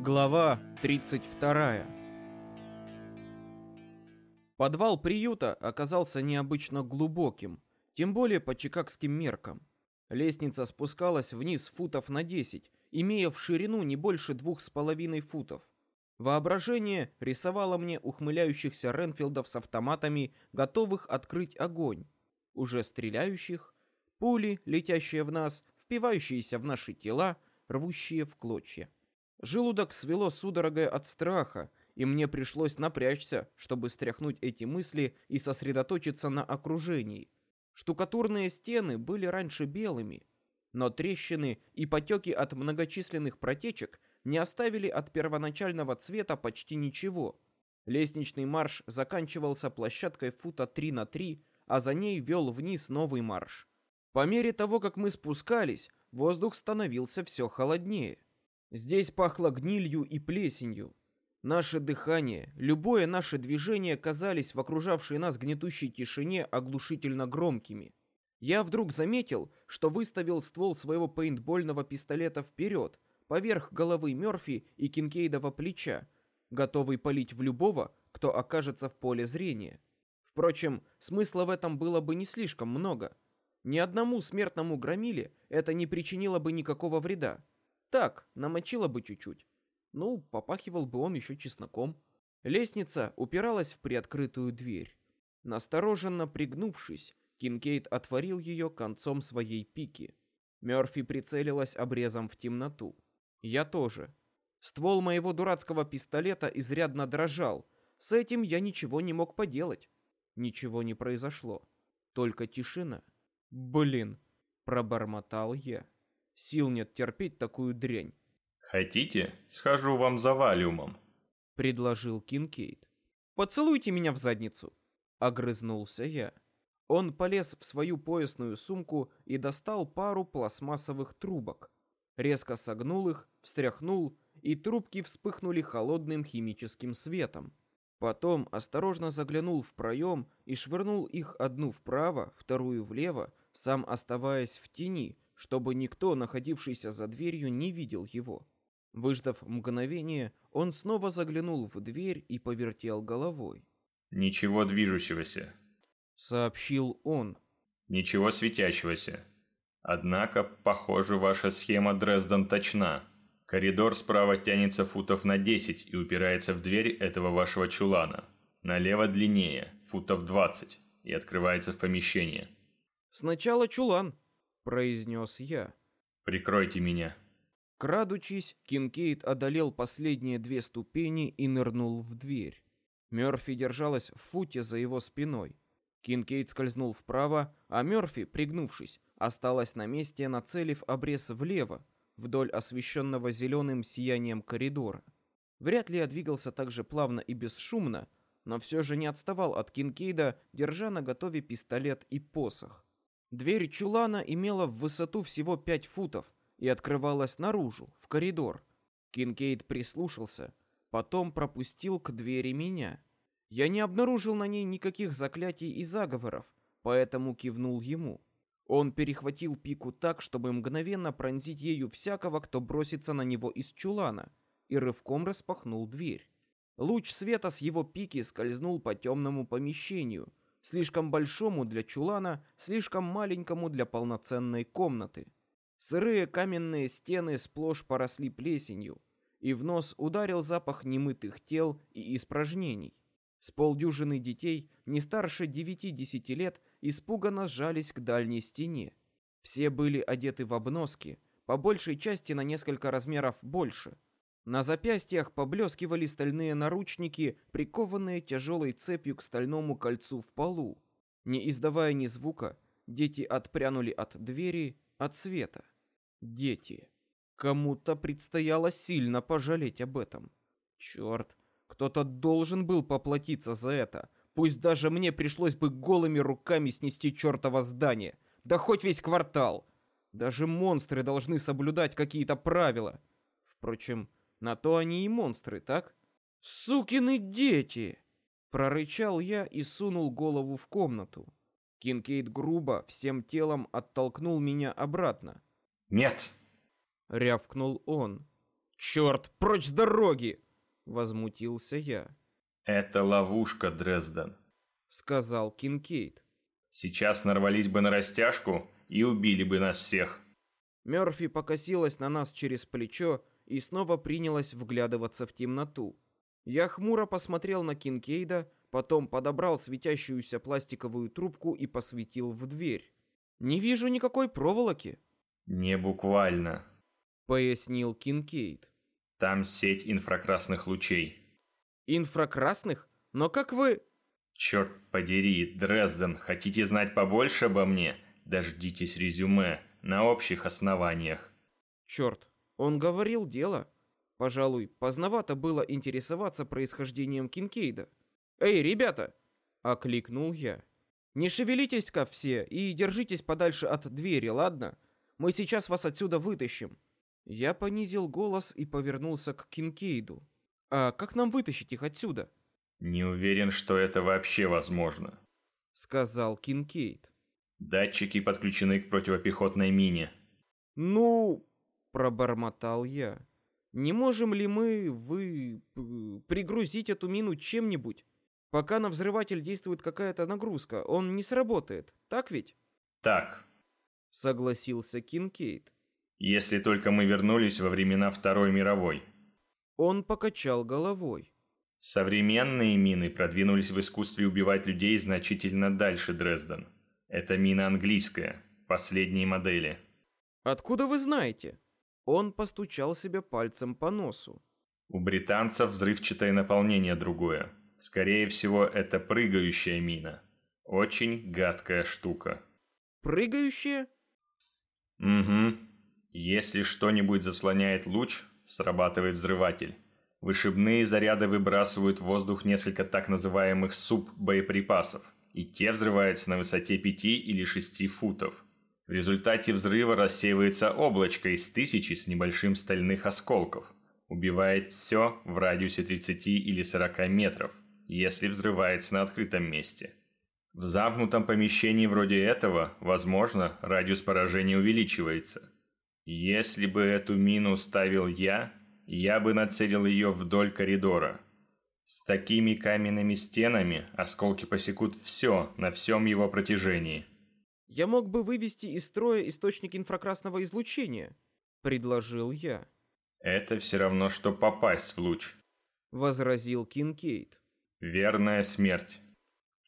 Глава 32 Подвал приюта оказался необычно глубоким, тем более по чикагским меркам. Лестница спускалась вниз футов на 10, имея в ширину не больше двух с половиной футов. Воображение рисовало мне ухмыляющихся Ренфилдов с автоматами, готовых открыть огонь, уже стреляющих, пули, летящие в нас, впивающиеся в наши тела, рвущие в клочья. Желудок свело судорогой от страха, и мне пришлось напрячься, чтобы стряхнуть эти мысли и сосредоточиться на окружении. Штукатурные стены были раньше белыми, но трещины и потеки от многочисленных протечек не оставили от первоначального цвета почти ничего. Лестничный марш заканчивался площадкой фута 3 на 3, а за ней вел вниз новый марш. По мере того, как мы спускались, воздух становился все холоднее. Здесь пахло гнилью и плесенью. Наше дыхание, любое наше движение казались в окружавшей нас гнетущей тишине оглушительно громкими. Я вдруг заметил, что выставил ствол своего пейнтбольного пистолета вперед, поверх головы Мёрфи и Кинкейдова плеча, готовый палить в любого, кто окажется в поле зрения. Впрочем, смысла в этом было бы не слишком много. Ни одному смертному громиле это не причинило бы никакого вреда. Так, намочила бы чуть-чуть. Ну, попахивал бы он еще чесноком. Лестница упиралась в приоткрытую дверь. Настороженно пригнувшись, Кинкейд отворил ее концом своей пики. Мёрфи прицелилась обрезом в темноту. Я тоже. Ствол моего дурацкого пистолета изрядно дрожал. С этим я ничего не мог поделать. Ничего не произошло. Только тишина. Блин, пробормотал я. Сил нет терпеть такую дрянь. «Хотите, схожу вам за валиумом?» — предложил Кинкейд. «Поцелуйте меня в задницу!» — огрызнулся я. Он полез в свою поясную сумку и достал пару пластмассовых трубок. Резко согнул их, встряхнул, и трубки вспыхнули холодным химическим светом. Потом осторожно заглянул в проем и швырнул их одну вправо, вторую влево, сам оставаясь в тени, чтобы никто, находившийся за дверью, не видел его. Выждав мгновение, он снова заглянул в дверь и повертел головой. «Ничего движущегося», — сообщил он. «Ничего светящегося. Однако, похоже, ваша схема Дрезден точна. Коридор справа тянется футов на 10 и упирается в дверь этого вашего чулана. Налево длиннее, футов 20, и открывается в помещение». «Сначала чулан», произнес я. Прикройте меня. Крадучись, Кинкейд одолел последние две ступени и нырнул в дверь. Мёрфи держалась в футе за его спиной. Кинкейд скользнул вправо, а Мёрфи, пригнувшись, осталась на месте, нацелив обрез влево, вдоль освещенного зеленым сиянием коридора. Вряд ли я двигался так же плавно и бесшумно, но все же не отставал от Кинкейда, держа на готове пистолет и посох. Дверь чулана имела в высоту всего пять футов и открывалась наружу, в коридор. Кинкейд прислушался, потом пропустил к двери меня. Я не обнаружил на ней никаких заклятий и заговоров, поэтому кивнул ему. Он перехватил пику так, чтобы мгновенно пронзить ею всякого, кто бросится на него из чулана, и рывком распахнул дверь. Луч света с его пики скользнул по темному помещению, слишком большому для чулана, слишком маленькому для полноценной комнаты. Сырые каменные стены сплошь поросли плесенью, и в нос ударил запах немытых тел и испражнений. С полдюжины детей, не старше девяти-десяти лет, испуганно сжались к дальней стене. Все были одеты в обноски, по большей части на несколько размеров больше – на запястьях поблескивали стальные наручники, прикованные тяжелой цепью к стальному кольцу в полу. Не издавая ни звука, дети отпрянули от двери, от света. Дети. Кому-то предстояло сильно пожалеть об этом. Черт, кто-то должен был поплатиться за это. Пусть даже мне пришлось бы голыми руками снести чертово здание. Да хоть весь квартал. Даже монстры должны соблюдать какие-то правила. Впрочем, на то они и монстры, так? Сукины дети! Прорычал я и сунул голову в комнату. Кинкейд грубо всем телом оттолкнул меня обратно. «Нет!» — рявкнул он. Черт, прочь с дороги! Возмутился я. Это ловушка, Дрезден, сказал Кинкейд. Сейчас нарвались бы на растяжку и убили бы нас всех. Мёрфи покосилась на нас через плечо и снова принялась вглядываться в темноту. Я хмуро посмотрел на Кинкейда, потом подобрал светящуюся пластиковую трубку и посветил в дверь. Не вижу никакой проволоки. Не буквально, пояснил Кинкейд. Там сеть инфракрасных лучей. Инфракрасных? Но как вы... Черт подери, Дрезден, хотите знать побольше обо мне? Дождитесь резюме на общих основаниях. Черт, он говорил дело. Пожалуй, поздновато было интересоваться происхождением Кинкейда. «Эй, ребята!» — окликнул я. «Не шевелитесь-ка все и держитесь подальше от двери, ладно? Мы сейчас вас отсюда вытащим». Я понизил голос и повернулся к Кинкейду. «А как нам вытащить их отсюда?» «Не уверен, что это вообще возможно», — сказал Кинкейд. «Датчики подключены к противопехотной мине». «Ну...» — пробормотал я. «Не можем ли мы, вы, пригрузить эту мину чем-нибудь? Пока на взрыватель действует какая-то нагрузка, он не сработает, так ведь?» «Так», — согласился Кинкейд. «Если только мы вернулись во времена Второй мировой». Он покачал головой. Современные мины продвинулись в искусстве убивать людей значительно дальше Дрезден. Это мина английская, последней модели. Откуда вы знаете? Он постучал себе пальцем по носу. У британцев взрывчатое наполнение другое. Скорее всего, это прыгающая мина. Очень гадкая штука. Прыгающая? Угу. Если что-нибудь заслоняет луч, срабатывает взрыватель. Вышибные заряды выбрасывают в воздух несколько так называемых суб-боеприпасов, и те взрываются на высоте 5 или 6 футов. В результате взрыва рассеивается облачко из тысячи с небольшим стальных осколков. Убивает все в радиусе 30 или 40 метров, если взрывается на открытом месте. В замкнутом помещении вроде этого, возможно, радиус поражения увеличивается. Если бы эту мину ставил я, я бы нацелил ее вдоль коридора. С такими каменными стенами осколки посекут все на всем его протяжении. «Я мог бы вывести из строя источник инфракрасного излучения», — предложил я. «Это все равно, что попасть в луч», — возразил Кинкейд. «Верная смерть».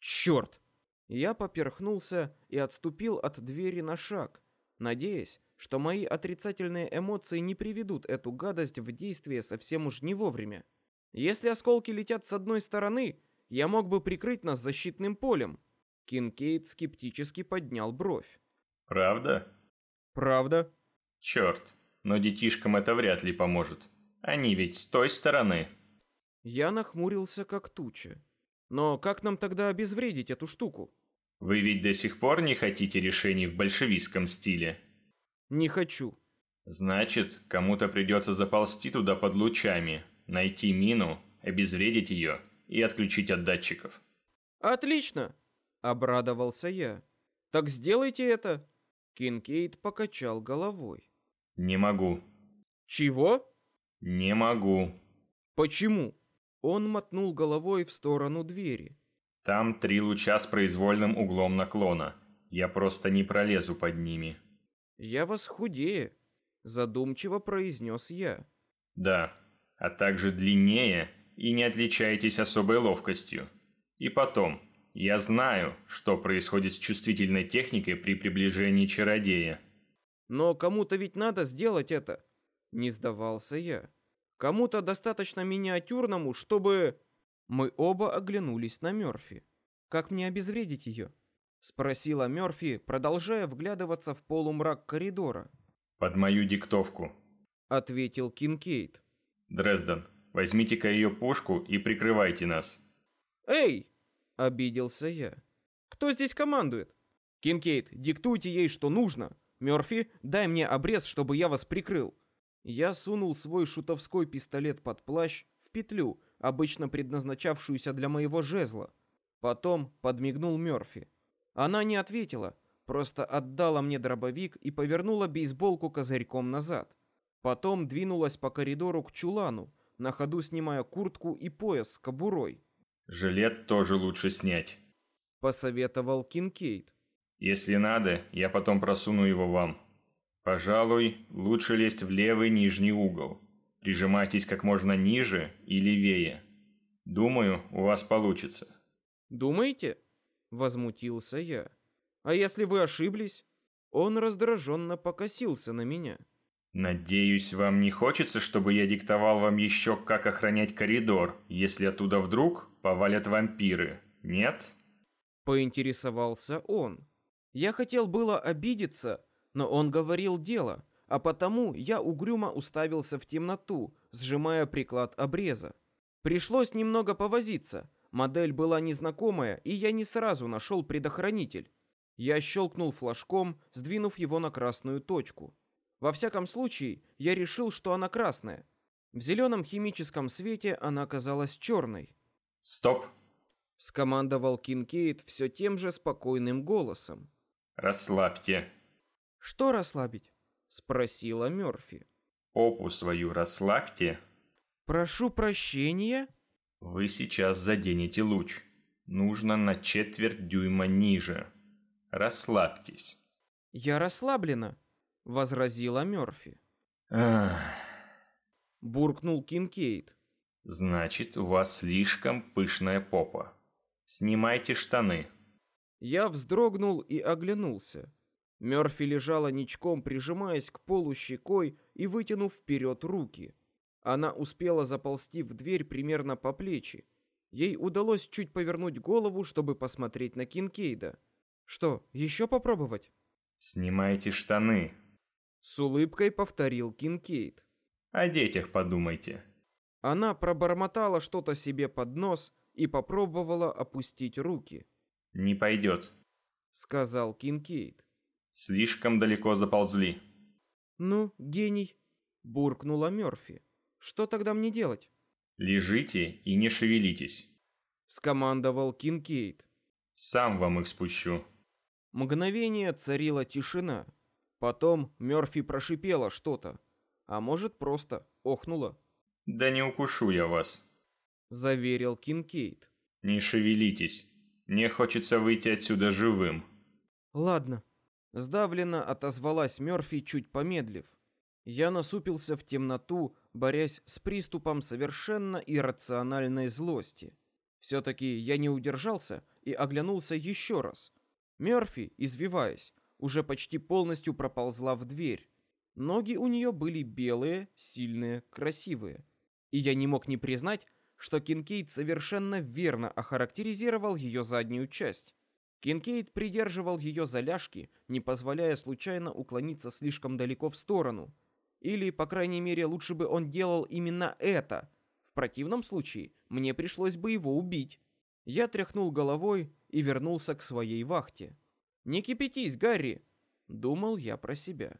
«Черт!» Я поперхнулся и отступил от двери на шаг, надеясь, что мои отрицательные эмоции не приведут эту гадость в действие совсем уж не вовремя. Если осколки летят с одной стороны, я мог бы прикрыть нас защитным полем. Кинкейд скептически поднял бровь. Правда? Правда. Черт, но детишкам это вряд ли поможет. Они ведь с той стороны. Я нахмурился как туча. Но как нам тогда обезвредить эту штуку? Вы ведь до сих пор не хотите решений в большевистском стиле? Не хочу. Значит, кому-то придется заползти туда под лучами, найти мину, обезвредить ее и отключить от датчиков. Отлично, обрадовался я. Так сделайте это. Кинкейд покачал головой. Не могу. Чего? Не могу. Почему? Он мотнул головой в сторону двери. Там три луча с произвольным углом наклона. Я просто не пролезу под ними. «Я вас худее», — задумчиво произнес я. «Да, а также длиннее и не отличаетесь особой ловкостью. И потом, я знаю, что происходит с чувствительной техникой при приближении чародея». «Но кому-то ведь надо сделать это», — не сдавался я. «Кому-то достаточно миниатюрному, чтобы...» Мы оба оглянулись на Мёрфи. «Как мне обезвредить ее?» спросила Мёрфи, продолжая вглядываться в полумрак коридора. Под мою диктовку, ответил Кинкейд. Дрезден, возьмите-ка ее пушку и прикрывайте нас. Эй, обиделся я. Кто здесь командует? Кинкейд, диктуйте ей, что нужно. Мёрфи, дай мне обрез, чтобы я вас прикрыл. Я сунул свой шутовской пистолет под плащ в петлю, обычно предназначавшуюся для моего жезла. Потом подмигнул Мёрфи. Она не ответила, просто отдала мне дробовик и повернула бейсболку козырьком назад. Потом двинулась по коридору к чулану, на ходу снимая куртку и пояс с кобурой. «Жилет тоже лучше снять», — посоветовал Кинкейд. «Если надо, я потом просуну его вам. Пожалуй, лучше лезть в левый нижний угол. Прижимайтесь как можно ниже и левее. Думаю, у вас получится». «Думаете?» — возмутился я. «А если вы ошиблись?» Он раздраженно покосился на меня. «Надеюсь, вам не хочется, чтобы я диктовал вам еще, как охранять коридор, если оттуда вдруг повалят вампиры, нет?» Поинтересовался он. Я хотел было обидеться, но он говорил дело, а потому я угрюмо уставился в темноту, сжимая приклад обреза. Пришлось немного повозиться. Модель была незнакомая, и я не сразу нашел предохранитель. Я щелкнул флажком, сдвинув его на красную точку. Во всяком случае, я решил, что она красная. В зеленом химическом свете она казалась черной. «Стоп!» — скомандовал Кинкейд все тем же спокойным голосом. «Расслабьте!» «Что расслабить?» — спросила Мёрфи. «Попу свою расслабьте!» «Прошу прощения?» «Вы сейчас заденете луч. Нужно на четверть дюйма ниже. Расслабьтесь». «Я расслаблена», — возразила Мёрфи. «Ах...» — буркнул Кинкейд. «Значит, у вас слишком пышная попа. Снимайте штаны». Я вздрогнул и оглянулся. Мёрфи лежала ничком, прижимаясь к полу щекой и вытянув вперед руки. Она успела заползти в дверь примерно по плечи. Ей удалось чуть повернуть голову, чтобы посмотреть на Кинкейда. Что, еще попробовать? «Снимайте штаны», — с улыбкой повторил Кинкейд. «О детях подумайте». Она пробормотала что-то себе под нос и попробовала опустить руки. «Не пойдет», — сказал Кинкейд. «Слишком далеко заползли». «Ну, гений», — буркнула Мёрфи. «Что тогда мне делать?» «Лежите и не шевелитесь», — скомандовал Кинкейд. «Сам вам их спущу». Мгновение царила тишина. Потом Мёрфи прошипела что-то. А может, просто охнула. «Да не укушу я вас», — заверил Кинкейд. «Не шевелитесь. Мне хочется выйти отсюда живым». «Ладно», — сдавленно отозвалась Мёрфи, чуть помедлив. Я насупился в темноту, борясь с приступом совершенно иррациональной злости. Все-таки я не удержался и оглянулся еще раз. Мёрфи, извиваясь, уже почти полностью проползла в дверь. Ноги у нее были белые, сильные, красивые. И я не мог не признать, что Кинкейд совершенно верно охарактеризировал ее заднюю часть. Кинкейд придерживал ее за ляжки, не позволяя случайно уклониться слишком далеко в сторону. Или, по крайней мере, лучше бы он делал именно это. В противном случае мне пришлось бы его убить. Я тряхнул головой и вернулся к своей вахте. «Не кипятись, Гарри!» — думал я про себя.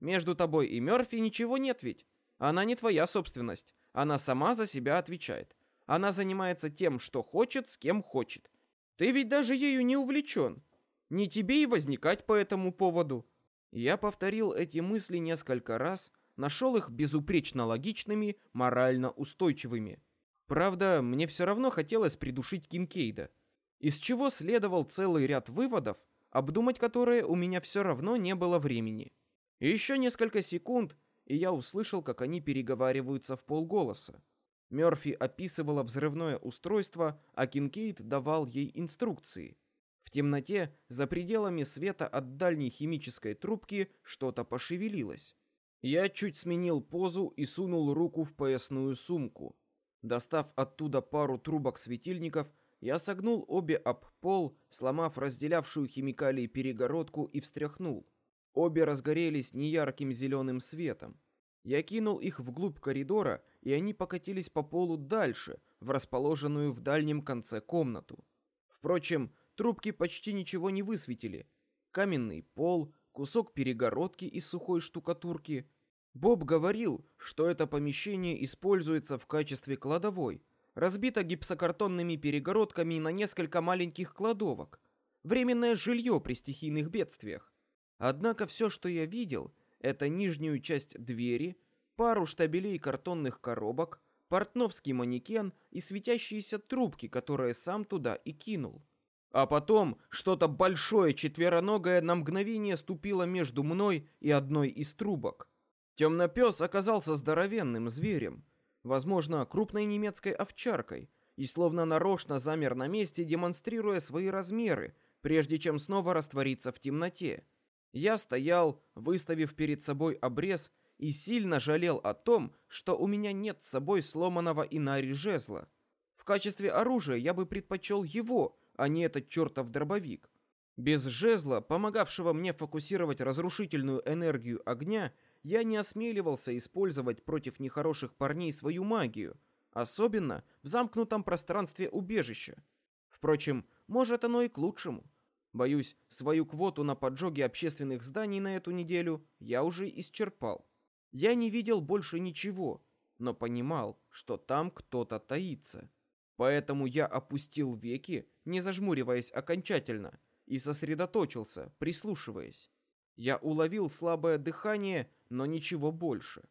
«Между тобой и Мёрфи ничего нет ведь. Она не твоя собственность. Она сама за себя отвечает. Она занимается тем, что хочет, с кем хочет. Ты ведь даже ею не увлечен. Не тебе и возникать по этому поводу». Я повторил эти мысли несколько раз, нашел их безупречно логичными, морально устойчивыми. Правда, мне все равно хотелось придушить Кинкейда, из чего следовал целый ряд выводов, обдумать которые у меня все равно не было времени. еще несколько секунд, и я услышал, как они переговариваются в полголоса. Мёрфи описывала взрывное устройство, а Кинкейд давал ей инструкции. В темноте, за пределами света от дальней химической трубки, что-то пошевелилось. Я чуть сменил позу и сунул руку в поясную сумку. Достав оттуда пару трубок светильников, я согнул обе об пол, сломав разделявшую химикалии перегородку и встряхнул. Обе разгорелись неярким зеленым светом. Я кинул их вглубь коридора, и они покатились по полу дальше, в расположенную в дальнем конце комнату. Впрочем, трубки почти ничего не высветили. Каменный пол, кусок перегородки из сухой штукатурки. Боб говорил, что это помещение используется в качестве кладовой, разбито гипсокартонными перегородками на несколько маленьких кладовок. Временное жилье при стихийных бедствиях. Однако все, что я видел, это нижнюю часть двери, пару штабелей картонных коробок, портновский манекен и светящиеся трубки, которые сам туда и кинул. А потом что-то большое четвероногое на мгновение ступило между мной и одной из трубок. Темнопес оказался здоровенным зверем, возможно, крупной немецкой овчаркой, и словно нарочно замер на месте, демонстрируя свои размеры, прежде чем снова раствориться в темноте. Я стоял, выставив перед собой обрез, и сильно жалел о том, что у меня нет с собой сломанного инари жезла. В качестве оружия я бы предпочел его, а не этот чертов дробовик. Без жезла, помогавшего мне фокусировать разрушительную энергию огня, я не осмеливался использовать против нехороших парней свою магию, особенно в замкнутом пространстве убежища. Впрочем, может оно и к лучшему. Боюсь, свою квоту на поджоги общественных зданий на эту неделю я уже исчерпал. Я не видел больше ничего, но понимал, что там кто-то таится. Поэтому я опустил веки, не зажмуриваясь окончательно, и сосредоточился, прислушиваясь. Я уловил слабое дыхание, но ничего больше.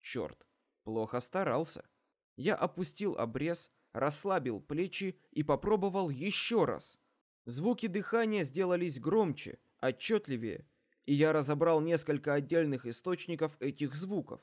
Черт, плохо старался. Я опустил обрез, расслабил плечи и попробовал еще раз. Звуки дыхания сделались громче, отчетливее, и я разобрал несколько отдельных источников этих звуков.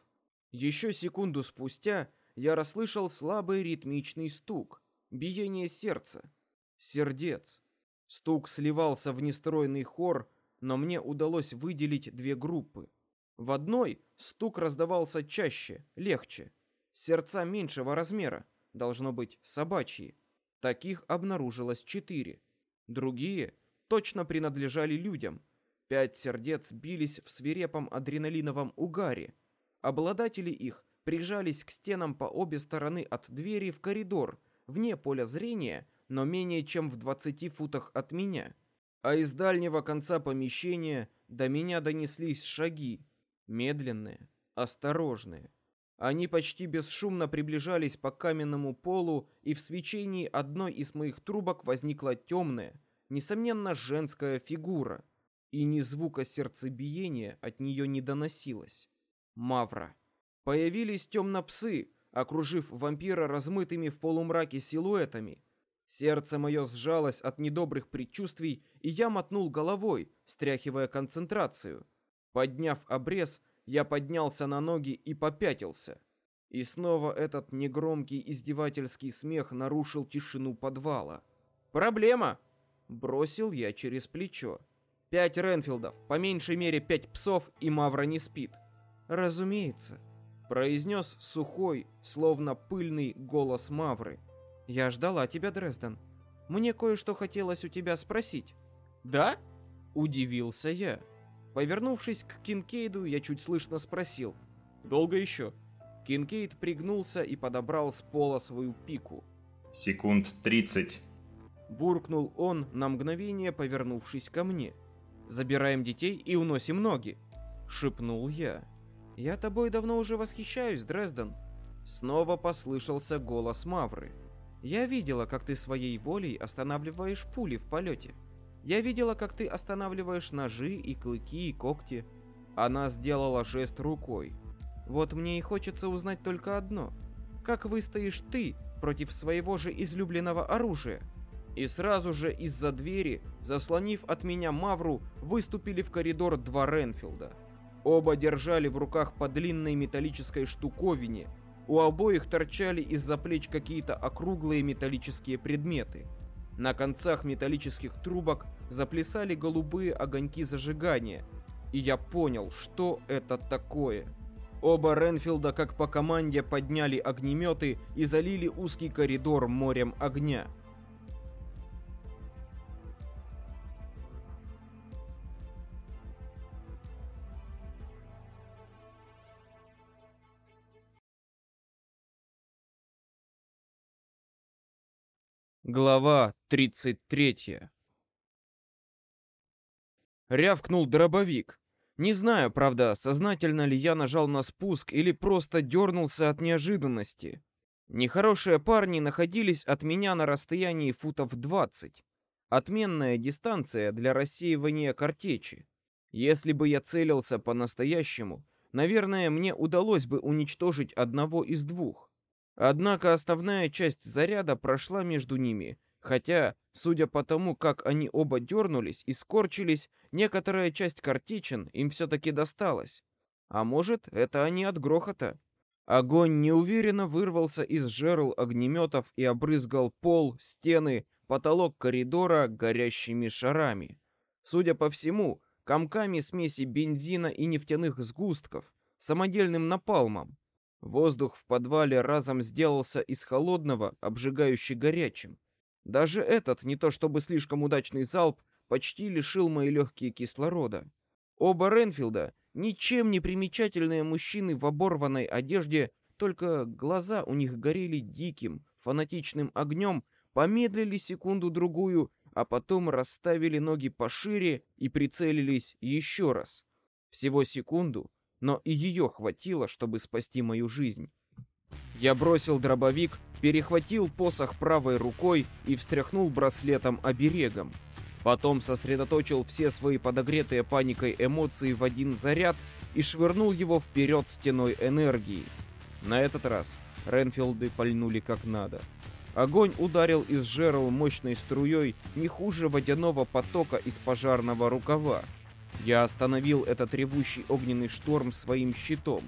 Еще секунду спустя я расслышал слабый ритмичный стук, биение сердца, сердец. Стук сливался в нестройный хор, но мне удалось выделить две группы. В одной стук раздавался чаще, легче. Сердца меньшего размера, должно быть собачьи. Таких обнаружилось четыре. Другие точно принадлежали людям. Пять сердец бились в свирепом адреналиновом угаре. Обладатели их прижались к стенам по обе стороны от двери в коридор, вне поля зрения, но менее чем в 20 футах от меня. А из дальнего конца помещения до меня донеслись шаги, медленные, осторожные. Они почти бесшумно приближались по каменному полу, и в свечении одной из моих трубок возникла темная, несомненно, женская фигура, и ни звука сердцебиения от нее не доносилось. Мавра. Появились темно-псы, окружив вампира размытыми в полумраке силуэтами. Сердце мое сжалось от недобрых предчувствий, и я мотнул головой, стряхивая концентрацию. Подняв обрез, я поднялся на ноги и попятился. И снова этот негромкий издевательский смех нарушил тишину подвала. «Проблема!» — бросил я через плечо. «Пять Ренфилдов, по меньшей мере пять псов, и Мавра не спит». «Разумеется», — произнес сухой, словно пыльный голос Мавры. «Я ждала тебя, Дрезден. Мне кое-что хотелось у тебя спросить». «Да?» — удивился я. Повернувшись к Кинкейду, я чуть слышно спросил. «Долго еще?» Кинкейд пригнулся и подобрал с пола свою пику. «Секунд тридцать!» Буркнул он, на мгновение повернувшись ко мне. «Забираем детей и уносим ноги!» Шепнул я. «Я тобой давно уже восхищаюсь, Дрезден!» Снова послышался голос Мавры. «Я видела, как ты своей волей останавливаешь пули в полете. Я видела, как ты останавливаешь ножи и клыки и когти. Она сделала жест рукой. Вот мне и хочется узнать только одно. Как выстоишь ты против своего же излюбленного оружия? И сразу же из-за двери, заслонив от меня Мавру, выступили в коридор два Ренфилда. Оба держали в руках по длинной металлической штуковине. У обоих торчали из-за плеч какие-то округлые металлические предметы. На концах металлических трубок заплясали голубые огоньки зажигания, и я понял, что это такое. Оба Ренфилда, как по команде, подняли огнеметы и залили узкий коридор морем огня. Глава 33 Рявкнул дробовик. Не знаю, правда, сознательно ли я нажал на спуск или просто дернулся от неожиданности. Нехорошие парни находились от меня на расстоянии футов 20. Отменная дистанция для рассеивания картечи. Если бы я целился по-настоящему, наверное, мне удалось бы уничтожить одного из двух. Однако основная часть заряда прошла между ними, хотя, судя по тому, как они оба дернулись и скорчились, некоторая часть картечин им все-таки досталась. А может, это они от грохота. Огонь неуверенно вырвался из жерл огнеметов и обрызгал пол, стены, потолок коридора горящими шарами. Судя по всему, комками смеси бензина и нефтяных сгустков, самодельным напалмом. Воздух в подвале разом сделался из холодного, обжигающе горячим. Даже этот, не то чтобы слишком удачный залп, почти лишил мои легкие кислорода. Оба Ренфилда, ничем не примечательные мужчины в оборванной одежде, только глаза у них горели диким, фанатичным огнем, помедлили секунду-другую, а потом расставили ноги пошире и прицелились еще раз. Всего секунду, но и ее хватило, чтобы спасти мою жизнь. Я бросил дробовик, перехватил посох правой рукой и встряхнул браслетом оберегом. Потом сосредоточил все свои подогретые паникой эмоции в один заряд и швырнул его вперед стеной энергии. На этот раз Ренфилды пальнули как надо. Огонь ударил из жерл мощной струей не хуже водяного потока из пожарного рукава. Я остановил этот ревущий огненный шторм своим щитом.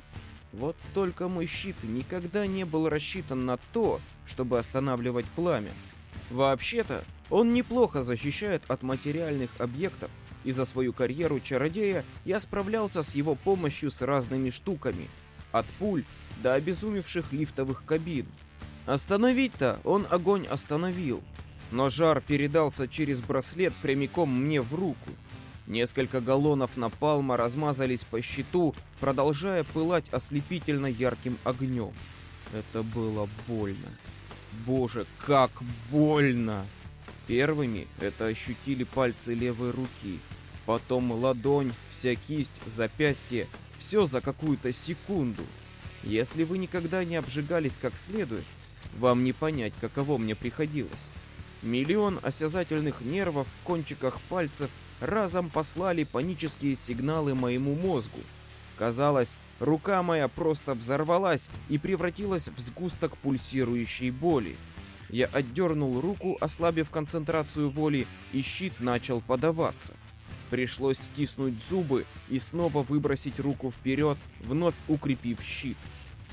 Вот только мой щит никогда не был рассчитан на то, чтобы останавливать пламя. Вообще-то, он неплохо защищает от материальных объектов, и за свою карьеру чародея я справлялся с его помощью с разными штуками, от пуль до обезумевших лифтовых кабин. Остановить-то он огонь остановил, но жар передался через браслет прямиком мне в руку. Несколько галлонов напалма размазались по щиту, продолжая пылать ослепительно ярким огнем. Это было больно. Боже, как больно! Первыми это ощутили пальцы левой руки, потом ладонь, вся кисть, запястье, все за какую-то секунду. Если вы никогда не обжигались как следует, вам не понять, каково мне приходилось. Миллион осязательных нервов в кончиках пальцев разом послали панические сигналы моему мозгу. Казалось, рука моя просто взорвалась и превратилась в сгусток пульсирующей боли. Я отдернул руку, ослабив концентрацию воли, и щит начал подаваться. Пришлось стиснуть зубы и снова выбросить руку вперед, вновь укрепив щит.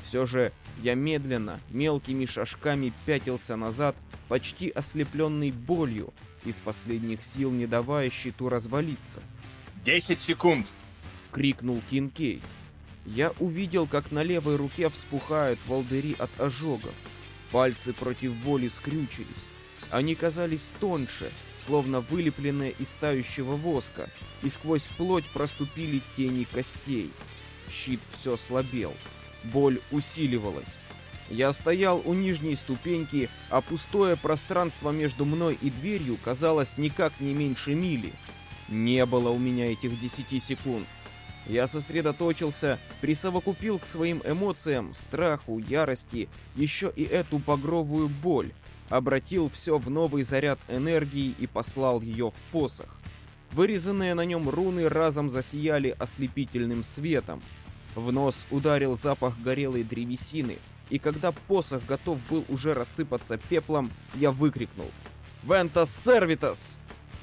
Все же я медленно, мелкими шажками пятился назад, почти ослепленный болью, из последних сил не давая щиту развалиться. «Десять секунд!» — крикнул Кинкей. Я увидел, как на левой руке вспухают волдыри от ожогов. Пальцы против воли скрючились. Они казались тоньше, словно вылепленные из тающего воска, и сквозь плоть проступили тени костей. Щит все слабел. Боль усиливалась. Я стоял у нижней ступеньки, а пустое пространство между мной и дверью казалось никак не меньше мили. Не было у меня этих десяти секунд. Я сосредоточился, присовокупил к своим эмоциям, страху, ярости, еще и эту багровую боль, обратил все в новый заряд энергии и послал ее в посох. Вырезанные на нем руны разом засияли ослепительным светом. В нос ударил запах горелой древесины, и когда посох готов был уже рассыпаться пеплом, я выкрикнул «Вентас сервитас!»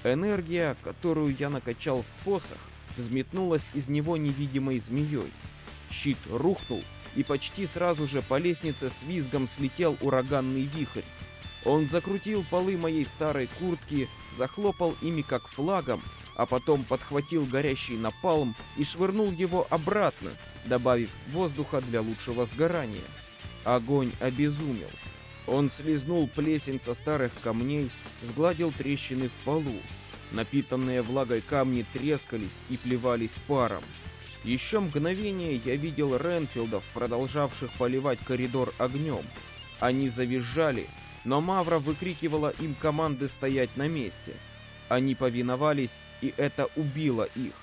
Энергия, которую я накачал в посох, взметнулась из него невидимой змеей. Щит рухнул, и почти сразу же по лестнице с визгом слетел ураганный вихрь. Он закрутил полы моей старой куртки, захлопал ими как флагом, а потом подхватил горящий напалм и швырнул его обратно, добавив воздуха для лучшего сгорания. Огонь обезумел. Он слезнул плесень со старых камней, сгладил трещины в полу. Напитанные влагой камни трескались и плевались паром. Еще мгновение я видел Ренфилдов, продолжавших поливать коридор огнем. Они завизжали, но Мавра выкрикивала им команды стоять на месте. Они повиновались и это убило их.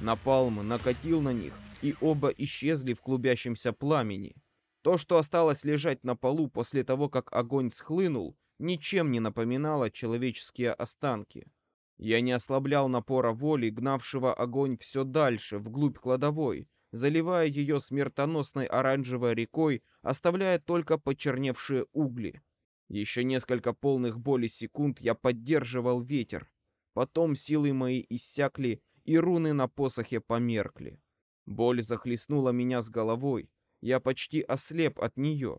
Напалм накатил на них, и оба исчезли в клубящемся пламени. То, что осталось лежать на полу после того, как огонь схлынул, ничем не напоминало человеческие останки. Я не ослаблял напора воли, гнавшего огонь все дальше, вглубь кладовой, заливая ее смертоносной оранжевой рекой, оставляя только почерневшие угли. Еще несколько полных боли секунд я поддерживал ветер. Потом силы мои иссякли, и руны на посохе померкли. Боль захлестнула меня с головой. Я почти ослеп от нее.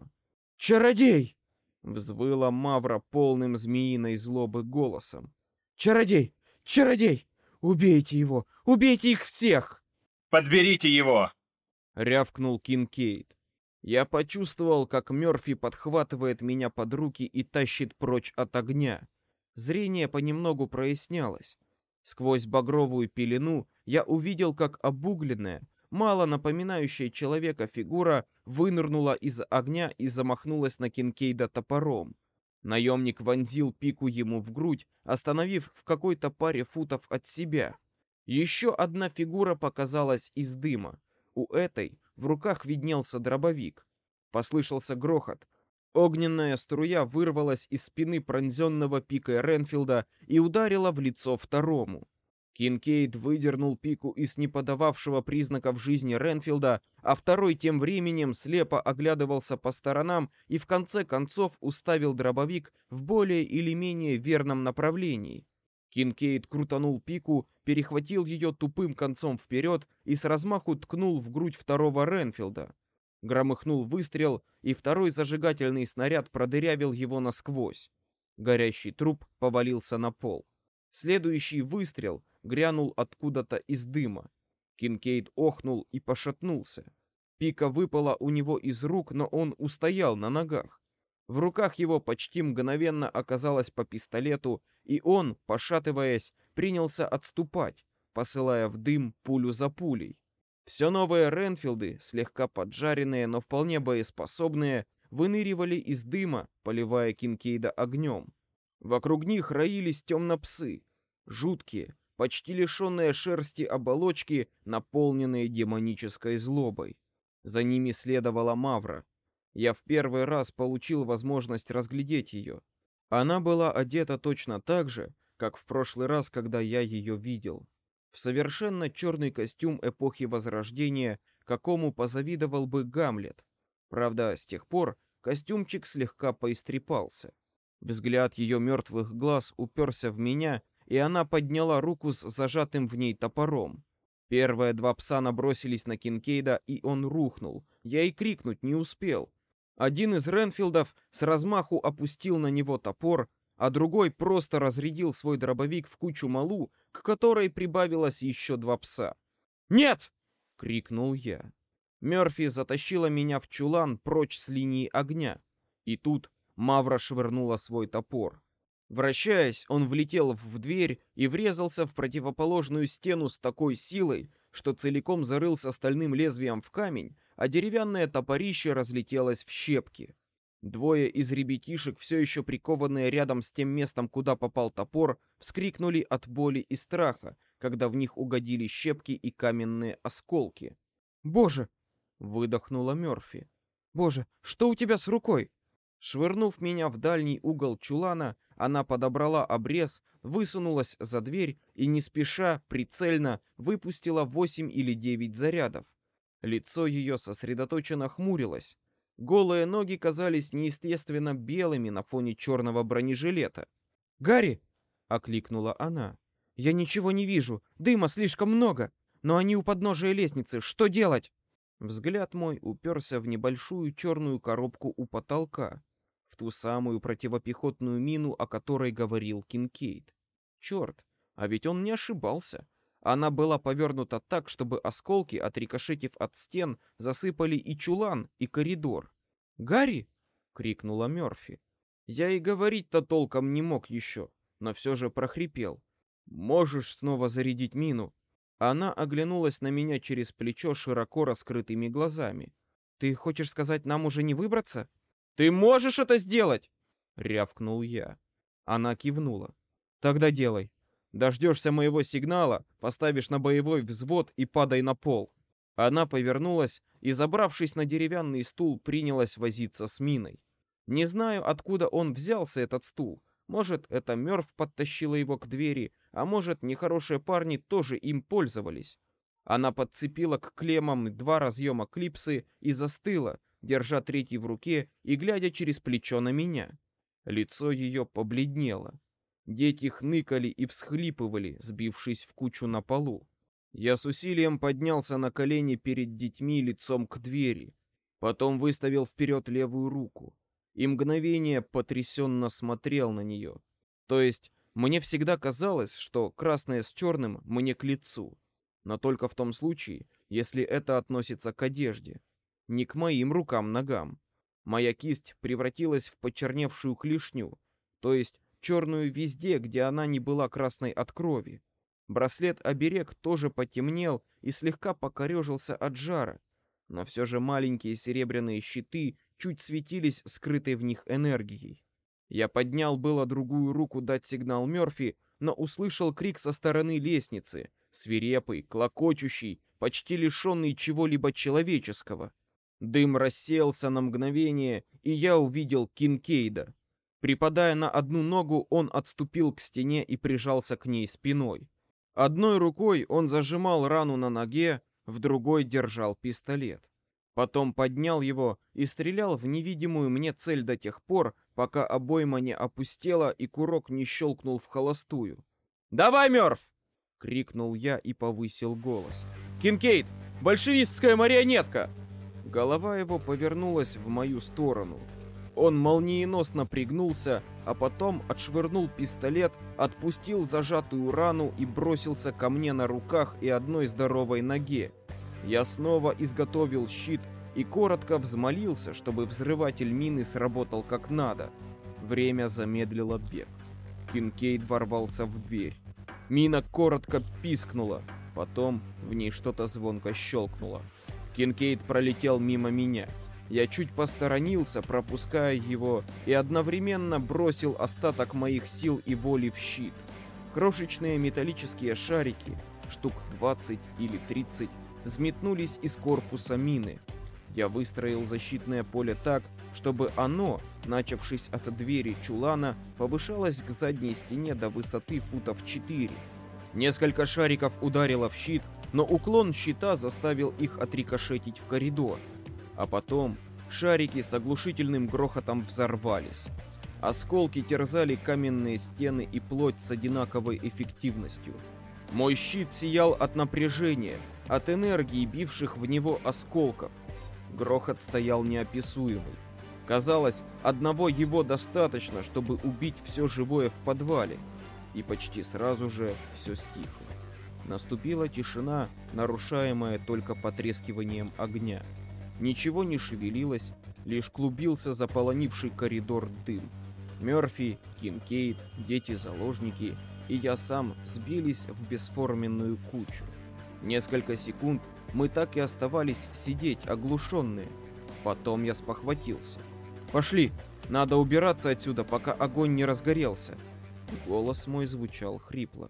«Чародей!» — взвыла Мавра полным змеиной злобы голосом. «Чародей! Чародей! Убейте его! Убейте их всех!» «Подберите его!» — рявкнул Кинкейд. Я почувствовал, как Мёрфи подхватывает меня под руки и тащит прочь от огня. Зрение понемногу прояснялось. Сквозь багровую пелену я увидел, как обугленная, мало напоминающая человека фигура вынырнула из огня и замахнулась на Кинкейда топором. Наемник вонзил пику ему в грудь, остановив в какой-то паре футов от себя. Еще одна фигура показалась из дыма. У этой в руках виднелся дробовик. Послышался грохот. Огненная струя вырвалась из спины пронзенного пикой Ренфилда и ударила в лицо второму. Кинкейд выдернул пику из неподававшего признаков жизни Ренфилда, а второй тем временем слепо оглядывался по сторонам и в конце концов уставил дробовик в более или менее верном направлении. Кинкейд крутанул пику, перехватил ее тупым концом вперед и с размаху ткнул в грудь второго Ренфилда. Громыхнул выстрел, и второй зажигательный снаряд продырявил его насквозь. Горящий труп повалился на пол. Следующий выстрел грянул откуда-то из дыма. Кинкейд охнул и пошатнулся. Пика выпала у него из рук, но он устоял на ногах. В руках его почти мгновенно оказалось по пистолету, и он, пошатываясь, принялся отступать, посылая в дым пулю за пулей. Все новые Ренфилды, слегка поджаренные, но вполне боеспособные, выныривали из дыма, поливая Кинкейда огнем. Вокруг них роились темно-псы, жуткие, почти лишенные шерсти оболочки, наполненные демонической злобой. За ними следовала Мавра. Я в первый раз получил возможность разглядеть ее. Она была одета точно так же, как в прошлый раз, когда я ее видел. В совершенно черный костюм эпохи Возрождения, какому позавидовал бы Гамлет. Правда, с тех пор костюмчик слегка поистрепался. Взгляд ее мертвых глаз уперся в меня, и она подняла руку с зажатым в ней топором. Первые два пса набросились на Кинкейда, и он рухнул. Я и крикнуть не успел. Один из Ренфилдов с размаху опустил на него топор, а другой просто разрядил свой дробовик в кучу малу, к которой прибавилось еще два пса. «Нет!» — крикнул я. Мёрфи затащила меня в чулан прочь с линии огня. И тут Мавра швырнула свой топор. Вращаясь, он влетел в дверь и врезался в противоположную стену с такой силой, что целиком зарылся стальным лезвием в камень, а деревянное топорище разлетелось в щепки. Двое из ребятишек, все еще прикованные рядом с тем местом, куда попал топор, вскрикнули от боли и страха, когда в них угодили щепки и каменные осколки. «Боже!» — выдохнула Мёрфи. «Боже, что у тебя с рукой?» Швырнув меня в дальний угол чулана, она подобрала обрез, высунулась за дверь и не спеша, прицельно выпустила восемь или девять зарядов. Лицо ее сосредоточенно хмурилось. Голые ноги казались неестественно белыми на фоне черного бронежилета. «Гарри!» — окликнула она. «Я ничего не вижу, дыма слишком много, но они у подножия лестницы, что делать?» Взгляд мой уперся в небольшую черную коробку у потолка в ту самую противопехотную мину, о которой говорил Кинкейд. Черт, а ведь он не ошибался. Она была повернута так, чтобы осколки, отрикошетив от стен, засыпали и чулан, и коридор. «Гарри!» — крикнула Мёрфи. Я и говорить-то толком не мог еще, но все же прохрипел. «Можешь снова зарядить мину?» Она оглянулась на меня через плечо широко раскрытыми глазами. «Ты хочешь сказать, нам уже не выбраться?» Ты можешь это сделать? рявкнул я. Она кивнула. Тогда делай. Дождешься моего сигнала, поставишь на боевой взвод и падай на пол. Она повернулась и, забравшись на деревянный стул, принялась возиться с миной. Не знаю, откуда он взялся, этот стул. Может, это Мёрф подтащила его к двери, а может, нехорошие парни тоже им пользовались. Она подцепила к клеммам два разъема клипсы и застыла, держа третий в руке и глядя через плечо на меня. Лицо ее побледнело. Дети хныкали и всхлипывали, сбившись в кучу на полу. Я с усилием поднялся на колени перед детьми лицом к двери, потом выставил вперед левую руку и мгновение потрясенно смотрел на нее. То есть мне всегда казалось, что красное с черным мне к лицу, но только в том случае, если это относится к одежде, не к моим рукам-ногам. Моя кисть превратилась в почерневшую клешню, то есть черную везде, где она не была красной от крови. Браслет-оберег тоже потемнел и слегка покорежился от жара, но все же маленькие серебряные щиты чуть светились скрытой в них энергией. Я поднял было другую руку дать сигнал Мёрфи, но услышал крик со стороны лестницы, свирепый, клокочущий, почти лишенный чего-либо человеческого. Дым рассеялся на мгновение, и я увидел Кинкейда. Припадая на одну ногу, он отступил к стене и прижался к ней спиной. Одной рукой он зажимал рану на ноге, в другой держал пистолет. Потом поднял его и стрелял в невидимую мне цель до тех пор, пока обойма не опустела и курок не щелкнул в холостую. «Давай, Мёрф!» — крикнул я и повысил голос. «Кинкейд! Большевистская марионетка!» Голова его повернулась в мою сторону. Он молниеносно пригнулся, а потом отшвырнул пистолет, отпустил зажатую рану и бросился ко мне на руках и одной здоровой ноге. Я снова изготовил щит и коротко взмолился, чтобы взрыватель мины сработал как надо. Время замедлило бег. Кинкейд ворвался в дверь. Мина коротко пискнула, потом в ней что-то звонко щелкнуло. Кинкейд пролетел мимо меня. Я чуть посторонился, пропуская его, и одновременно бросил остаток моих сил и воли в щит. Крошечные металлические шарики, штук 20 или 30, взметнулись из корпуса мины. Я выстроил защитное поле так, чтобы оно, начавшись от двери чулана, повышалось к задней стене до высоты футов 4. Несколько шариков ударило в щит, но уклон щита заставил их отрикошетить в коридор. А потом шарики с оглушительным грохотом взорвались. Осколки терзали каменные стены и плоть с одинаковой эффективностью. Мой щит сиял от напряжения, от энергии, бивших в него осколков. Грохот стоял неописуемый. Казалось, одного его достаточно, чтобы убить все живое в подвале. И почти сразу же все стихло. Наступила тишина, нарушаемая только потрескиванием огня. Ничего не шевелилось, лишь клубился заполонивший коридор дым. Мёрфи, Кинкейд, дети-заложники и я сам сбились в бесформенную кучу. Несколько секунд мы так и оставались сидеть оглушенные. Потом я спохватился. «Пошли! Надо убираться отсюда, пока огонь не разгорелся!» Голос мой звучал хрипло.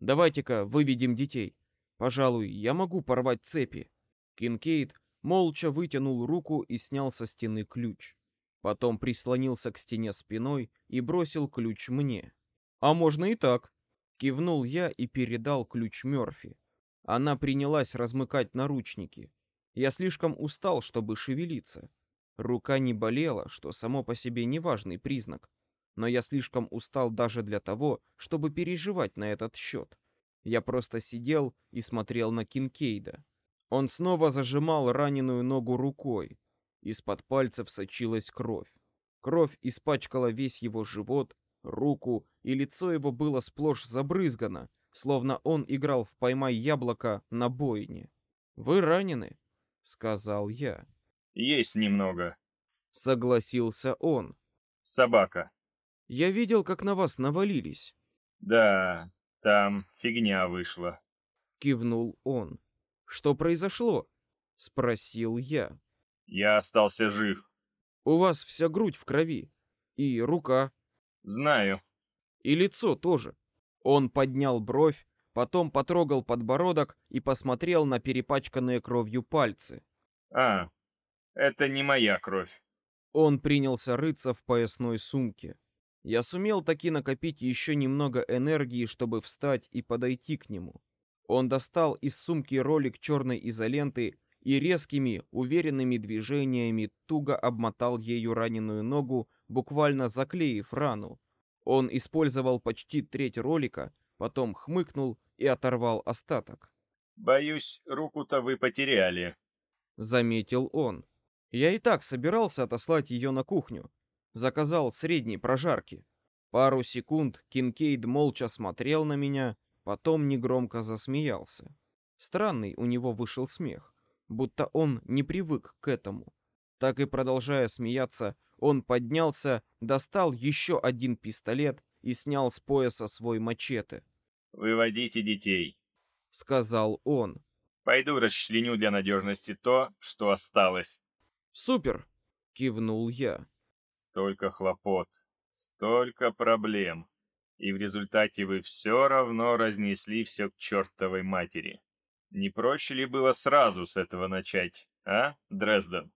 «Давайте-ка выведем детей. Пожалуй, я могу порвать цепи». Кинкейд молча вытянул руку и снял со стены ключ. Потом прислонился к стене спиной и бросил ключ мне. «А можно и так», — кивнул я и передал ключ Мёрфи. Она принялась размыкать наручники. Я слишком устал, чтобы шевелиться. Рука не болела, что само по себе неважный признак. Но я слишком устал даже для того, чтобы переживать на этот счет. Я просто сидел и смотрел на Кинкейда. Он снова зажимал раненую ногу рукой. Из-под пальцев сочилась кровь. Кровь испачкала весь его живот, руку, и лицо его было сплошь забрызгано, словно он играл в «Поймай яблоко» на бойне. «Вы ранены?» — сказал я. «Есть немного», — согласился он. «Собака». «Я видел, как на вас навалились». «Да, там фигня вышла», — кивнул он. «Что произошло?» — спросил я. «Я остался жив». «У вас вся грудь в крови. И рука». «Знаю». «И лицо тоже». Он поднял бровь, потом потрогал подбородок и посмотрел на перепачканные кровью пальцы. «А, это не моя кровь». Он принялся рыться в поясной сумке. Я сумел таки накопить еще немного энергии, чтобы встать и подойти к нему. Он достал из сумки ролик черной изоленты и резкими, уверенными движениями туго обмотал ею раненую ногу, буквально заклеив рану. Он использовал почти треть ролика, потом хмыкнул и оторвал остаток. «Боюсь, руку-то вы потеряли», — заметил он. Я и так собирался отослать ее на кухню. Заказал средней прожарки. Пару секунд Кинкейд молча смотрел на меня, потом негромко засмеялся. Странный у него вышел смех будто он не привык к этому. Так и продолжая смеяться, он поднялся, достал еще один пистолет и снял с пояса свой мачете. «Выводите детей», — сказал он. «Пойду расчленю для надежности то, что осталось». «Супер!» — кивнул я. «Столько хлопот, столько проблем, и в результате вы все равно разнесли все к чертовой матери. Не проще ли было сразу с этого начать, а, Дрезден?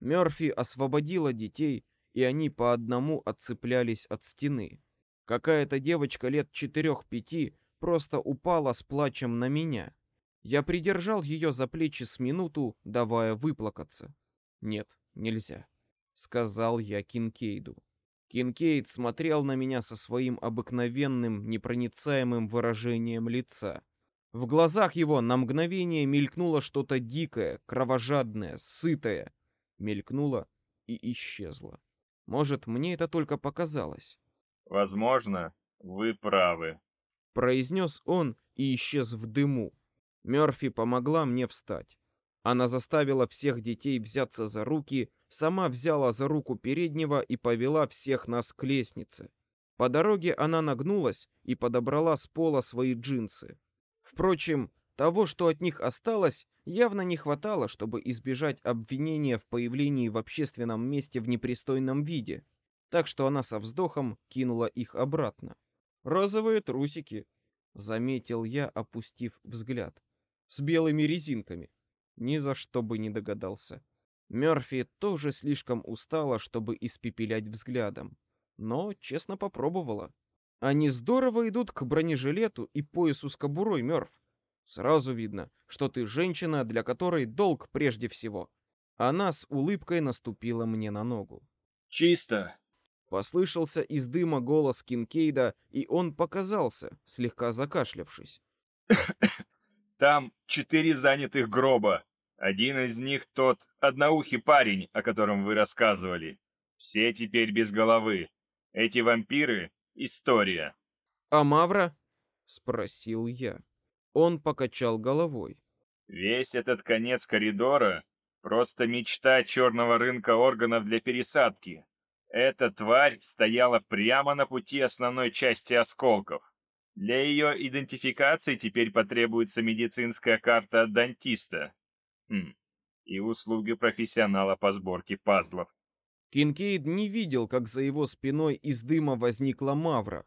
Мёрфи освободила детей, и они по одному отцеплялись от стены. Какая-то девочка лет четырех-пяти просто упала с плачем на меня. Я придержал ее за плечи с минуту, давая выплакаться. «Нет, нельзя», — сказал я Кинкейду. Кинкейд смотрел на меня со своим обыкновенным, непроницаемым выражением лица. В глазах его на мгновение мелькнуло что-то дикое, кровожадное, сытое. Мелькнуло и исчезло. Может, мне это только показалось. «Возможно, вы правы», — произнес он и исчез в дыму. Мёрфи помогла мне встать. Она заставила всех детей взяться за руки, сама взяла за руку переднего и повела всех нас к лестнице. По дороге она нагнулась и подобрала с пола свои джинсы. Впрочем, того, что от них осталось, явно не хватало, чтобы избежать обвинения в появлении в общественном месте в непристойном виде, так что она со вздохом кинула их обратно. «Розовые трусики», — заметил я, опустив взгляд, — «с белыми резинками». Ни за что бы не догадался. Мёрфи тоже слишком устала, чтобы испепелять взглядом, но честно попробовала. Они здорово идут к бронежилету и поясу с кобурой, Мёрф. Сразу видно, что ты женщина, для которой долг прежде всего. Она с улыбкой наступила мне на ногу. «Чисто!» Послышался из дыма голос Кинкейда, и он показался, слегка закашлявшись. «Там четыре занятых гроба. Один из них тот одноухий парень, о котором вы рассказывали. Все теперь без головы. Эти вампиры История. А Мавра? Спросил я. Он покачал головой. Весь этот конец коридора — просто мечта черного рынка органов для пересадки. Эта тварь стояла прямо на пути основной части осколков. Для ее идентификации теперь потребуется медицинская карта от дантиста. Хм. И услуги профессионала по сборке пазлов. Кинкейд не видел, как за его спиной из дыма возникла Мавра,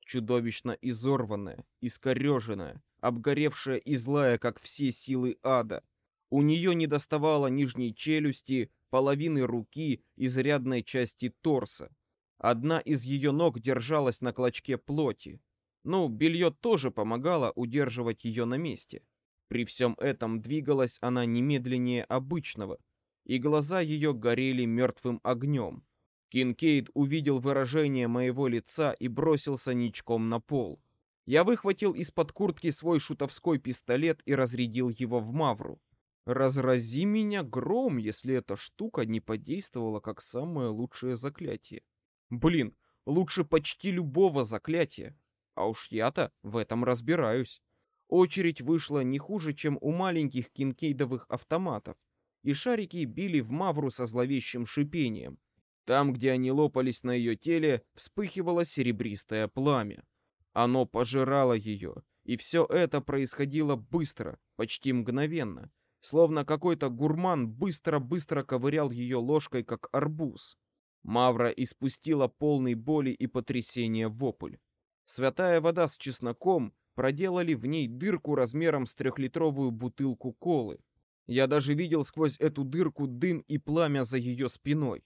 чудовищно изорванная, искореженная, обгоревшая и злая, как все силы ада. У нее не доставало нижней челюсти, половины руки, изрядной части торса. Одна из ее ног держалась на клочке плоти. Ну, белье тоже помогало удерживать ее на месте. При всем этом двигалась она немедленнее обычного — и глаза ее горели мертвым огнем. Кинкейд увидел выражение моего лица и бросился ничком на пол. Я выхватил из-под куртки свой шутовской пистолет и разрядил его в Мавру. Разрази меня гром, если эта штука не подействовала как самое лучшее заклятие. Блин, лучше почти любого заклятия. А уж я-то в этом разбираюсь. Очередь вышла не хуже, чем у маленьких кинкейдовых автоматов и шарики били в Мавру со зловещим шипением. Там, где они лопались на ее теле, вспыхивало серебристое пламя. Оно пожирало ее, и все это происходило быстро, почти мгновенно, словно какой-то гурман быстро-быстро ковырял ее ложкой, как арбуз. Мавра испустила полный боли и потрясения вопль. Святая вода с чесноком проделали в ней дырку размером с трехлитровую бутылку колы. Я даже видел сквозь эту дырку дым и пламя за ее спиной.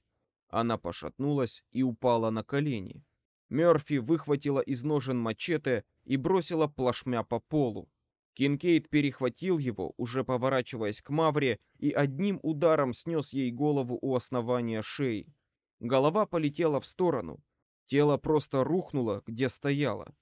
Она пошатнулась и упала на колени. Мёрфи выхватила из ножен мачете и бросила плашмя по полу. Кинкейд перехватил его, уже поворачиваясь к Мавре, и одним ударом снес ей голову у основания шеи. Голова полетела в сторону. Тело просто рухнуло, где стояло.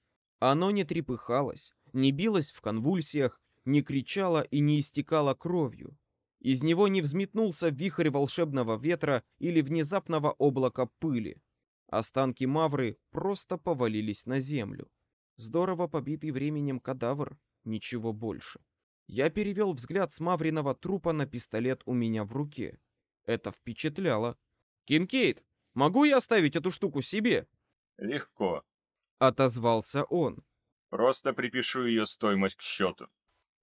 Оно не трепыхалось, не билось в конвульсиях, не кричало и не истекало кровью. Из него не взметнулся вихрь волшебного ветра или внезапного облака пыли. Останки Мавры просто повалились на землю. Здорово побитый временем кадавр, ничего больше. Я перевел взгляд с Мавриного трупа на пистолет у меня в руке. Это впечатляло. «Кинкейд, могу я оставить эту штуку себе?» «Легко», — отозвался он. «Просто припишу ее стоимость к счету».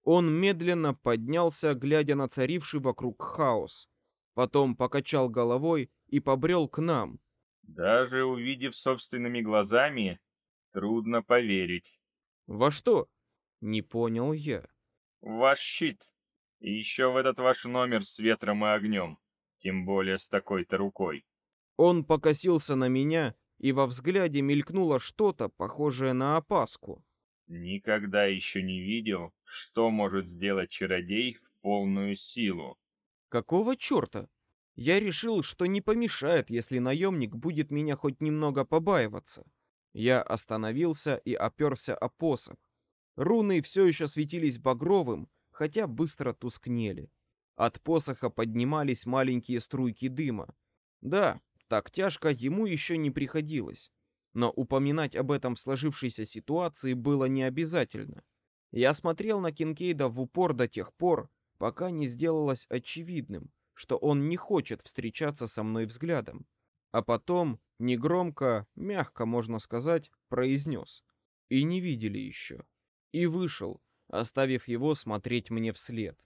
Он медленно поднялся, глядя на царивший вокруг хаос. Потом покачал головой и побрел к нам. Даже увидев собственными глазами, трудно поверить. Во что? Не понял я. Ваш щит. И еще в этот ваш номер с ветром и огнем. Тем более с такой-то рукой. Он покосился на меня, и во взгляде мелькнуло что-то, похожее на опаску. Никогда еще не видел, что может сделать чародей в полную силу. Какого черта? Я решил, что не помешает, если наемник будет меня хоть немного побаиваться. Я остановился и оперся о посох. Руны все еще светились багровым, хотя быстро тускнели. От посоха поднимались маленькие струйки дыма. Да, так тяжко ему еще не приходилось но упоминать об этом в сложившейся ситуации было не обязательно. Я смотрел на Кинкейда в упор до тех пор, пока не сделалось очевидным, что он не хочет встречаться со мной взглядом. А потом, негромко, мягко, можно сказать, произнес. И не видели еще. И вышел, оставив его смотреть мне вслед.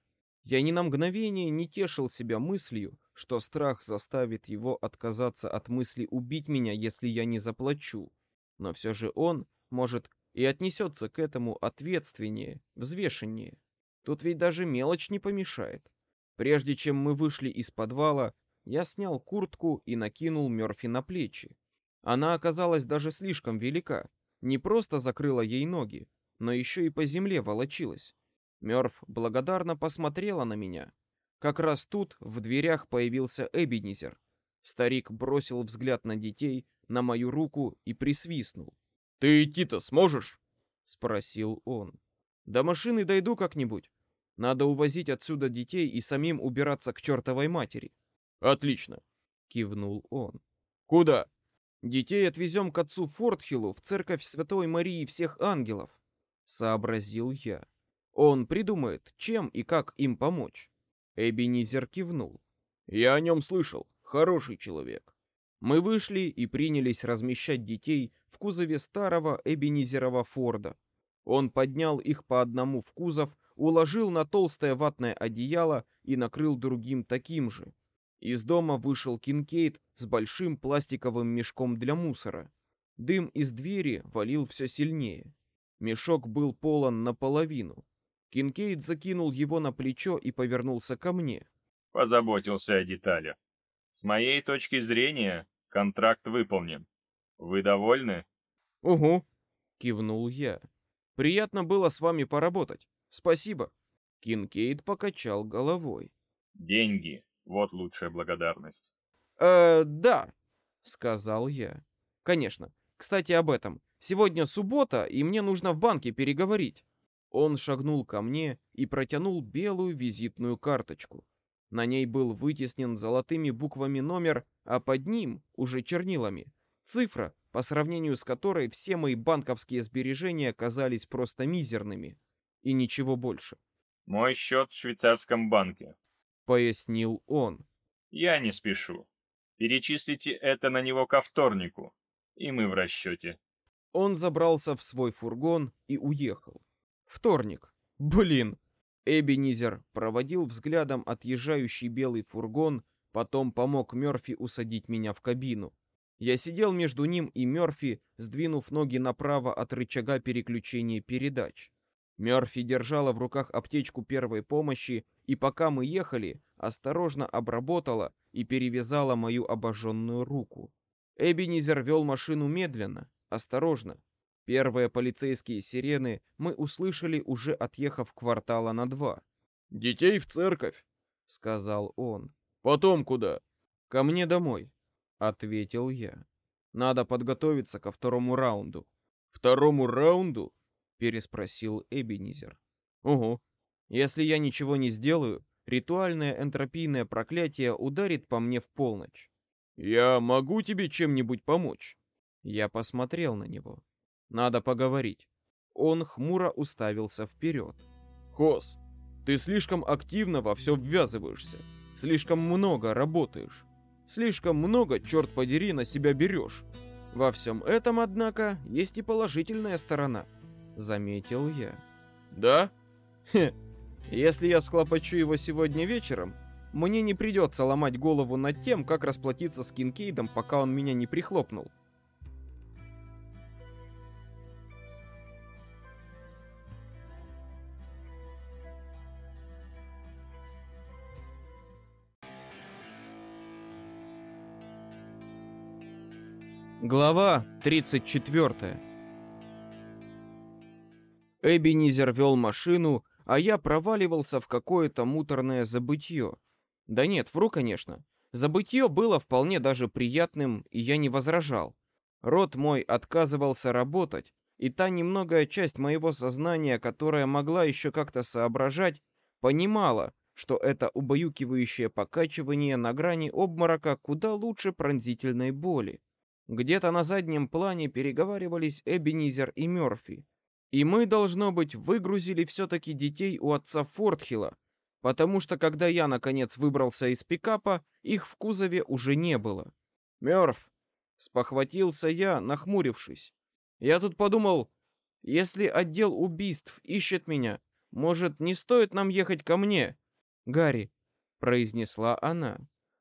Я ни на мгновение не тешил себя мыслью, что страх заставит его отказаться от мысли убить меня, если я не заплачу. Но все же он, может, и отнесется к этому ответственнее, взвешеннее. Тут ведь даже мелочь не помешает. Прежде чем мы вышли из подвала, я снял куртку и накинул Мёрфи на плечи. Она оказалась даже слишком велика, не просто закрыла ей ноги, но еще и по земле волочилась. Мёрф благодарно посмотрела на меня, как раз тут в дверях появился Эбенизер. Старик бросил взгляд на детей, на мою руку и присвистнул. «Ты идти-то сможешь?» — спросил он. «До машины дойду как-нибудь. Надо увозить отсюда детей и самим убираться к чертовой матери». «Отлично!» — кивнул он. «Куда?» «Детей отвезем к отцу Фортхиллу в церковь Святой Марии всех ангелов», — сообразил я. «Он придумает, чем и как им помочь». Эбенизер кивнул. «Я о нем слышал. Хороший человек». Мы вышли и принялись размещать детей в кузове старого Эбенизерова Форда. Он поднял их по одному в кузов, уложил на толстое ватное одеяло и накрыл другим таким же. Из дома вышел Кинкейд с большим пластиковым мешком для мусора. Дым из двери валил все сильнее. Мешок был полон наполовину. Кинкейд закинул его на плечо и повернулся ко мне. Позаботился о деталях. С моей точки зрения, контракт выполнен. Вы довольны? Угу, кивнул я. Приятно было с вами поработать. Спасибо. Кинкейд покачал головой. Деньги вот лучшая благодарность. Э, да, сказал я. Конечно. Кстати, об этом. Сегодня суббота, и мне нужно в банке переговорить. Он шагнул ко мне и протянул белую визитную карточку. На ней был вытеснен золотыми буквами номер, а под ним, уже чернилами, цифра, по сравнению с которой все мои банковские сбережения казались просто мизерными. И ничего больше. «Мой счет в швейцарском банке», — пояснил он. «Я не спешу. Перечислите это на него ко вторнику, и мы в расчете». Он забрался в свой фургон и уехал. Вторник. Блин. Эбенизер проводил взглядом отъезжающий белый фургон, потом помог Мёрфи усадить меня в кабину. Я сидел между ним и Мёрфи, сдвинув ноги направо от рычага переключения передач. Мёрфи держала в руках аптечку первой помощи, и пока мы ехали, осторожно обработала и перевязала мою обожженную руку. Эбенизер вел машину медленно, осторожно, Первые полицейские сирены мы услышали, уже отъехав квартала на два. «Детей в церковь», — сказал он. «Потом куда?» «Ко мне домой», — ответил я. «Надо подготовиться ко второму раунду». «Второму раунду?» — переспросил Эбенизер. «Ого. Если я ничего не сделаю, ритуальное энтропийное проклятие ударит по мне в полночь. Я могу тебе чем-нибудь помочь?» Я посмотрел на него. Надо поговорить. Он хмуро уставился вперед. Хос, ты слишком активно во все ввязываешься. Слишком много работаешь. Слишком много, черт подери, на себя берешь. Во всем этом, однако, есть и положительная сторона. Заметил я. Да? Хе. Если я схлопочу его сегодня вечером, мне не придется ломать голову над тем, как расплатиться с Кинкейдом, пока он меня не прихлопнул. Глава 34 Эбенизер вел машину, а я проваливался в какое-то муторное забытье. Да нет, вру, конечно. Забытье было вполне даже приятным, и я не возражал. Рот мой отказывался работать, и та немногая часть моего сознания, которая могла еще как-то соображать, понимала, что это убаюкивающее покачивание на грани обморока куда лучше пронзительной боли. Где-то на заднем плане переговаривались Эбенизер и Мёрфи. И мы, должно быть, выгрузили все-таки детей у отца Фортхила, потому что когда я, наконец, выбрался из пикапа, их в кузове уже не было. Мёрф, спохватился я, нахмурившись. Я тут подумал, если отдел убийств ищет меня, может, не стоит нам ехать ко мне? Гарри, произнесла она,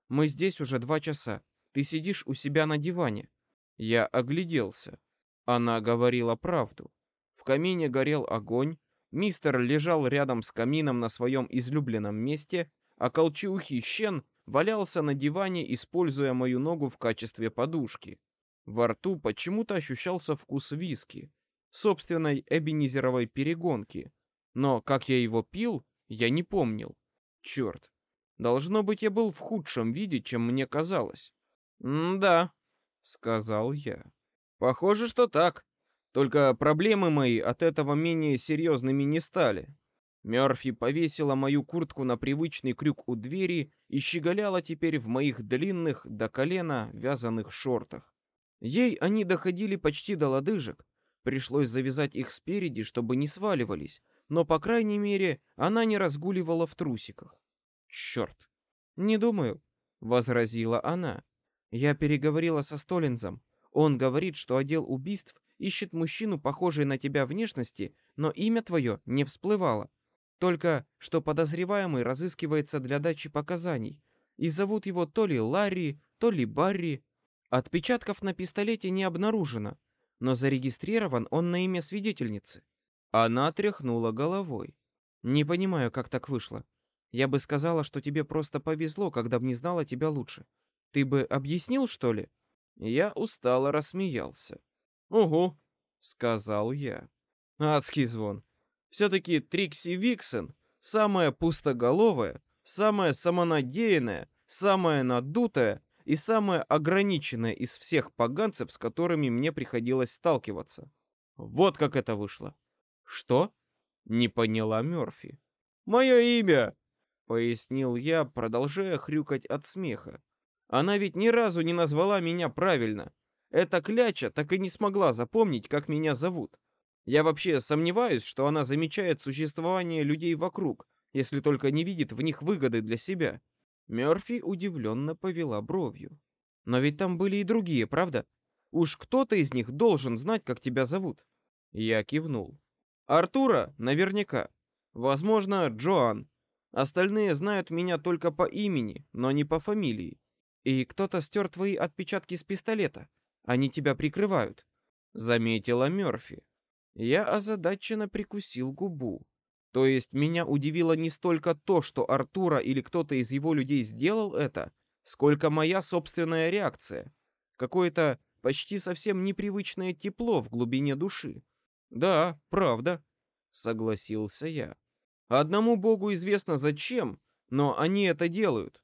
мы здесь уже два часа. Ты сидишь у себя на диване. Я огляделся. Она говорила правду. В камине горел огонь, мистер лежал рядом с камином на своем излюбленном месте, а колчеухий щен валялся на диване, используя мою ногу в качестве подушки. Во рту почему-то ощущался вкус виски, собственной эбенизеровой перегонки, но как я его пил, я не помнил. Черт, должно быть, я был в худшем виде, чем мне казалось. М-да, сказал я. Похоже, что так. Только проблемы мои от этого менее серьезными не стали. Мёрфи повесила мою куртку на привычный крюк у двери и щеголяла теперь в моих длинных до колена вязаных шортах. Ей они доходили почти до лодыжек. Пришлось завязать их спереди, чтобы не сваливались, но по крайней мере она не разгуливала в трусиках. Черт! Не думаю, возразила она. Я переговорила со Столинзом. Он говорит, что отдел убийств ищет мужчину, похожий на тебя внешности, но имя твое не всплывало. Только что подозреваемый разыскивается для дачи показаний, и зовут его то ли Ларри, то ли Барри. Отпечатков на пистолете не обнаружено, но зарегистрирован он на имя свидетельницы. Она тряхнула головой. Не понимаю, как так вышло. Я бы сказала, что тебе просто повезло, когда б не знала тебя лучше. Ты бы объяснил, что ли? Я устало рассмеялся. Угу, сказал я. Адский звон. Все-таки Трикси Виксен самая пустоголовая, самая самонадеянная, самая надутая и самая ограниченная из всех поганцев, с которыми мне приходилось сталкиваться. Вот как это вышло. Что? Не поняла Мёрфи. Мое имя, пояснил я, продолжая хрюкать от смеха. Она ведь ни разу не назвала меня правильно. Эта кляча так и не смогла запомнить, как меня зовут. Я вообще сомневаюсь, что она замечает существование людей вокруг, если только не видит в них выгоды для себя. Мёрфи удивленно повела бровью. Но ведь там были и другие, правда? Уж кто-то из них должен знать, как тебя зовут. Я кивнул. Артура, наверняка. Возможно, Джоан. Остальные знают меня только по имени, но не по фамилии. И кто-то стер твои отпечатки с пистолета. Они тебя прикрывают, заметила Мёрфи. Я озадаченно прикусил губу. То есть меня удивило не столько то, что Артура или кто-то из его людей сделал это, сколько моя собственная реакция. Какое-то почти совсем непривычное тепло в глубине души. Да, правда, согласился я. Одному богу известно зачем, но они это делают.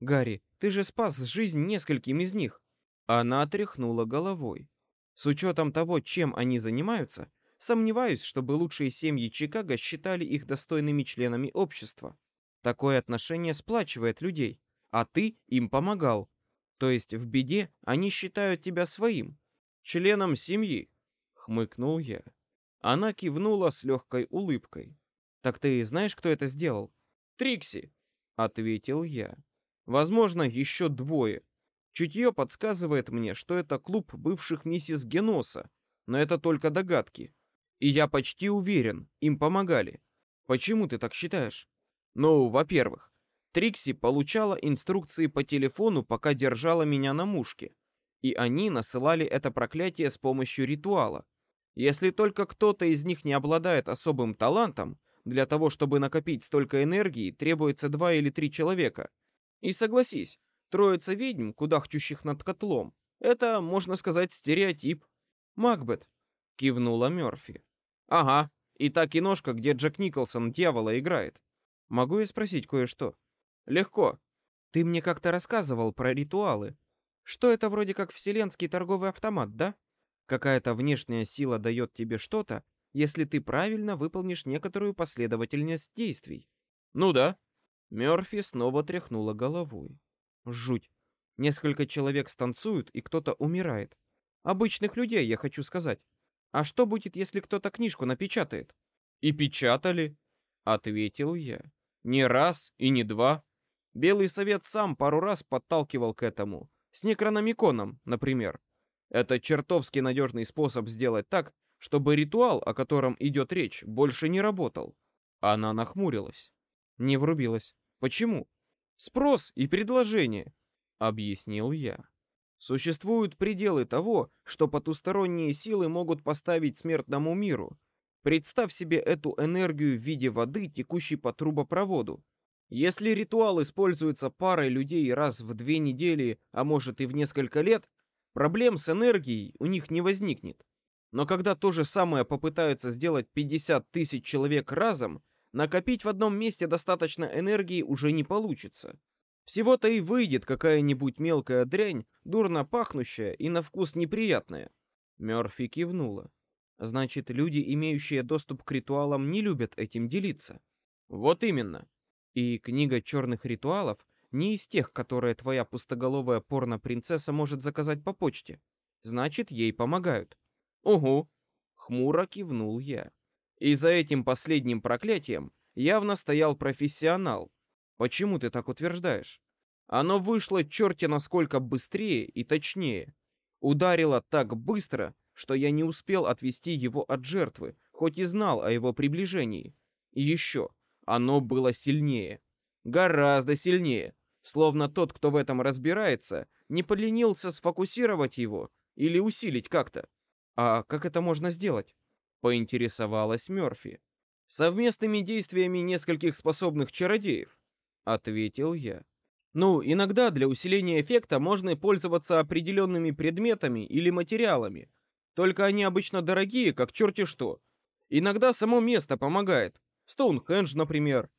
Гарри, ты же спас жизнь нескольким из них. Она тряхнула головой. С учетом того, чем они занимаются, сомневаюсь, чтобы лучшие семьи Чикаго считали их достойными членами общества. Такое отношение сплачивает людей, а ты им помогал. То есть в беде они считают тебя своим, членом семьи, хмыкнул я. Она кивнула с легкой улыбкой. Так ты знаешь, кто это сделал? Трикси, ответил я. Возможно, еще двое. Чутье подсказывает мне, что это клуб бывших миссис Геноса, но это только догадки. И я почти уверен, им помогали. Почему ты так считаешь? Ну, во-первых, Трикси получала инструкции по телефону, пока держала меня на мушке, и они насылали это проклятие с помощью ритуала. Если только кто-то из них не обладает особым талантом, для того, чтобы накопить столько энергии, требуется два или три человека. И согласись, Троица ведьм, кудахчущих над котлом. Это, можно сказать, стереотип. Макбет, кивнула Мёрфи. Ага, и та киношка, где Джек Николсон дьявола играет. Могу я спросить кое-что? Легко. Ты мне как-то рассказывал про ритуалы. Что это вроде как вселенский торговый автомат, да? Какая-то внешняя сила дает тебе что-то, если ты правильно выполнишь некоторую последовательность действий. Ну да. Мёрфи снова тряхнула головой. Жуть. Несколько человек станцуют, и кто-то умирает. Обычных людей, я хочу сказать. А что будет, если кто-то книжку напечатает? И печатали, ответил я. Не раз и не два. Белый совет сам пару раз подталкивал к этому. С некрономиконом, например. Это чертовски надежный способ сделать так, чтобы ритуал, о котором идет речь, больше не работал. Она нахмурилась. Не врубилась. Почему? Спрос и предложение, объяснил я. Существуют пределы того, что потусторонние силы могут поставить смертному миру. Представь себе эту энергию в виде воды, текущей по трубопроводу. Если ритуал используется парой людей раз в две недели, а может и в несколько лет, проблем с энергией у них не возникнет. Но когда то же самое попытаются сделать 50 тысяч человек разом, накопить в одном месте достаточно энергии уже не получится. Всего-то и выйдет какая-нибудь мелкая дрянь, дурно пахнущая и на вкус неприятная. Мёрфи кивнула. Значит, люди, имеющие доступ к ритуалам, не любят этим делиться. Вот именно. И книга черных ритуалов не из тех, которые твоя пустоголовая порно-принцесса может заказать по почте. Значит, ей помогают. Угу. Хмуро кивнул я. И за этим последним проклятием явно стоял профессионал. Почему ты так утверждаешь? Оно вышло черти насколько быстрее и точнее. Ударило так быстро, что я не успел отвести его от жертвы, хоть и знал о его приближении. И еще, оно было сильнее. Гораздо сильнее. Словно тот, кто в этом разбирается, не поленился сфокусировать его или усилить как-то. А как это можно сделать? Поинтересовалась Мёрфи. Совместными действиями нескольких способных чародеев, ответил я. Ну, иногда для усиления эффекта можно пользоваться определенными предметами или материалами. Только они обычно дорогие, как черти что. Иногда само место помогает. Стоунхендж, например.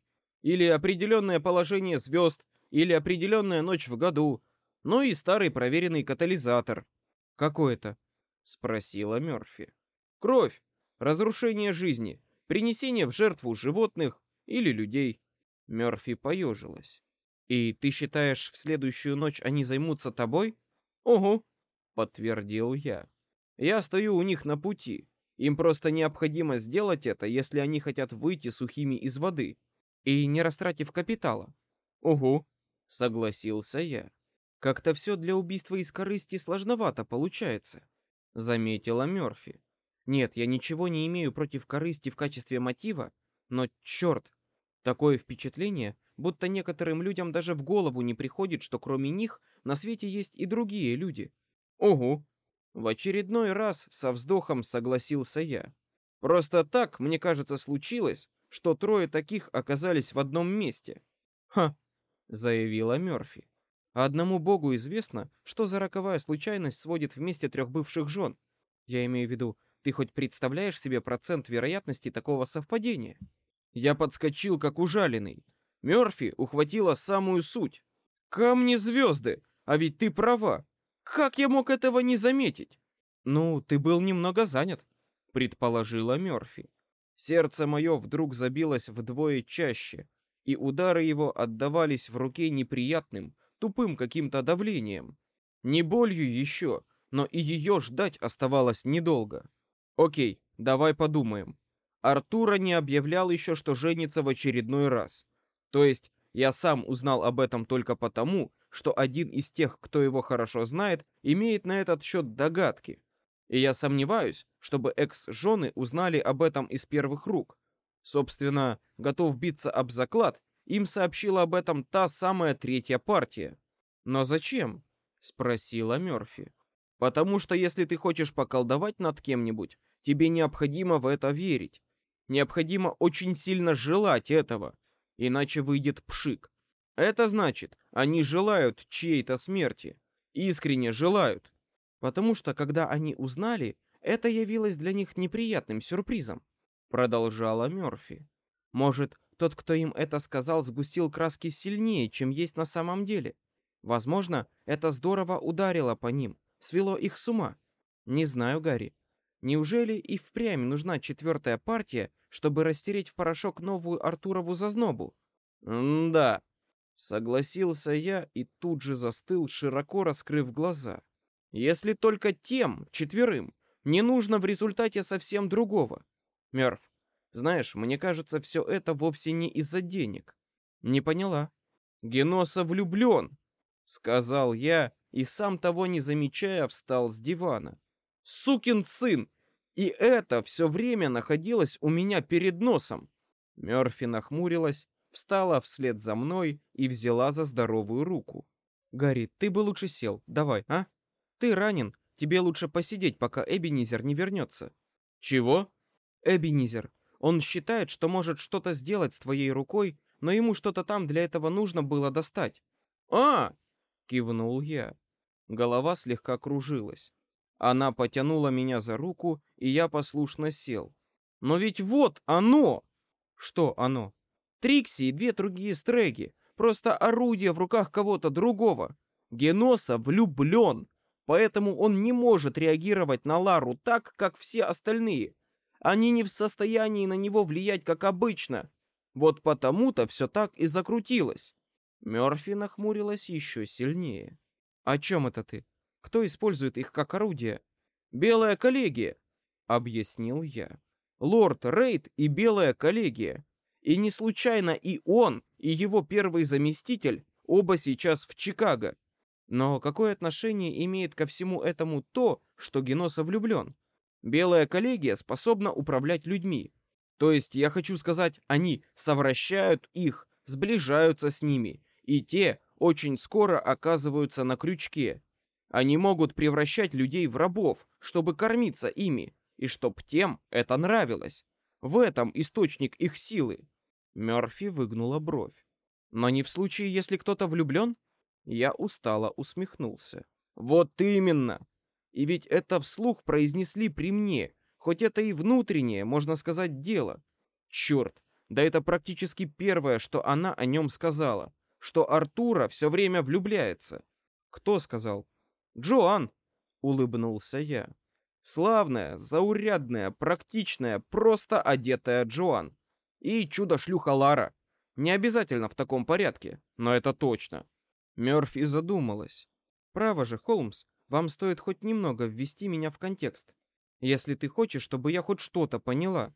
Или определенное положение звезд, или определенная ночь в году. Ну и старый проверенный катализатор. Какой это? Спросила Мёрфи. Кровь разрушение жизни, принесение в жертву животных или людей. Мёрфи поежилась. И ты считаешь, в следующую ночь они займутся тобой? Ого, подтвердил я. Я стою у них на пути. Им просто необходимо сделать это, если они хотят выйти сухими из воды и не растратив капитала. Ого, согласился я. Как-то все для убийства из корысти сложновато получается, заметила Мёрфи. Нет, я ничего не имею против корысти в качестве мотива, но черт, такое впечатление, будто некоторым людям даже в голову не приходит, что кроме них на свете есть и другие люди. Ого! В очередной раз со вздохом согласился я. Просто так, мне кажется, случилось, что трое таких оказались в одном месте. Ха, заявила Мёрфи. А одному богу известно, что за роковая случайность сводит вместе трех бывших жен. Я имею в виду, ты хоть представляешь себе процент вероятности такого совпадения? Я подскочил, как ужаленный. Мёрфи ухватила самую суть. Камни звезды, а ведь ты права. Как я мог этого не заметить? Ну, ты был немного занят, предположила Мёрфи. Сердце мое вдруг забилось вдвое чаще, и удары его отдавались в руке неприятным, тупым каким-то давлением. Не болью еще, но и ее ждать оставалось недолго. Окей, давай подумаем. Артура не объявлял еще, что женится в очередной раз. То есть я сам узнал об этом только потому, что один из тех, кто его хорошо знает, имеет на этот счет догадки. И я сомневаюсь, чтобы экс-жены узнали об этом из первых рук. Собственно, готов биться об заклад, им сообщила об этом та самая третья партия. Но зачем? спросила Мёрфи. Потому что если ты хочешь поколдовать над кем-нибудь, тебе необходимо в это верить. Необходимо очень сильно желать этого, иначе выйдет пшик. Это значит, они желают чьей-то смерти, искренне желают. Потому что когда они узнали, это явилось для них неприятным сюрпризом, продолжала Мёрфи. Может, тот, кто им это сказал, сгустил краски сильнее, чем есть на самом деле. Возможно, это здорово ударило по ним, свело их с ума. Не знаю, Гарри. Неужели и впрямь нужна четвертая партия, чтобы растереть в порошок новую Артурову зазнобу? да, согласился я и тут же застыл, широко раскрыв глаза. Если только тем, четверым, не нужно в результате совсем другого. Мерв, знаешь, мне кажется, все это вовсе не из-за денег. Не поняла. Геноса влюблен, сказал я и сам того не замечая встал с дивана. Сукин сын! И это все время находилось у меня перед носом. Мерфи нахмурилась, встала вслед за мной и взяла за здоровую руку. Гарри, ты бы лучше сел, давай, а? Ты ранен, тебе лучше посидеть, пока Эбенизер не вернется. Чего? Эбенизер. Он считает, что может что-то сделать с твоей рукой, но ему что-то там для этого нужно было достать. А! кивнул я. Голова слегка кружилась. Она потянула меня за руку, и я послушно сел. Но ведь вот оно! Что оно? Трикси и две другие стреги. Просто орудие в руках кого-то другого. Геноса влюблен, поэтому он не может реагировать на Лару так, как все остальные. Они не в состоянии на него влиять, как обычно. Вот потому-то все так и закрутилось. Мёрфи нахмурилась еще сильнее. О чем это ты? Кто использует их как орудие? Белая коллегия, объяснил я. Лорд Рейд и Белая коллегия. И не случайно и он, и его первый заместитель оба сейчас в Чикаго. Но какое отношение имеет ко всему этому то, что Геноса влюблен? Белая коллегия способна управлять людьми. То есть, я хочу сказать, они совращают их, сближаются с ними, и те очень скоро оказываются на крючке. Они могут превращать людей в рабов, чтобы кормиться ими, и чтоб тем это нравилось. В этом источник их силы. Мёрфи выгнула бровь. Но не в случае, если кто-то влюблен? Я устало усмехнулся. Вот именно. И ведь это вслух произнесли при мне, хоть это и внутреннее, можно сказать, дело. Черт, да это практически первое, что она о нем сказала что Артура все время влюбляется. Кто сказал? Джоан, улыбнулся я. Славная, заурядная, практичная, просто одетая Джоан. И чудо-шлюха Лара. Не обязательно в таком порядке, но это точно. Мёрфи задумалась. Право же, Холмс, вам стоит хоть немного ввести меня в контекст. Если ты хочешь, чтобы я хоть что-то поняла.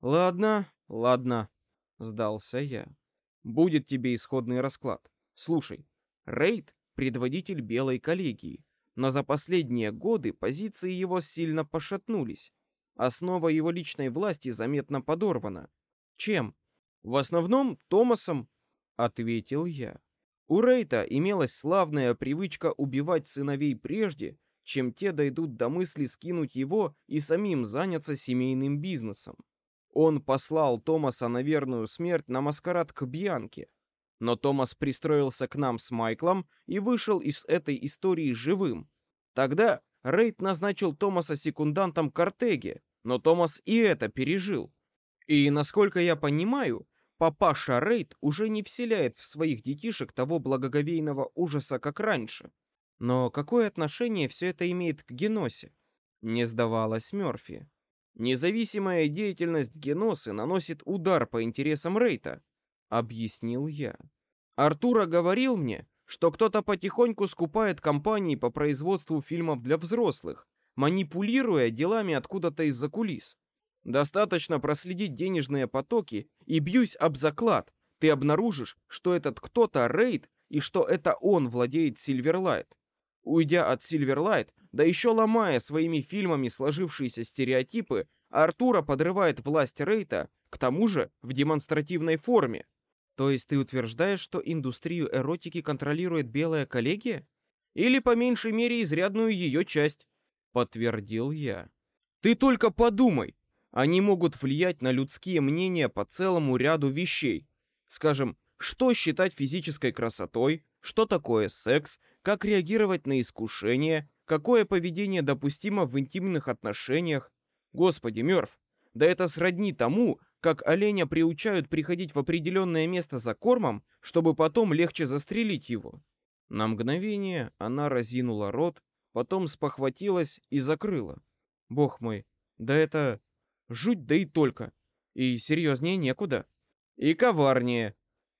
Ладно, ладно, сдался я. Будет тебе исходный расклад. Слушай, Рейд — предводитель Белой коллегии, но за последние годы позиции его сильно пошатнулись. Основа его личной власти заметно подорвана. Чем? В основном Томасом, ответил я. У Рейта имелась славная привычка убивать сыновей прежде, чем те дойдут до мысли скинуть его и самим заняться семейным бизнесом. Он послал Томаса на верную смерть на маскарад к Бьянке. Но Томас пристроился к нам с Майклом и вышел из этой истории живым. Тогда Рейд назначил Томаса секундантом Картеге, но Томас и это пережил. И, насколько я понимаю, папаша Рейд уже не вселяет в своих детишек того благоговейного ужаса, как раньше. Но какое отношение все это имеет к Геносе? Не сдавалась Мёрфи. Независимая деятельность Геносы наносит удар по интересам Рейта, объяснил я. Артура говорил мне, что кто-то потихоньку скупает компании по производству фильмов для взрослых, манипулируя делами откуда-то из-за кулис. Достаточно проследить денежные потоки, и бьюсь об заклад, ты обнаружишь, что этот кто-то Рейд и что это он владеет Сильверлайт. Уйдя от Сильверлайт, да еще ломая своими фильмами сложившиеся стереотипы, Артура подрывает власть Рейта, к тому же в демонстративной форме. То есть ты утверждаешь, что индустрию эротики контролирует белая коллегия? Или по меньшей мере изрядную ее часть? Подтвердил я. Ты только подумай, они могут влиять на людские мнения по целому ряду вещей. Скажем, что считать физической красотой, что такое секс, как реагировать на искушение, какое поведение допустимо в интимных отношениях. Господи, Мёрф, да это сродни тому, как оленя приучают приходить в определенное место за кормом, чтобы потом легче застрелить его. На мгновение она разинула рот, потом спохватилась и закрыла. Бог мой, да это жуть да и только. И серьезнее некуда. И коварнее.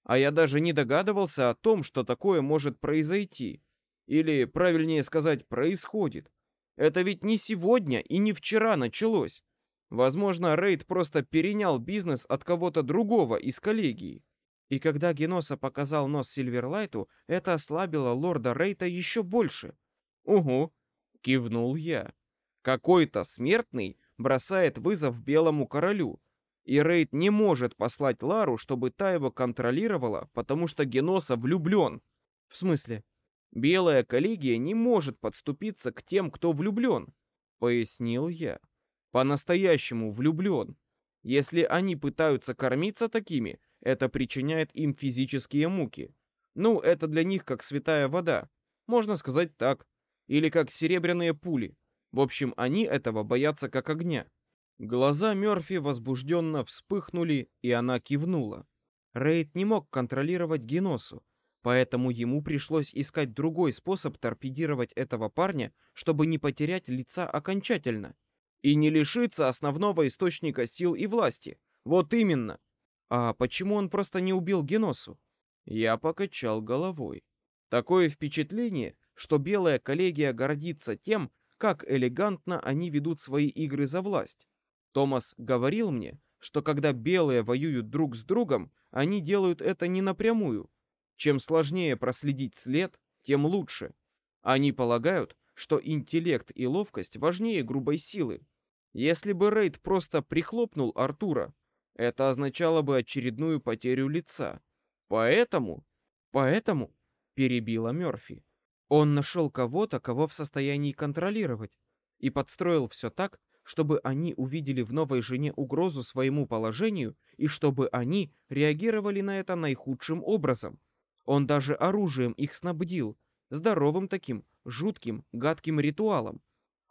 А я даже не догадывался о том, что такое может произойти. Или, правильнее сказать, происходит. Это ведь не сегодня и не вчера началось. Возможно, Рейд просто перенял бизнес от кого-то другого из коллегии. И когда Геноса показал нос Сильверлайту, это ослабило лорда Рейта еще больше. «Угу», — кивнул я. «Какой-то смертный бросает вызов Белому Королю, и Рейд не может послать Лару, чтобы та его контролировала, потому что Геноса влюблен. В смысле? Белая коллегия не может подступиться к тем, кто влюблен», — пояснил я по-настоящему влюблен. Если они пытаются кормиться такими, это причиняет им физические муки. Ну, это для них как святая вода. Можно сказать так. Или как серебряные пули. В общем, они этого боятся как огня. Глаза Мёрфи возбужденно вспыхнули, и она кивнула. Рейд не мог контролировать Геносу, поэтому ему пришлось искать другой способ торпедировать этого парня, чтобы не потерять лица окончательно и не лишиться основного источника сил и власти. Вот именно. А почему он просто не убил Геносу? Я покачал головой. Такое впечатление, что белая коллегия гордится тем, как элегантно они ведут свои игры за власть. Томас говорил мне, что когда белые воюют друг с другом, они делают это не напрямую. Чем сложнее проследить след, тем лучше. Они полагают, что интеллект и ловкость важнее грубой силы. Если бы Рейд просто прихлопнул Артура, это означало бы очередную потерю лица. Поэтому, поэтому, перебила Мёрфи, он нашел кого-то, кого в состоянии контролировать, и подстроил все так, чтобы они увидели в новой жене угрозу своему положению и чтобы они реагировали на это наихудшим образом. Он даже оружием их снабдил, здоровым таким, жутким, гадким ритуалом.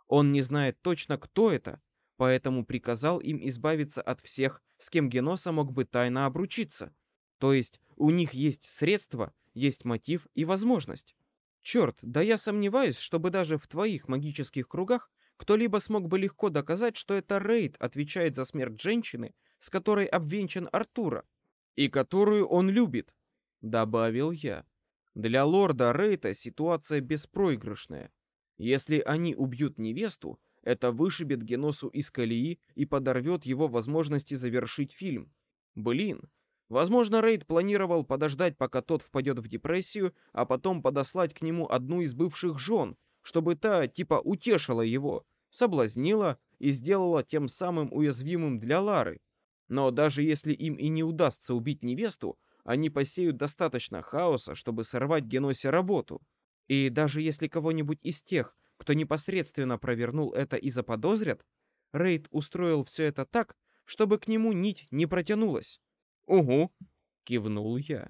Он не знает точно, кто это, поэтому приказал им избавиться от всех, с кем Геноса мог бы тайно обручиться. То есть у них есть средства, есть мотив и возможность. Черт, да я сомневаюсь, чтобы даже в твоих магических кругах кто-либо смог бы легко доказать, что это Рейд отвечает за смерть женщины, с которой обвенчан Артура, и которую он любит, — добавил я. Для лорда Рейта ситуация беспроигрышная. Если они убьют невесту, это вышибет Геносу из колеи и подорвет его возможности завершить фильм. Блин, возможно, Рейд планировал подождать, пока тот впадет в депрессию, а потом подослать к нему одну из бывших жен, чтобы та типа утешила его, соблазнила и сделала тем самым уязвимым для Лары. Но даже если им и не удастся убить невесту, они посеют достаточно хаоса, чтобы сорвать Геносе работу. И даже если кого-нибудь из тех, кто непосредственно провернул это и заподозрят, Рейд устроил все это так, чтобы к нему нить не протянулась. «Угу», — кивнул я.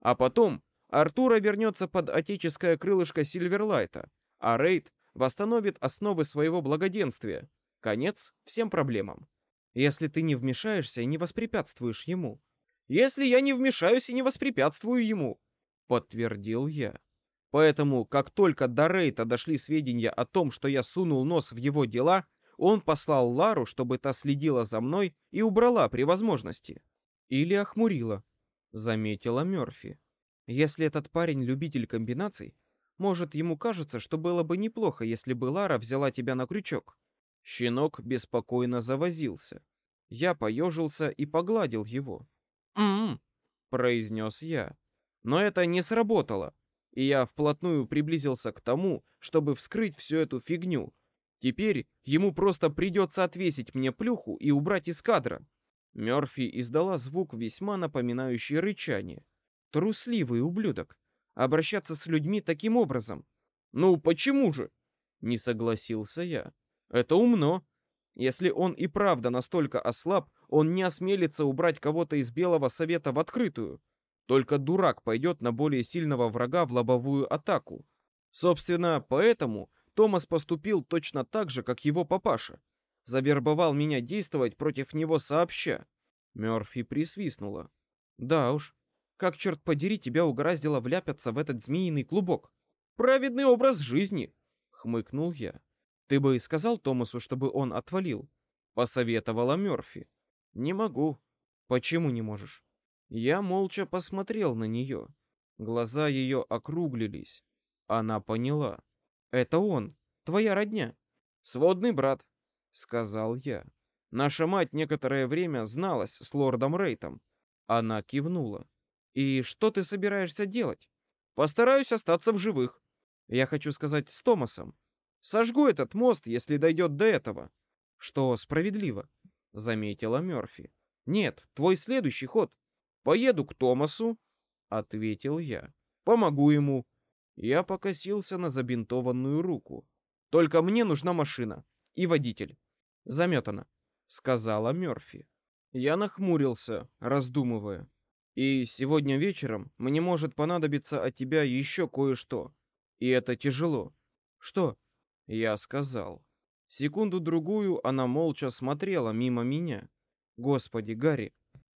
А потом Артура вернется под отеческое крылышко Сильверлайта, а Рейд восстановит основы своего благоденствия. Конец всем проблемам. Если ты не вмешаешься и не воспрепятствуешь ему. Если я не вмешаюсь и не воспрепятствую ему, подтвердил я. Поэтому, как только до Рейта дошли сведения о том, что я сунул нос в его дела, он послал Лару, чтобы та следила за мной и убрала при возможности. Или охмурила, заметила Мёрфи. Если этот парень любитель комбинаций, может, ему кажется, что было бы неплохо, если бы Лара взяла тебя на крючок. Щенок беспокойно завозился. Я поежился и погладил его. «М-м-м», произнес я. Но это не сработало, и я вплотную приблизился к тому, чтобы вскрыть всю эту фигню. Теперь ему просто придется отвесить мне плюху и убрать из кадра. Мёрфи издала звук, весьма напоминающий рычание. Трусливый ублюдок. Обращаться с людьми таким образом. Ну, почему же? Не согласился я. Это умно. Если он и правда настолько ослаб, он не осмелится убрать кого-то из Белого Совета в открытую. Только дурак пойдет на более сильного врага в лобовую атаку. Собственно, поэтому Томас поступил точно так же, как его папаша. Завербовал меня действовать против него сообща. Мёрфи присвистнула. Да уж, как черт подери тебя угораздило вляпаться в этот змеиный клубок. Праведный образ жизни, хмыкнул я. Ты бы сказал Томасу, чтобы он отвалил, посоветовала Мёрфи. Не могу. Почему не можешь? Я молча посмотрел на нее. Глаза ее округлились. Она поняла. Это он, твоя родня. Сводный брат, сказал я. Наша мать некоторое время зналась с лордом Рейтом. Она кивнула. И что ты собираешься делать? Постараюсь остаться в живых. Я хочу сказать с Томасом. Сожгу этот мост, если дойдет до этого. Что справедливо, заметила Мёрфи. Нет, твой следующий ход. Поеду к Томасу, ответил я. Помогу ему. Я покосился на забинтованную руку. Только мне нужна машина и водитель. Заметано, сказала Мёрфи. Я нахмурился, раздумывая. И сегодня вечером мне может понадобиться от тебя еще кое-что. И это тяжело. Что? Я сказал. Секунду-другую она молча смотрела мимо меня. Господи, Гарри.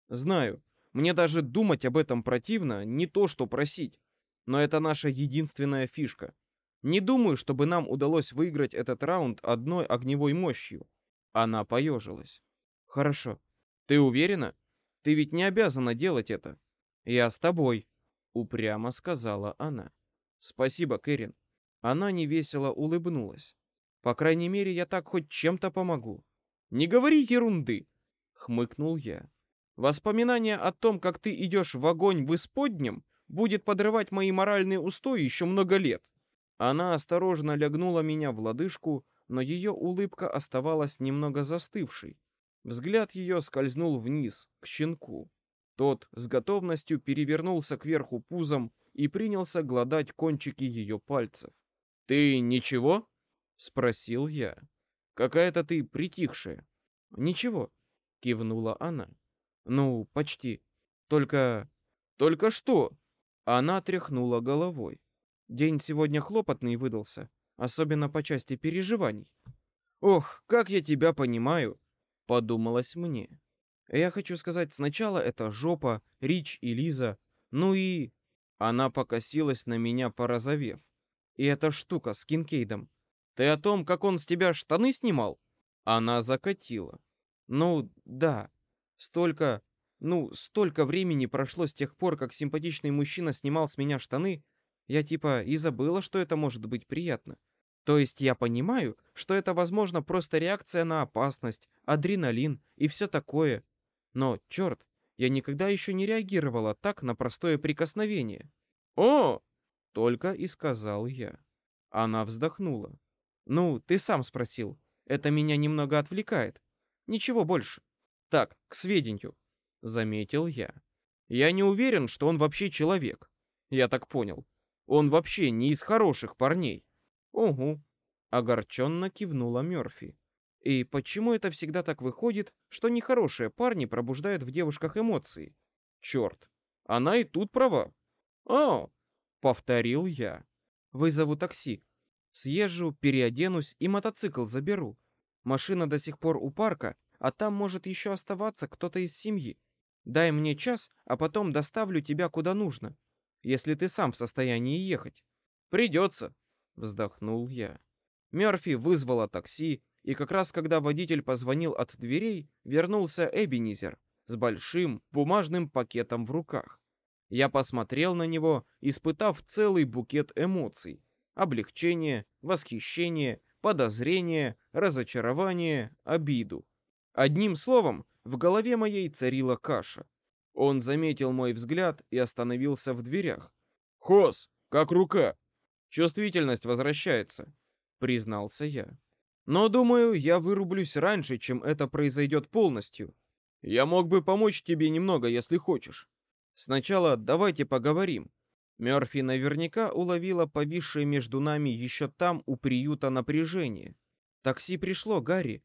Знаю, мне даже думать об этом противно, не то что просить. Но это наша единственная фишка. Не думаю, чтобы нам удалось выиграть этот раунд одной огневой мощью. Она поежилась. Хорошо. Ты уверена? Ты ведь не обязана делать это. Я с тобой, упрямо сказала она. Спасибо, Кэрин. Она невесело улыбнулась. По крайней мере, я так хоть чем-то помогу. Не говори ерунды, хмыкнул я. Воспоминание о том, как ты идешь в огонь в исподнем, будет подрывать мои моральные устои еще много лет. Она осторожно лягнула меня в лодыжку, но ее улыбка оставалась немного застывшей. Взгляд ее скользнул вниз, к щенку. Тот с готовностью перевернулся кверху пузом и принялся гладать кончики ее пальцев. «Ты ничего?» — спросил я. «Какая-то ты притихшая». «Ничего», — кивнула она. Ну, почти. Только... Только что? Она тряхнула головой. День сегодня хлопотный выдался, особенно по части переживаний. Ох, как я тебя понимаю, подумалось мне. Я хочу сказать, сначала это жопа, Рич и Лиза, ну и... Она покосилась на меня, порозовев. И эта штука с Кинкейдом. Ты о том, как он с тебя штаны снимал? Она закатила. Ну, да. Столько, ну, столько времени прошло с тех пор, как симпатичный мужчина снимал с меня штаны, я типа и забыла, что это может быть приятно. То есть я понимаю, что это, возможно, просто реакция на опасность, адреналин и все такое. Но, черт, я никогда еще не реагировала так на простое прикосновение. «О!» — только и сказал я. Она вздохнула. «Ну, ты сам спросил. Это меня немного отвлекает. Ничего больше. Так, к сведению, заметил я. Я не уверен, что он вообще человек. Я так понял. Он вообще не из хороших парней. Угу. Огорченно кивнула Мёрфи. И почему это всегда так выходит, что нехорошие парни пробуждают в девушках эмоции? Черт, она и тут права. «О!» — повторил я. «Вызову такси. Съезжу, переоденусь и мотоцикл заберу. Машина до сих пор у парка, а там может еще оставаться кто-то из семьи. Дай мне час, а потом доставлю тебя куда нужно, если ты сам в состоянии ехать». «Придется», — вздохнул я. Мерфи вызвала такси, и как раз когда водитель позвонил от дверей, вернулся Эбенизер с большим бумажным пакетом в руках. Я посмотрел на него, испытав целый букет эмоций. Облегчение, восхищение, подозрение, разочарование, обиду. Одним словом, в голове моей царила каша. Он заметил мой взгляд и остановился в дверях. «Хос, как рука?» «Чувствительность возвращается», — признался я. «Но, думаю, я вырублюсь раньше, чем это произойдет полностью. Я мог бы помочь тебе немного, если хочешь. Сначала давайте поговорим. Мёрфи наверняка уловила повисшее между нами еще там у приюта напряжение. Такси пришло, Гарри,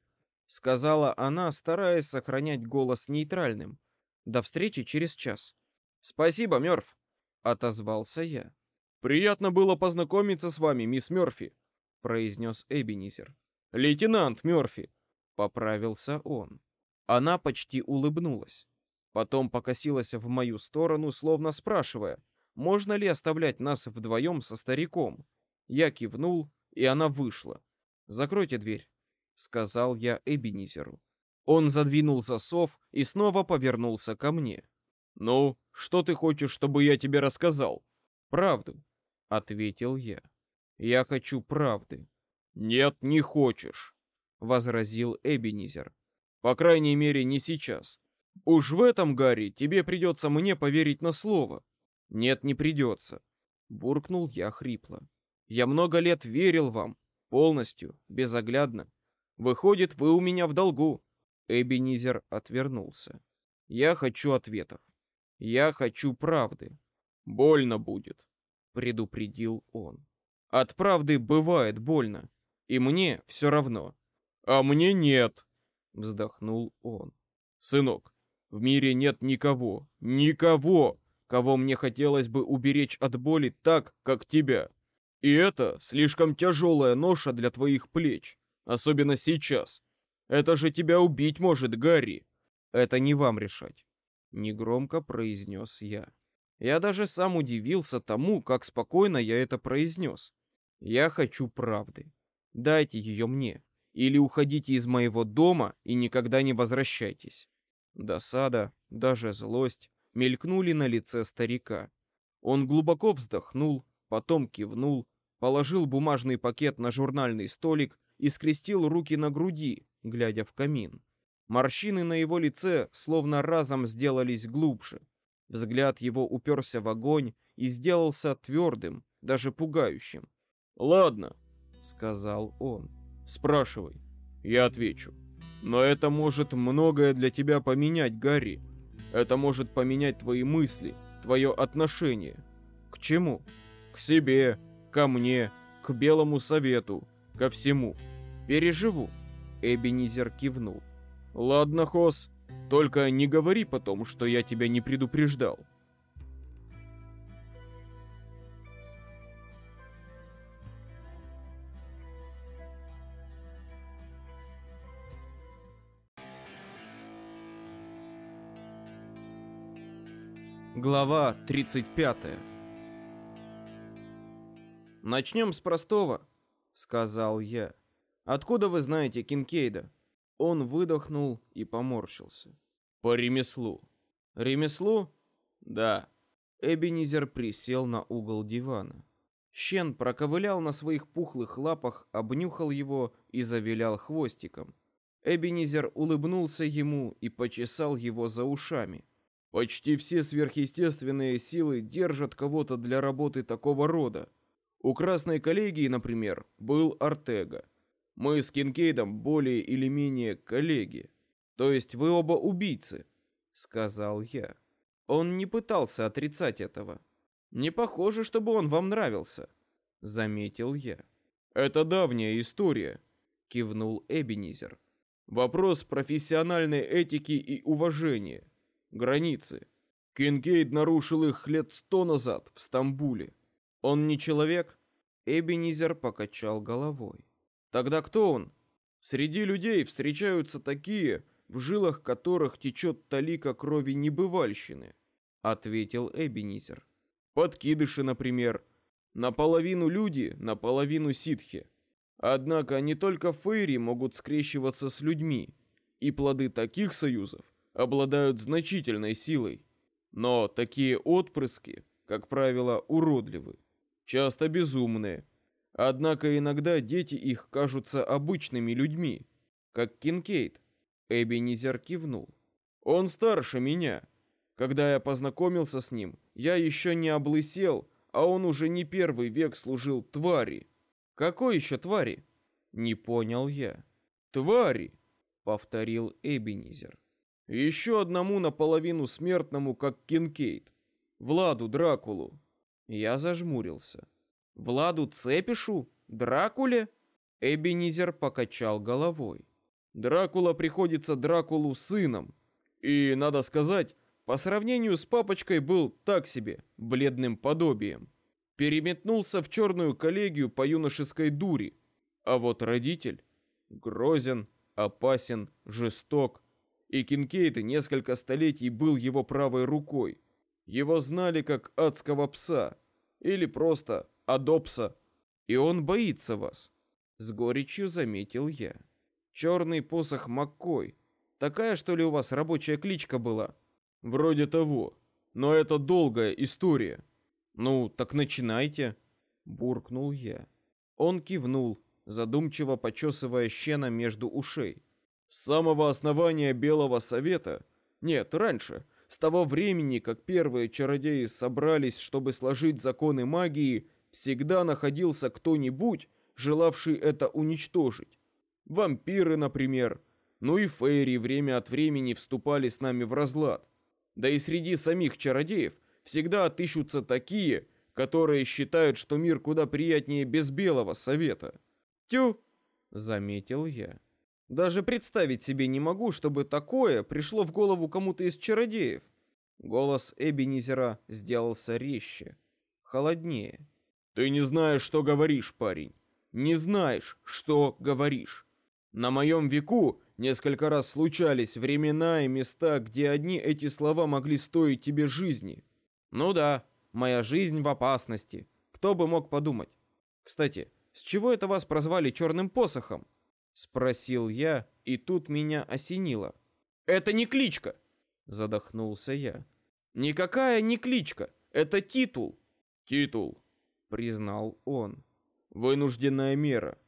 сказала она, стараясь сохранять голос нейтральным. До встречи через час. Спасибо, Мёрф, отозвался я. Приятно было познакомиться с вами, мисс Мёрфи, произнес Эбенизер. Лейтенант Мёрфи, поправился он. Она почти улыбнулась. Потом покосилась в мою сторону, словно спрашивая, можно ли оставлять нас вдвоем со стариком. Я кивнул, и она вышла. «Закройте дверь», — сказал я Эбенизеру. Он задвинул засов и снова повернулся ко мне. «Ну, что ты хочешь, чтобы я тебе рассказал?» «Правду», — ответил я. «Я хочу правды». «Нет, не хочешь», — возразил Эбенизер. По крайней мере, не сейчас. Уж в этом, Гарри, тебе придется мне поверить на слово. Нет, не придется. Буркнул я хрипло. Я много лет верил вам. Полностью, безоглядно. Выходит, вы у меня в долгу. Эбенизер отвернулся. Я хочу ответов. Я хочу правды. Больно будет, предупредил он. От правды бывает больно. И мне все равно. А мне нет, вздохнул он. Сынок, в мире нет никого, никого, кого мне хотелось бы уберечь от боли так, как тебя. И это слишком тяжелая ноша для твоих плеч, особенно сейчас. Это же тебя убить может, Гарри. Это не вам решать, негромко произнес я. Я даже сам удивился тому, как спокойно я это произнес. Я хочу правды. Дайте ее мне. Или уходите из моего дома и никогда не возвращайтесь. Досада, даже злость мелькнули на лице старика. Он глубоко вздохнул, потом кивнул, положил бумажный пакет на журнальный столик и скрестил руки на груди, глядя в камин. Морщины на его лице словно разом сделались глубже. Взгляд его уперся в огонь и сделался твердым, даже пугающим. «Ладно», — сказал он. Спрашивай. Я отвечу. Но это может многое для тебя поменять, Гарри. Это может поменять твои мысли, твое отношение. К чему? К себе, ко мне, к Белому Совету, ко всему. Переживу. Эбенизер кивнул. Ладно, Хос, только не говори потом, что я тебя не предупреждал. Глава 35 «Начнем с простого», — сказал я. «Откуда вы знаете Кинкейда?» Он выдохнул и поморщился. «По ремеслу». «Ремеслу?» «Да». Эбенизер присел на угол дивана. Щен проковылял на своих пухлых лапах, обнюхал его и завилял хвостиком. Эбенизер улыбнулся ему и почесал его за ушами. Почти все сверхъестественные силы держат кого-то для работы такого рода. У Красной коллегии, например, был Артега. Мы с Кинкейдом более или менее коллеги. То есть вы оба убийцы, сказал я. Он не пытался отрицать этого. Не похоже, чтобы он вам нравился, заметил я. Это давняя история, кивнул Эбенизер. Вопрос профессиональной этики и уважения границы. Кинкейд нарушил их лет сто назад в Стамбуле. Он не человек? Эбенизер покачал головой. Тогда кто он? Среди людей встречаются такие, в жилах которых течет талика крови небывальщины, ответил Эбенизер. Подкидыши, например, наполовину люди, наполовину ситхи. Однако не только фейри могут скрещиваться с людьми, и плоды таких союзов обладают значительной силой. Но такие отпрыски, как правило, уродливы, часто безумные. Однако иногда дети их кажутся обычными людьми, как Кинкейт. Эбенизер кивнул. Он старше меня. Когда я познакомился с ним, я еще не облысел, а он уже не первый век служил твари. Какой еще твари? Не понял я. Твари, повторил Эбенизер. Еще одному наполовину смертному, как Кинкейт. Владу Дракулу. Я зажмурился. Владу Цепишу? Дракуле? Эбенизер покачал головой. Дракула приходится Дракулу сыном. И, надо сказать, по сравнению с папочкой был так себе, бледным подобием. Переметнулся в черную коллегию по юношеской дури. А вот родитель грозен, опасен, жесток. И Кинкейд несколько столетий был его правой рукой. Его знали как адского пса. Или просто адопса. И он боится вас. С горечью заметил я. Черный посох Маккой. Такая, что ли, у вас рабочая кличка была? Вроде того. Но это долгая история. Ну, так начинайте. Буркнул я. Он кивнул, задумчиво почесывая щена между ушей. С самого основания Белого Совета, нет, раньше, с того времени, как первые чародеи собрались, чтобы сложить законы магии, всегда находился кто-нибудь, желавший это уничтожить. Вампиры, например. Ну и фейри время от времени вступали с нами в разлад. Да и среди самих чародеев всегда отыщутся такие, которые считают, что мир куда приятнее без Белого Совета. Тю, заметил я. Даже представить себе не могу, чтобы такое пришло в голову кому-то из чародеев. Голос Эбенизера сделался резче, холоднее. Ты не знаешь, что говоришь, парень. Не знаешь, что говоришь. На моем веку несколько раз случались времена и места, где одни эти слова могли стоить тебе жизни. Ну да, моя жизнь в опасности. Кто бы мог подумать? Кстати, с чего это вас прозвали черным посохом? Спросил я, и тут меня осенило. Это не кличка, задохнулся я. Никакая не кличка, это титул. Титул, признал он. Вынужденная мера.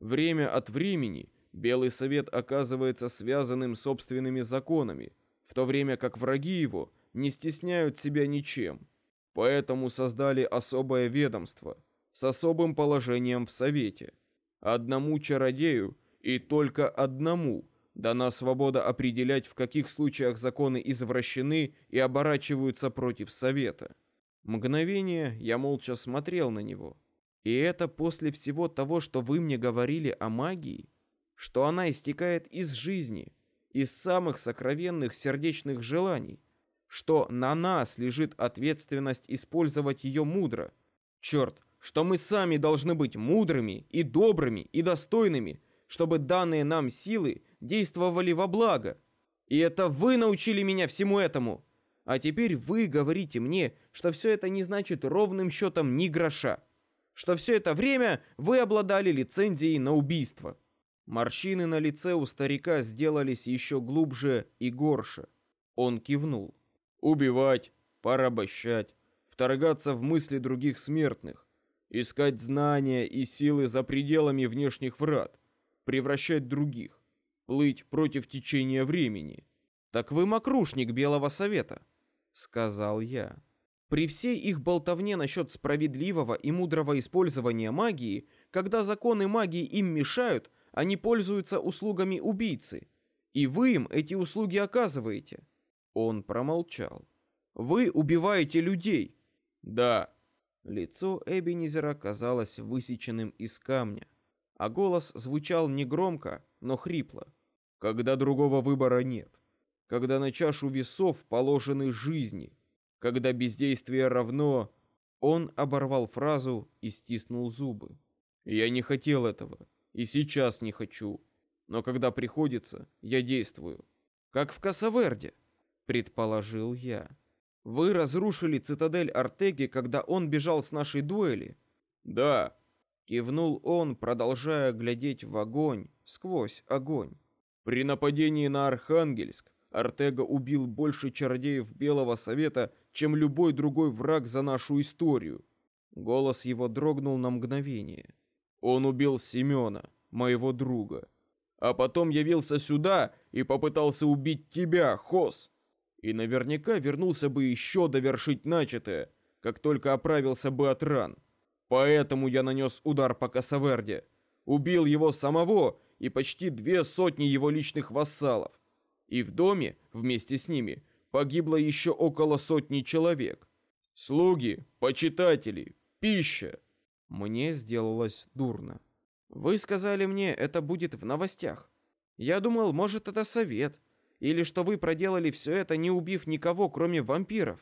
Время от времени Белый Совет оказывается связанным собственными законами, в то время как враги его не стесняют себя ничем. Поэтому создали особое ведомство с особым положением в Совете. Одному чародею и только одному дана свобода определять, в каких случаях законы извращены и оборачиваются против совета. Мгновение я молча смотрел на него. И это после всего того, что вы мне говорили о магии, что она истекает из жизни, из самых сокровенных сердечных желаний, что на нас лежит ответственность использовать ее мудро. Черт, что мы сами должны быть мудрыми и добрыми и достойными, чтобы данные нам силы действовали во благо. И это вы научили меня всему этому. А теперь вы говорите мне, что все это не значит ровным счетом ни гроша. Что все это время вы обладали лицензией на убийство. Морщины на лице у старика сделались еще глубже и горше. Он кивнул. Убивать, порабощать, вторгаться в мысли других смертных, искать знания и силы за пределами внешних врат превращать других, плыть против течения времени. Так вы мокрушник Белого Совета, сказал я. При всей их болтовне насчет справедливого и мудрого использования магии, когда законы магии им мешают, они пользуются услугами убийцы, и вы им эти услуги оказываете. Он промолчал. Вы убиваете людей. Да. Лицо Эбенизера казалось высеченным из камня а голос звучал не громко, но хрипло. Когда другого выбора нет, когда на чашу весов положены жизни, когда бездействие равно... Он оборвал фразу и стиснул зубы. Я не хотел этого, и сейчас не хочу. Но когда приходится, я действую. Как в Касаверде, предположил я. Вы разрушили цитадель Артеги, когда он бежал с нашей дуэли? Да, кивнул он, продолжая глядеть в огонь, сквозь огонь. При нападении на Архангельск Артега убил больше чародеев Белого Совета, чем любой другой враг за нашу историю. Голос его дрогнул на мгновение. Он убил Семена, моего друга. А потом явился сюда и попытался убить тебя, Хос. И наверняка вернулся бы еще довершить начатое, как только оправился бы от ран. Поэтому я нанес удар по Касаверде. Убил его самого и почти две сотни его личных вассалов. И в доме, вместе с ними, погибло еще около сотни человек. Слуги, почитатели, пища. Мне сделалось дурно. Вы сказали мне, это будет в новостях. Я думал, может, это совет, или что вы проделали все это, не убив никого, кроме вампиров.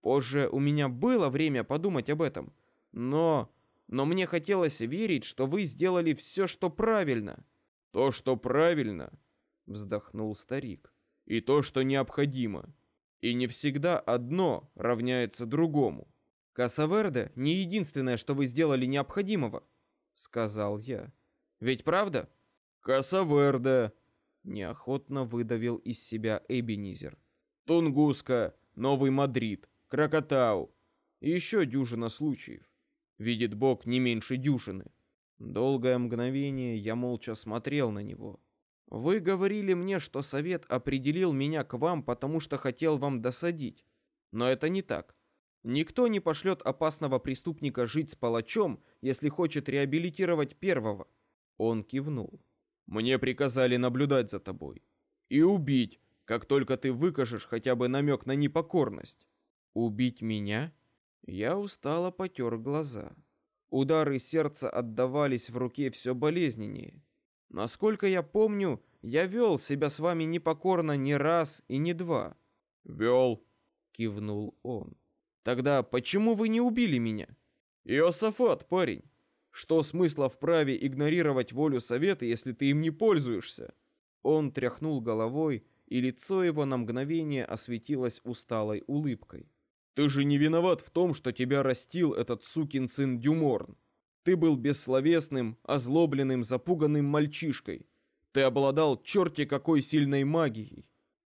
Позже у меня было время подумать об этом, но... Но мне хотелось верить, что вы сделали все, что правильно. То, что правильно, вздохнул старик, и то, что необходимо. И не всегда одно равняется другому. Касаверде не единственное, что вы сделали необходимого, сказал я. Ведь правда? Касаверде, неохотно выдавил из себя Эбенизер. Тунгуска, Новый Мадрид, Кракатау и еще дюжина случаев. Видит Бог не меньше дюжины. Долгое мгновение я молча смотрел на него. Вы говорили мне, что совет определил меня к вам, потому что хотел вам досадить. Но это не так. Никто не пошлет опасного преступника жить с палачом, если хочет реабилитировать первого. Он кивнул. Мне приказали наблюдать за тобой и убить, как только ты выкажешь хотя бы намек на непокорность. Убить меня? Я устало потер глаза. Удары сердца отдавались в руке все болезненнее. Насколько я помню, я вел себя с вами непокорно не раз и не два. Вел, кивнул он. Тогда почему вы не убили меня? Иосафат, парень. Что смысла в праве игнорировать волю совета, если ты им не пользуешься? Он тряхнул головой, и лицо его на мгновение осветилось усталой улыбкой. Ты же не виноват в том, что тебя растил этот сукин сын Дюморн. Ты был бессловесным, озлобленным, запуганным мальчишкой. Ты обладал черти какой сильной магией.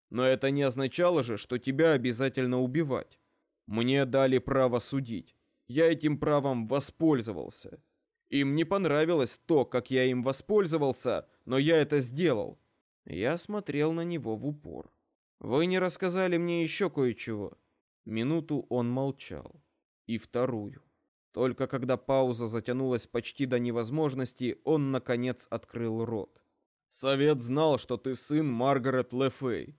Но это не означало же, что тебя обязательно убивать. Мне дали право судить. Я этим правом воспользовался. Им не понравилось то, как я им воспользовался, но я это сделал. Я смотрел на него в упор. Вы не рассказали мне еще кое-чего. Минуту он молчал. И вторую. Только когда пауза затянулась почти до невозможности, он наконец открыл рот. Совет знал, что ты сын Маргарет Лефей.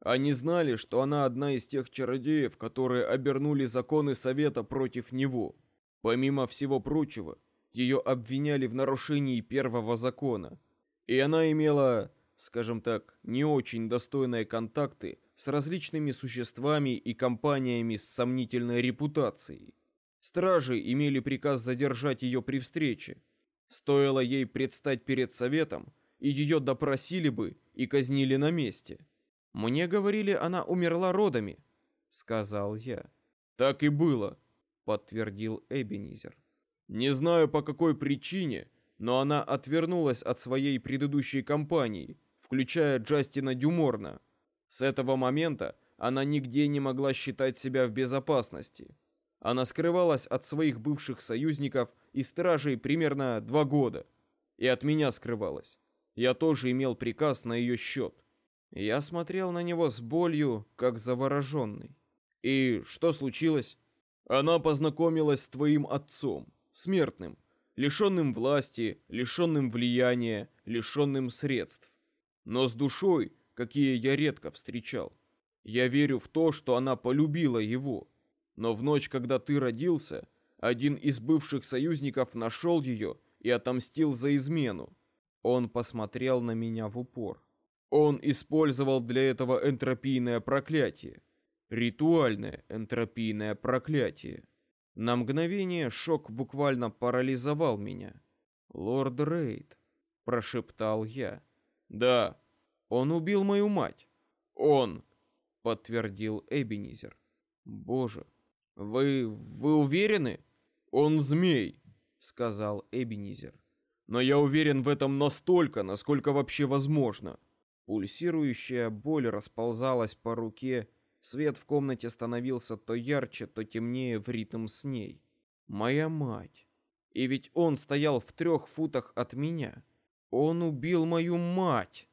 Они знали, что она одна из тех чародеев, которые обернули законы Совета против него. Помимо всего прочего, ее обвиняли в нарушении первого закона. И она имела, скажем так, не очень достойные контакты с различными существами и компаниями с сомнительной репутацией. Стражи имели приказ задержать ее при встрече. Стоило ей предстать перед советом, и ее допросили бы и казнили на месте. Мне говорили, она умерла родами, сказал я. Так и было, подтвердил Эбенизер. Не знаю по какой причине, но она отвернулась от своей предыдущей компании, включая Джастина Дюморна. С этого момента она нигде не могла считать себя в безопасности. Она скрывалась от своих бывших союзников и стражей примерно два года. И от меня скрывалась. Я тоже имел приказ на ее счет. Я смотрел на него с болью, как завороженный. И что случилось? Она познакомилась с твоим отцом, смертным, лишенным власти, лишенным влияния, лишенным средств. Но с душой, какие я редко встречал. Я верю в то, что она полюбила его. Но в ночь, когда ты родился, один из бывших союзников нашел ее и отомстил за измену. Он посмотрел на меня в упор. Он использовал для этого энтропийное проклятие. Ритуальное энтропийное проклятие. На мгновение шок буквально парализовал меня. Лорд Рейд, прошептал я. Да, он убил мою мать. Он, подтвердил Эбенизер. Боже, вы вы уверены? Он змей, сказал Эбенизер. Но я уверен в этом настолько, насколько вообще возможно. Пульсирующая боль расползалась по руке, свет в комнате становился то ярче, то темнее в ритм с ней. Моя мать. И ведь он стоял в трех футах от меня. Он убил мою мать.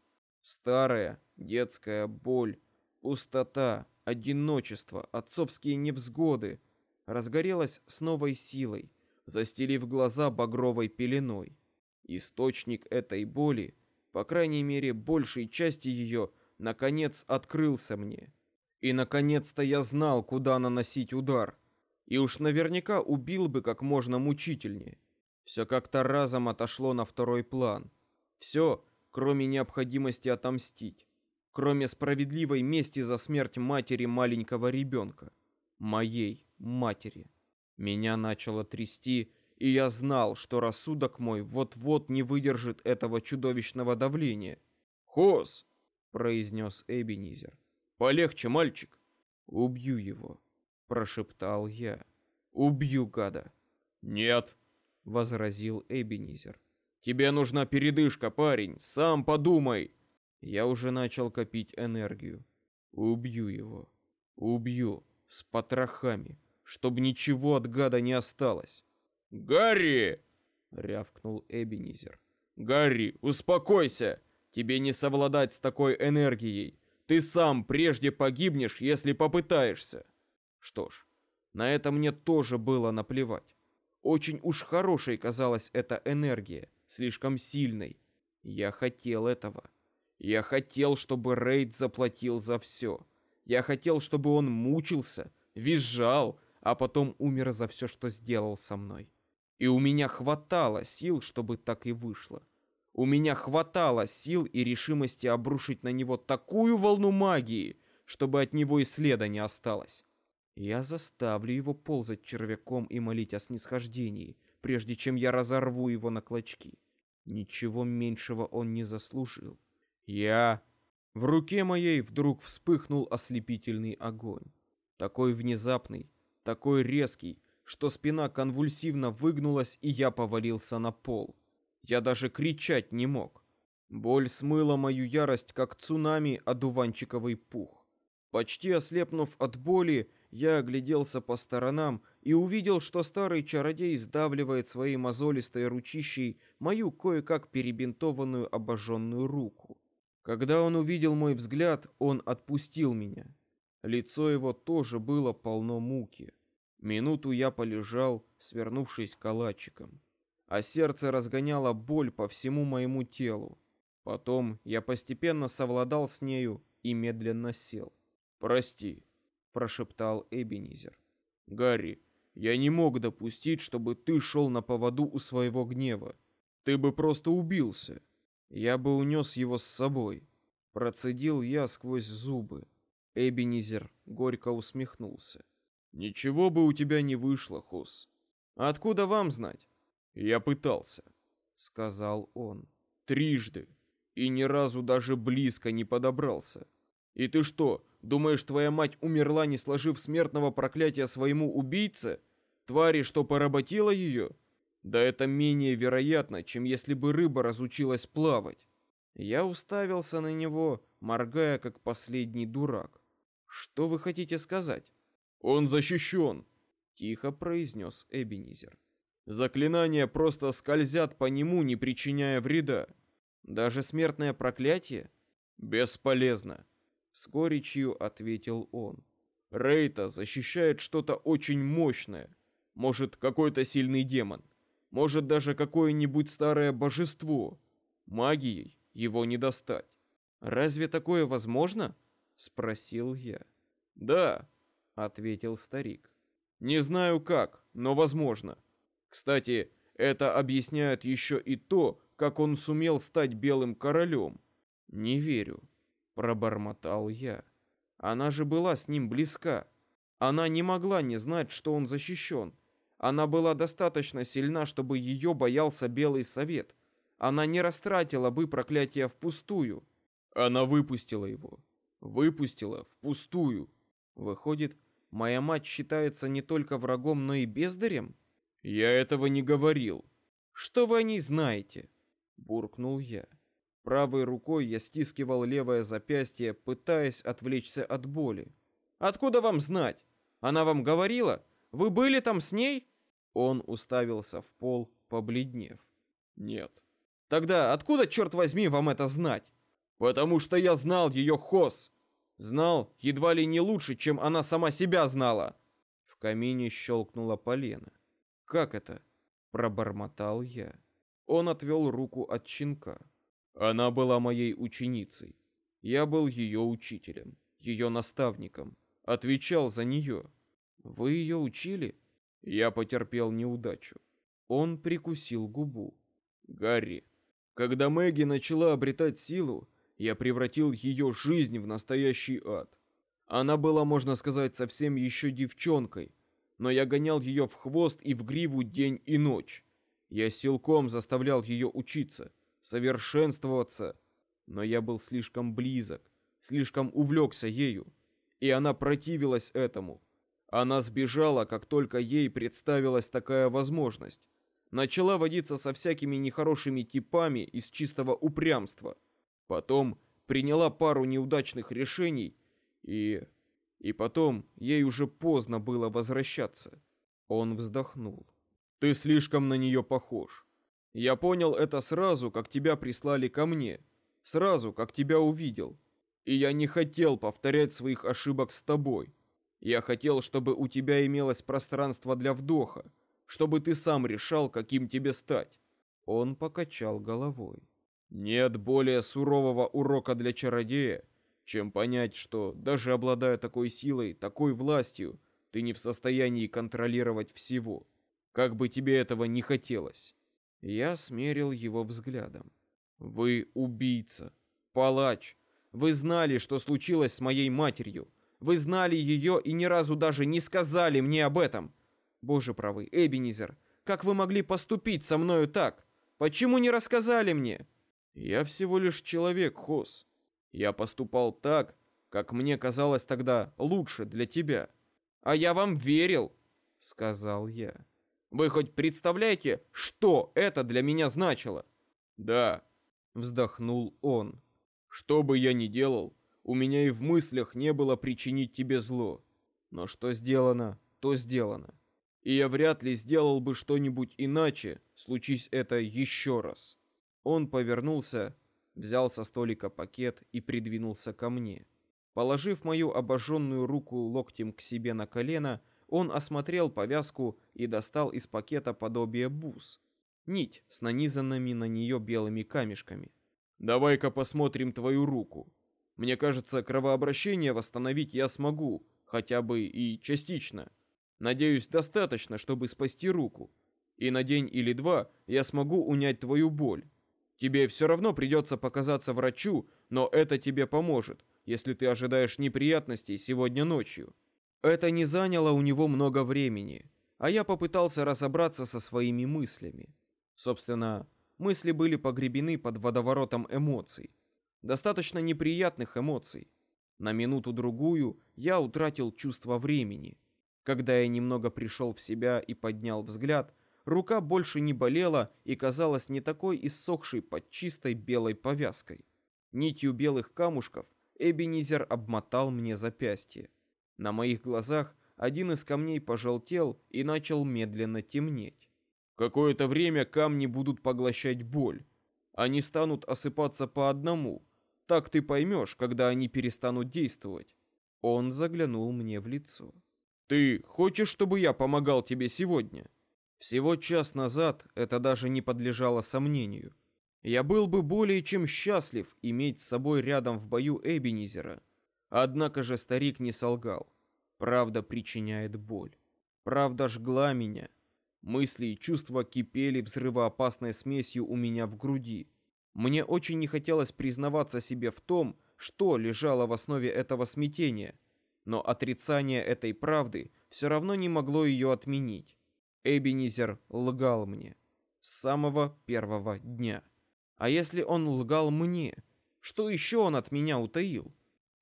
Старая детская боль, пустота, одиночество, отцовские невзгоды разгорелась с новой силой, застелив глаза багровой пеленой. Источник этой боли, по крайней мере, большей части ее, наконец открылся мне. И наконец-то я знал, куда наносить удар. И уж наверняка убил бы как можно мучительнее. Все как-то разом отошло на второй план. Все, кроме необходимости отомстить. Кроме справедливой мести за смерть матери маленького ребенка. Моей матери. Меня начало трясти, и я знал, что рассудок мой вот-вот не выдержит этого чудовищного давления. «Хос!» — произнес Эбенизер. «Полегче, мальчик!» «Убью его!» — прошептал я. «Убью гада!» «Нет!» — возразил Эбенизер. «Тебе нужна передышка, парень! Сам подумай!» Я уже начал копить энергию. «Убью его! Убью! С потрохами!» чтобы ничего от гада не осталось. «Гарри!» — рявкнул Эбенизер. «Гарри, успокойся! Тебе не совладать с такой энергией. Ты сам прежде погибнешь, если попытаешься». Что ж, на это мне тоже было наплевать. Очень уж хорошей казалась эта энергия, слишком сильной. Я хотел этого. Я хотел, чтобы Рейд заплатил за все. Я хотел, чтобы он мучился, визжал, а потом умер за все, что сделал со мной. И у меня хватало сил, чтобы так и вышло. У меня хватало сил и решимости обрушить на него такую волну магии, чтобы от него и следа не осталось. Я заставлю его ползать червяком и молить о снисхождении, прежде чем я разорву его на клочки. Ничего меньшего он не заслужил. Я... В руке моей вдруг вспыхнул ослепительный огонь. Такой внезапный, такой резкий, что спина конвульсивно выгнулась, и я повалился на пол. Я даже кричать не мог. Боль смыла мою ярость, как цунами одуванчиковый пух. Почти ослепнув от боли, я огляделся по сторонам и увидел, что старый чародей сдавливает своей мозолистой ручищей мою кое-как перебинтованную обожженную руку. Когда он увидел мой взгляд, он отпустил меня. Лицо его тоже было полно муки. Минуту я полежал, свернувшись калачиком, а сердце разгоняло боль по всему моему телу. Потом я постепенно совладал с нею и медленно сел. «Прости», — прошептал Эбенизер. «Гарри, я не мог допустить, чтобы ты шел на поводу у своего гнева. Ты бы просто убился. Я бы унес его с собой». Процедил я сквозь зубы. Эбенизер горько усмехнулся. Ничего бы у тебя не вышло, Хос. Откуда вам знать? Я пытался, сказал он. Трижды. И ни разу даже близко не подобрался. И ты что, думаешь, твоя мать умерла, не сложив смертного проклятия своему убийце? Твари, что поработила ее? Да это менее вероятно, чем если бы рыба разучилась плавать. Я уставился на него, моргая как последний дурак. Что вы хотите сказать? Он защищен, тихо произнес Эбенизер. Заклинания просто скользят по нему, не причиняя вреда. Даже смертное проклятие бесполезно, с горечью ответил он. Рейта защищает что-то очень мощное. Может, какой-то сильный демон. Может, даже какое-нибудь старое божество. Магией его не достать. Разве такое возможно? спросил я. Да, ответил старик. Не знаю как, но возможно. Кстати, это объясняет еще и то, как он сумел стать белым королем. Не верю, пробормотал я. Она же была с ним близка. Она не могла не знать, что он защищен. Она была достаточно сильна, чтобы ее боялся Белый Совет. Она не растратила бы проклятие впустую. Она выпустила его. Выпустила впустую. Выходит, моя мать считается не только врагом, но и бездарем? Я этого не говорил. Что вы о ней знаете? Буркнул я. Правой рукой я стискивал левое запястье, пытаясь отвлечься от боли. Откуда вам знать? Она вам говорила? Вы были там с ней? Он уставился в пол, побледнев. Нет. Тогда откуда, черт возьми, вам это знать? Потому что я знал ее хос. Знал едва ли не лучше, чем она сама себя знала. В камине щелкнула полена. Как это? Пробормотал я. Он отвел руку от щенка. Она была моей ученицей. Я был ее учителем, ее наставником. Отвечал за нее. Вы ее учили? Я потерпел неудачу. Он прикусил губу. Гарри, когда Мэгги начала обретать силу, я превратил ее жизнь в настоящий ад. Она была, можно сказать, совсем еще девчонкой, но я гонял ее в хвост и в гриву день и ночь. Я силком заставлял ее учиться, совершенствоваться, но я был слишком близок, слишком увлекся ею, и она противилась этому. Она сбежала, как только ей представилась такая возможность. Начала водиться со всякими нехорошими типами из чистого упрямства. Потом приняла пару неудачных решений, и... И потом ей уже поздно было возвращаться. Он вздохнул. «Ты слишком на нее похож. Я понял это сразу, как тебя прислали ко мне. Сразу, как тебя увидел. И я не хотел повторять своих ошибок с тобой. Я хотел, чтобы у тебя имелось пространство для вдоха, чтобы ты сам решал, каким тебе стать. Он покачал головой. Нет более сурового урока для чародея, чем понять, что даже обладая такой силой, такой властью, ты не в состоянии контролировать всего, как бы тебе этого не хотелось. Я смерил его взглядом. Вы убийца, палач. Вы знали, что случилось с моей матерью. Вы знали ее и ни разу даже не сказали мне об этом. Боже правый, Эбенизер, как вы могли поступить со мною так? Почему не рассказали мне? Я всего лишь человек, Хос. Я поступал так, как мне казалось тогда лучше для тебя. А я вам верил, сказал я. Вы хоть представляете, что это для меня значило? Да, вздохнул он. Что бы я ни делал, у меня и в мыслях не было причинить тебе зло. Но что сделано, то сделано. И я вряд ли сделал бы что-нибудь иначе, случись это еще раз. Он повернулся, взял со столика пакет и придвинулся ко мне. Положив мою обожженную руку локтем к себе на колено, он осмотрел повязку и достал из пакета подобие бус. Нить с нанизанными на нее белыми камешками. «Давай-ка посмотрим твою руку. Мне кажется, кровообращение восстановить я смогу, хотя бы и частично. Надеюсь, достаточно, чтобы спасти руку. И на день или два я смогу унять твою боль. Тебе все равно придется показаться врачу, но это тебе поможет, если ты ожидаешь неприятностей сегодня ночью. Это не заняло у него много времени, а я попытался разобраться со своими мыслями. Собственно, мысли были погребены под водоворотом эмоций. Достаточно неприятных эмоций. На минуту-другую я утратил чувство времени. Когда я немного пришел в себя и поднял взгляд, рука больше не болела и казалась не такой иссохшей под чистой белой повязкой. Нитью белых камушков Эбенизер обмотал мне запястье. На моих глазах один из камней пожелтел и начал медленно темнеть. Какое-то время камни будут поглощать боль. Они станут осыпаться по одному. Так ты поймешь, когда они перестанут действовать. Он заглянул мне в лицо. Ты хочешь, чтобы я помогал тебе сегодня? Всего час назад это даже не подлежало сомнению. Я был бы более чем счастлив иметь с собой рядом в бою Эбенизера. Однако же старик не солгал. Правда причиняет боль. Правда жгла меня. Мысли и чувства кипели взрывоопасной смесью у меня в груди. Мне очень не хотелось признаваться себе в том, что лежало в основе этого смятения, но отрицание этой правды все равно не могло ее отменить. Эбенизер лгал мне с самого первого дня. А если он лгал мне, что еще он от меня утаил?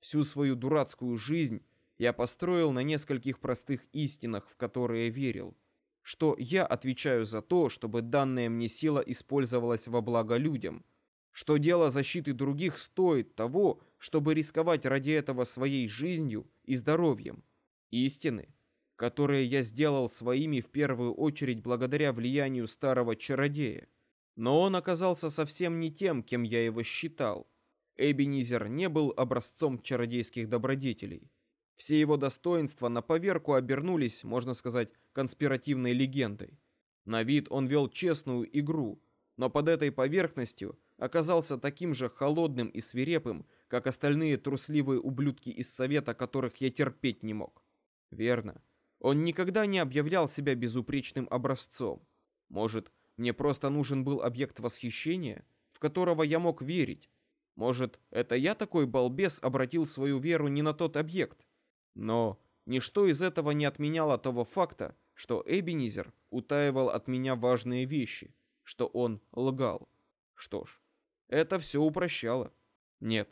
Всю свою дурацкую жизнь я построил на нескольких простых истинах, в которые верил. Что я отвечаю за то, чтобы данная мне сила использовалась во благо людям. Что дело защиты других стоит того, чтобы рисковать ради этого своей жизнью и здоровьем. Истины, которые я сделал своими в первую очередь благодаря влиянию старого чародея. Но он оказался совсем не тем, кем я его считал. Эбенизер не был образцом чародейских добродетелей. Все его достоинства на поверку обернулись, можно сказать, конспиративной легендой. На вид он вел честную игру, но под этой поверхностью оказался таким же холодным и свирепым, как остальные трусливые ублюдки из совета, которых я терпеть не мог. Верно. Он никогда не объявлял себя безупречным образцом. Может, мне просто нужен был объект восхищения, в которого я мог верить, может, это я такой балбес обратил свою веру не на тот объект? Но ничто из этого не отменяло того факта, что Эбенизер утаивал от меня важные вещи, что он лгал. Что ж, это все упрощало. Нет,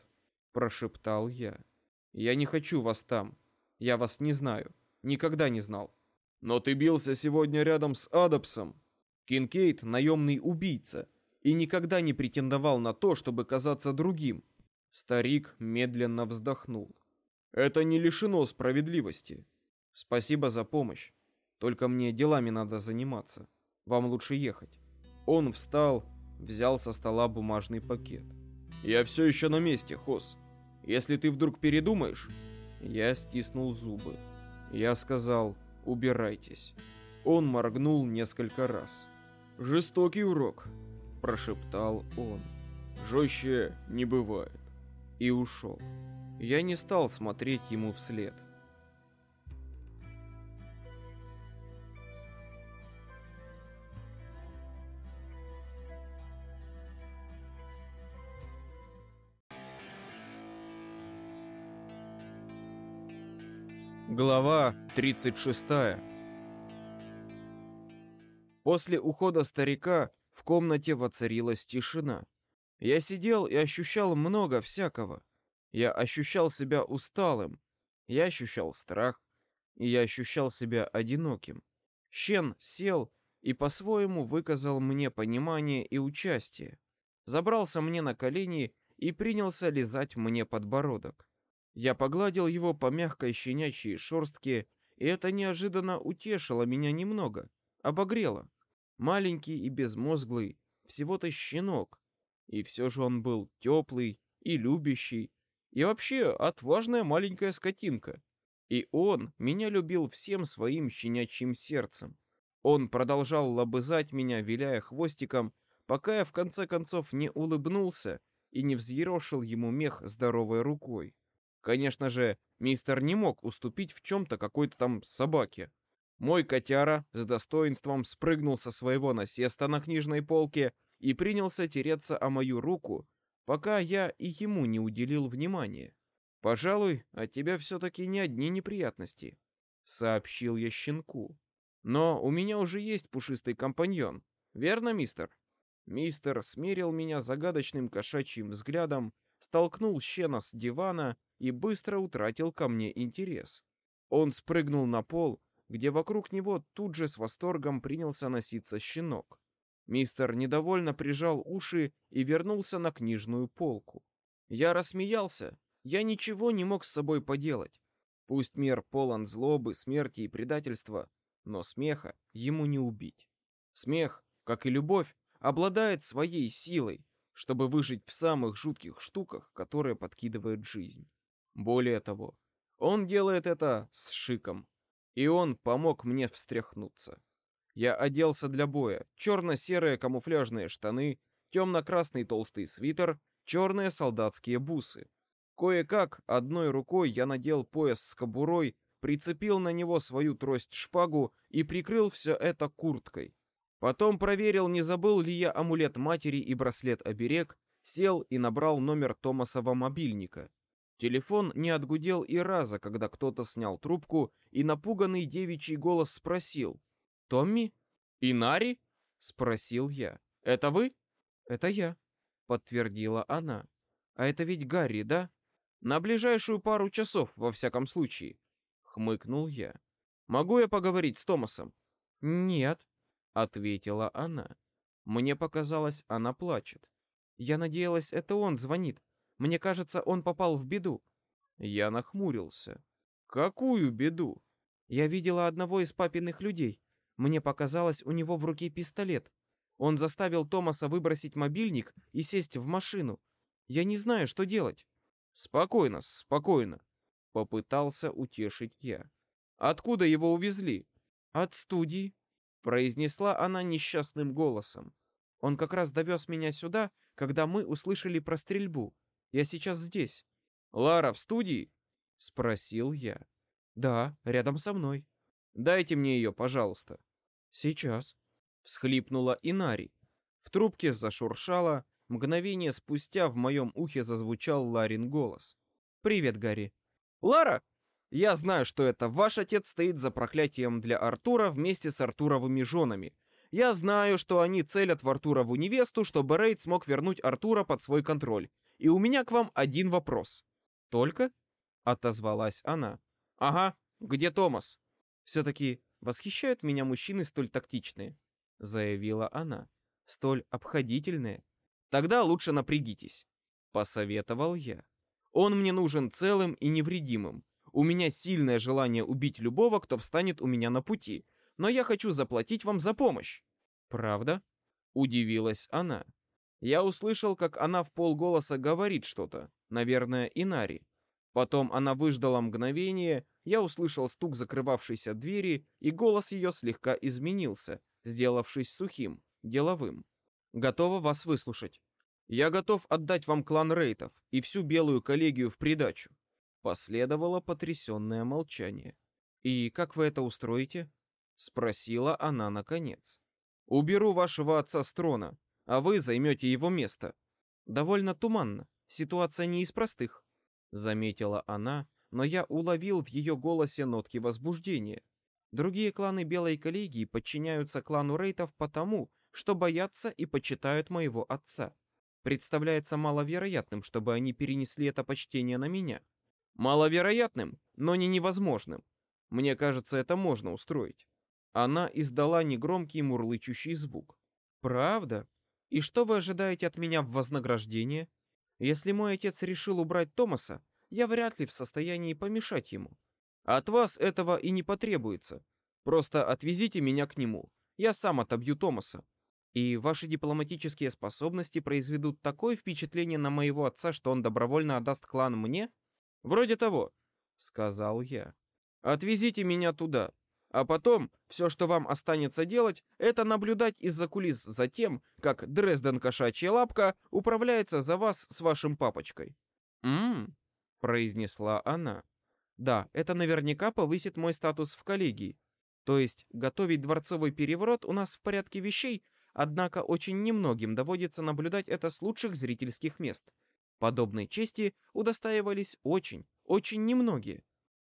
прошептал я. Я не хочу вас там. Я вас не знаю. Никогда не знал. Но ты бился сегодня рядом с Адапсом. Кинкейд — наемный убийца, и никогда не претендовал на то, чтобы казаться другим. Старик медленно вздохнул. Это не лишено справедливости. Спасибо за помощь. Только мне делами надо заниматься. Вам лучше ехать. Он встал, взял со стола бумажный пакет. Я все еще на месте, Хос. Если ты вдруг передумаешь, я стиснул зубы. Я сказал: "Убирайтесь". Он моргнул несколько раз. Жестокий урок, прошептал он. Жестче не бывает. И ушел. Я не стал смотреть ему вслед. Глава 36. После ухода старика в комнате воцарилась тишина. Я сидел и ощущал много всякого. Я ощущал себя усталым. Я ощущал страх. И я ощущал себя одиноким. Щен сел и по-своему выказал мне понимание и участие. Забрался мне на колени и принялся лизать мне подбородок. Я погладил его по мягкой щенячьей шерстке, и это неожиданно утешило меня немного, обогрело. Маленький и безмозглый, всего-то щенок. И все же он был теплый и любящий, и вообще отважная маленькая скотинка. И он меня любил всем своим щенячьим сердцем. Он продолжал лобызать меня, виляя хвостиком, пока я в конце концов не улыбнулся и не взъерошил ему мех здоровой рукой. Конечно же, мистер не мог уступить в чем-то какой-то там собаке. Мой котяра с достоинством спрыгнул со своего насеста на книжной полке и принялся тереться о мою руку, пока я и ему не уделил внимания. «Пожалуй, от тебя все-таки не одни неприятности», — сообщил я щенку. «Но у меня уже есть пушистый компаньон, верно, мистер?» Мистер смерил меня загадочным кошачьим взглядом, столкнул щена с дивана и быстро утратил ко мне интерес. Он спрыгнул на пол где вокруг него тут же с восторгом принялся носиться щенок. Мистер недовольно прижал уши и вернулся на книжную полку. Я рассмеялся. Я ничего не мог с собой поделать. Пусть мир полон злобы, смерти и предательства, но смеха ему не убить. Смех, как и любовь, обладает своей силой, чтобы выжить в самых жутких штуках, которые подкидывает жизнь. Более того, он делает это с шиком, и он помог мне встряхнуться. Я оделся для боя. Черно-серые камуфляжные штаны, темно-красный толстый свитер, черные солдатские бусы. Кое-как одной рукой я надел пояс с кобурой, прицепил на него свою трость-шпагу и прикрыл все это курткой. Потом проверил, не забыл ли я амулет матери и браслет-оберег, сел и набрал номер Томасова мобильника. Телефон не отгудел и раза, когда кто-то снял трубку, и напуганный девичий голос спросил. «Томми? Инари?» — спросил я. «Это вы?» «Это я», — подтвердила она. «А это ведь Гарри, да?» «На ближайшую пару часов, во всяком случае», — хмыкнул я. «Могу я поговорить с Томасом?» «Нет», — ответила она. Мне показалось, она плачет. Я надеялась, это он звонит. Мне кажется, он попал в беду. Я нахмурился. Какую беду? Я видела одного из папиных людей. Мне показалось, у него в руке пистолет. Он заставил Томаса выбросить мобильник и сесть в машину. Я не знаю, что делать. Спокойно, спокойно. Попытался утешить я. Откуда его увезли? От студии, произнесла она несчастным голосом. Он как раз довез меня сюда, когда мы услышали про стрельбу. Я сейчас здесь. Лара в студии? Спросил я. Да, рядом со мной. Дайте мне ее, пожалуйста. Сейчас. Всхлипнула Инари. В трубке зашуршало, мгновение спустя в моем ухе зазвучал Ларин голос. «Привет, Гарри». «Лара, я знаю, что это. Ваш отец стоит за проклятием для Артура вместе с Артуровыми женами. Я знаю, что они целят в Артурову невесту, чтобы Рейд смог вернуть Артура под свой контроль. И у меня к вам один вопрос. Только? Отозвалась она. Ага, где Томас? Все-таки восхищают меня мужчины столь тактичные, заявила она. Столь обходительные. Тогда лучше напрягитесь, посоветовал я. Он мне нужен целым и невредимым. У меня сильное желание убить любого, кто встанет у меня на пути, но я хочу заплатить вам за помощь. Правда? Удивилась она. Я услышал, как она в полголоса говорит что-то, наверное, Инари. Потом она выждала мгновение, я услышал стук закрывавшейся двери, и голос ее слегка изменился, сделавшись сухим, деловым. Готова вас выслушать. Я готов отдать вам клан Рейтов и всю белую коллегию в придачу. Последовало потрясенное молчание. И как вы это устроите? Спросила она наконец. «Уберу вашего отца с трона, а вы займете его место». «Довольно туманно. Ситуация не из простых», — заметила она, но я уловил в ее голосе нотки возбуждения. Другие кланы Белой коллегии подчиняются клану Рейтов потому, что боятся и почитают моего отца. Представляется маловероятным, чтобы они перенесли это почтение на меня. Маловероятным, но не невозможным. Мне кажется, это можно устроить. Она издала негромкий мурлычущий звук. «Правда? И что вы ожидаете от меня в вознаграждение? Если мой отец решил убрать Томаса, я вряд ли в состоянии помешать ему. От вас этого и не потребуется. Просто отвезите меня к нему. Я сам отобью Томаса. И ваши дипломатические способности произведут такое впечатление на моего отца, что он добровольно отдаст клан мне? Вроде того, сказал я. Отвезите меня туда. А потом все, что вам останется делать, это наблюдать из-за кулис за тем, как Дрезден Кошачья Лапка управляется за вас с вашим папочкой. «М-м», произнесла она. «Да, это наверняка повысит мой статус в коллегии. То есть готовить дворцовый переворот у нас в порядке вещей, однако очень немногим доводится наблюдать это с лучших зрительских мест. Подобной чести удостаивались очень, очень немногие.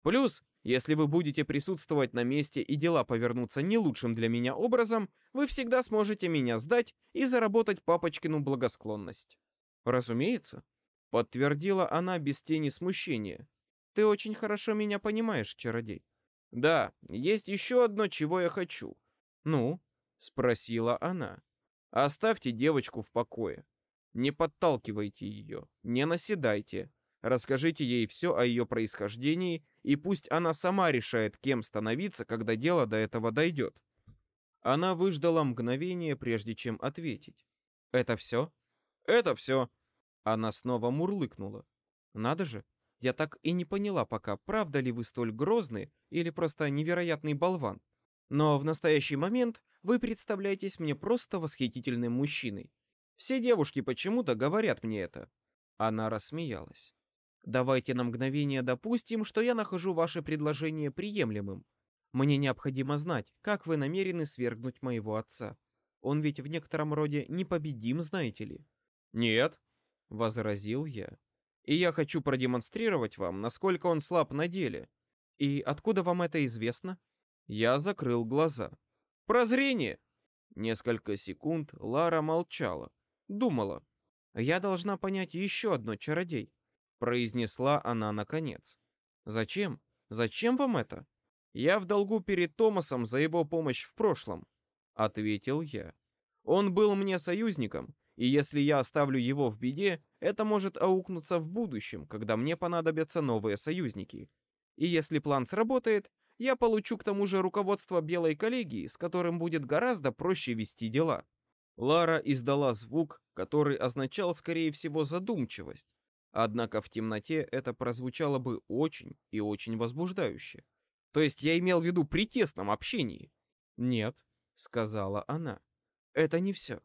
Плюс если вы будете присутствовать на месте и дела повернутся не лучшим для меня образом, вы всегда сможете меня сдать и заработать папочкину благосклонность. Разумеется, подтвердила она без тени смущения. Ты очень хорошо меня понимаешь, чародей. Да, есть еще одно, чего я хочу. Ну, спросила она. Оставьте девочку в покое. Не подталкивайте ее, не наседайте. Расскажите ей все о ее происхождении, и пусть она сама решает, кем становиться, когда дело до этого дойдет. Она выждала мгновение, прежде чем ответить. «Это все?» «Это все!» Она снова мурлыкнула. «Надо же, я так и не поняла пока, правда ли вы столь грозный или просто невероятный болван. Но в настоящий момент вы представляетесь мне просто восхитительным мужчиной. Все девушки почему-то говорят мне это». Она рассмеялась. Давайте на мгновение допустим, что я нахожу ваше предложение приемлемым. Мне необходимо знать, как вы намерены свергнуть моего отца. Он ведь в некотором роде непобедим, знаете ли. Нет, возразил я. И я хочу продемонстрировать вам, насколько он слаб на деле. И откуда вам это известно? Я закрыл глаза. Прозрение. Несколько секунд Лара молчала, думала. Я должна понять еще одно, чародей, произнесла она наконец. Зачем? Зачем вам это? Я в долгу перед Томасом за его помощь в прошлом, ответил я. Он был мне союзником, и если я оставлю его в беде, это может аукнуться в будущем, когда мне понадобятся новые союзники. И если план сработает, я получу к тому же руководство белой коллегии, с которым будет гораздо проще вести дела. Лара издала звук, который означал, скорее всего, задумчивость. Однако в темноте это прозвучало бы очень и очень возбуждающе. То есть я имел в виду при тесном общении. Нет, сказала она. Это не все.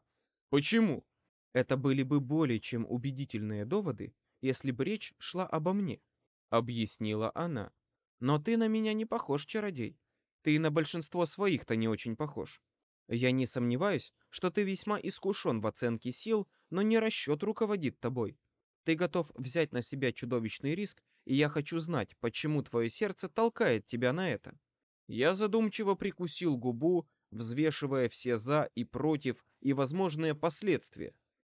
Почему? Это были бы более чем убедительные доводы, если бы речь шла обо мне, объяснила она. Но ты на меня не похож, чародей. Ты и на большинство своих-то не очень похож. Я не сомневаюсь, что ты весьма искушен в оценке сил, но не расчет руководит тобой. Ты готов взять на себя чудовищный риск, и я хочу знать, почему твое сердце толкает тебя на это. Я задумчиво прикусил губу, взвешивая все за и против и возможные последствия.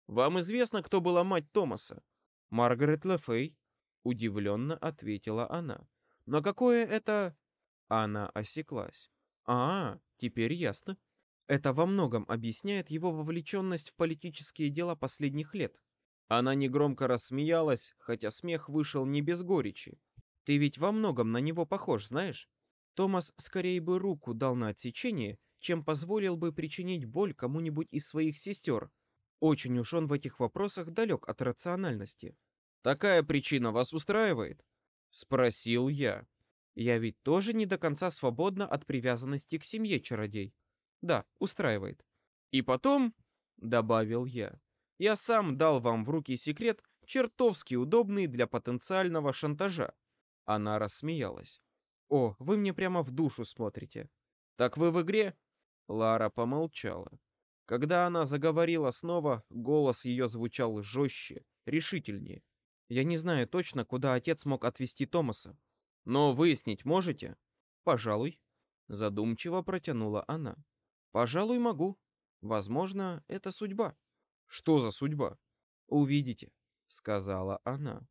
Вам известно, кто была мать Томаса? Маргарет Лефей, удивленно ответила она. Но какое это... Она осеклась. А, теперь ясно. Это во многом объясняет его вовлеченность в политические дела последних лет. Она негромко рассмеялась, хотя смех вышел не без горечи. Ты ведь во многом на него похож, знаешь? Томас скорее бы руку дал на отсечение, чем позволил бы причинить боль кому-нибудь из своих сестер. Очень уж он в этих вопросах далек от рациональности. Такая причина вас устраивает? Спросил я. Я ведь тоже не до конца свободна от привязанности к семье чародей. Да, устраивает. И потом, добавил я, я сам дал вам в руки секрет, чертовски удобный для потенциального шантажа. Она рассмеялась. О, вы мне прямо в душу смотрите. Так вы в игре? Лара помолчала. Когда она заговорила снова, голос ее звучал жестче, решительнее. Я не знаю точно, куда отец мог отвезти Томаса. Но выяснить можете? Пожалуй. Задумчиво протянула она. Пожалуй, могу. Возможно, это судьба. Что за судьба? Увидите, сказала она.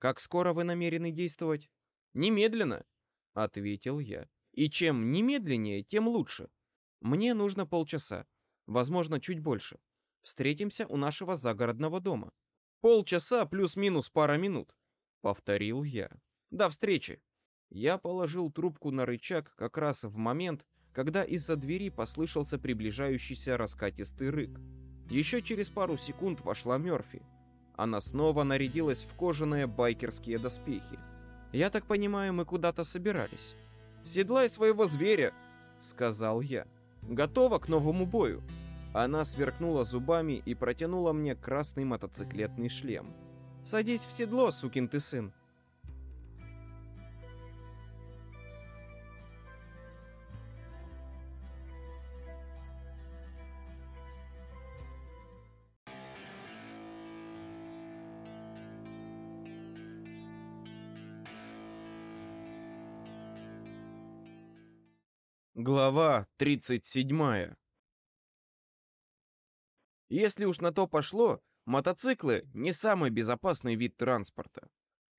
Как скоро вы намерены действовать? Немедленно, ответил я. И чем немедленнее, тем лучше. Мне нужно полчаса, возможно, чуть больше. Встретимся у нашего загородного дома. Полчаса плюс-минус пара минут, повторил я. До встречи. Я положил трубку на рычаг как раз в момент, когда из-за двери послышался приближающийся раскатистый рык. Еще через пару секунд вошла Мёрфи. Она снова нарядилась в кожаные байкерские доспехи. Я так понимаю, мы куда-то собирались. Седлай своего зверя, сказал я. Готова к новому бою. Она сверкнула зубами и протянула мне красный мотоциклетный шлем. «Садись в седло, сукин ты сын!» Глава тридцать седьмая. Если уж на то пошло, мотоциклы не самый безопасный вид транспорта.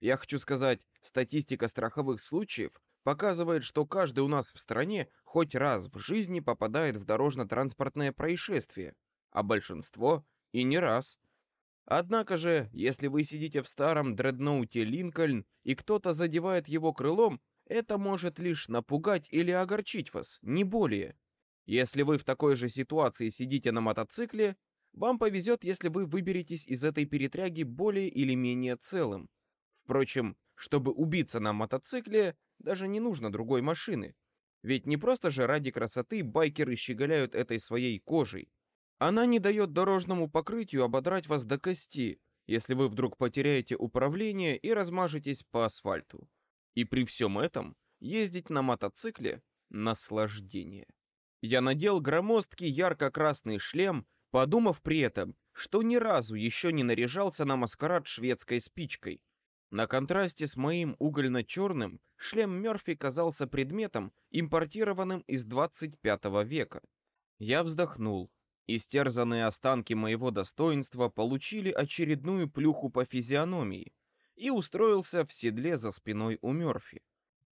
Я хочу сказать, статистика страховых случаев показывает, что каждый у нас в стране хоть раз в жизни попадает в дорожно-транспортное происшествие, а большинство и не раз. Однако же, если вы сидите в старом дредноуте Линкольн и кто-то задевает его крылом, это может лишь напугать или огорчить вас, не более. Если вы в такой же ситуации сидите на мотоцикле, вам повезет, если вы выберетесь из этой перетряги более или менее целым. Впрочем, чтобы убиться на мотоцикле, даже не нужно другой машины. Ведь не просто же ради красоты байкеры щеголяют этой своей кожей. Она не дает дорожному покрытию ободрать вас до кости, если вы вдруг потеряете управление и размажетесь по асфальту. И при всем этом ездить на мотоцикле — наслаждение. Я надел громоздкий ярко-красный шлем подумав при этом, что ни разу еще не наряжался на маскарад шведской спичкой. На контрасте с моим угольно-черным шлем Мёрфи казался предметом, импортированным из 25 века. Я вздохнул. Истерзанные останки моего достоинства получили очередную плюху по физиономии и устроился в седле за спиной у Мёрфи.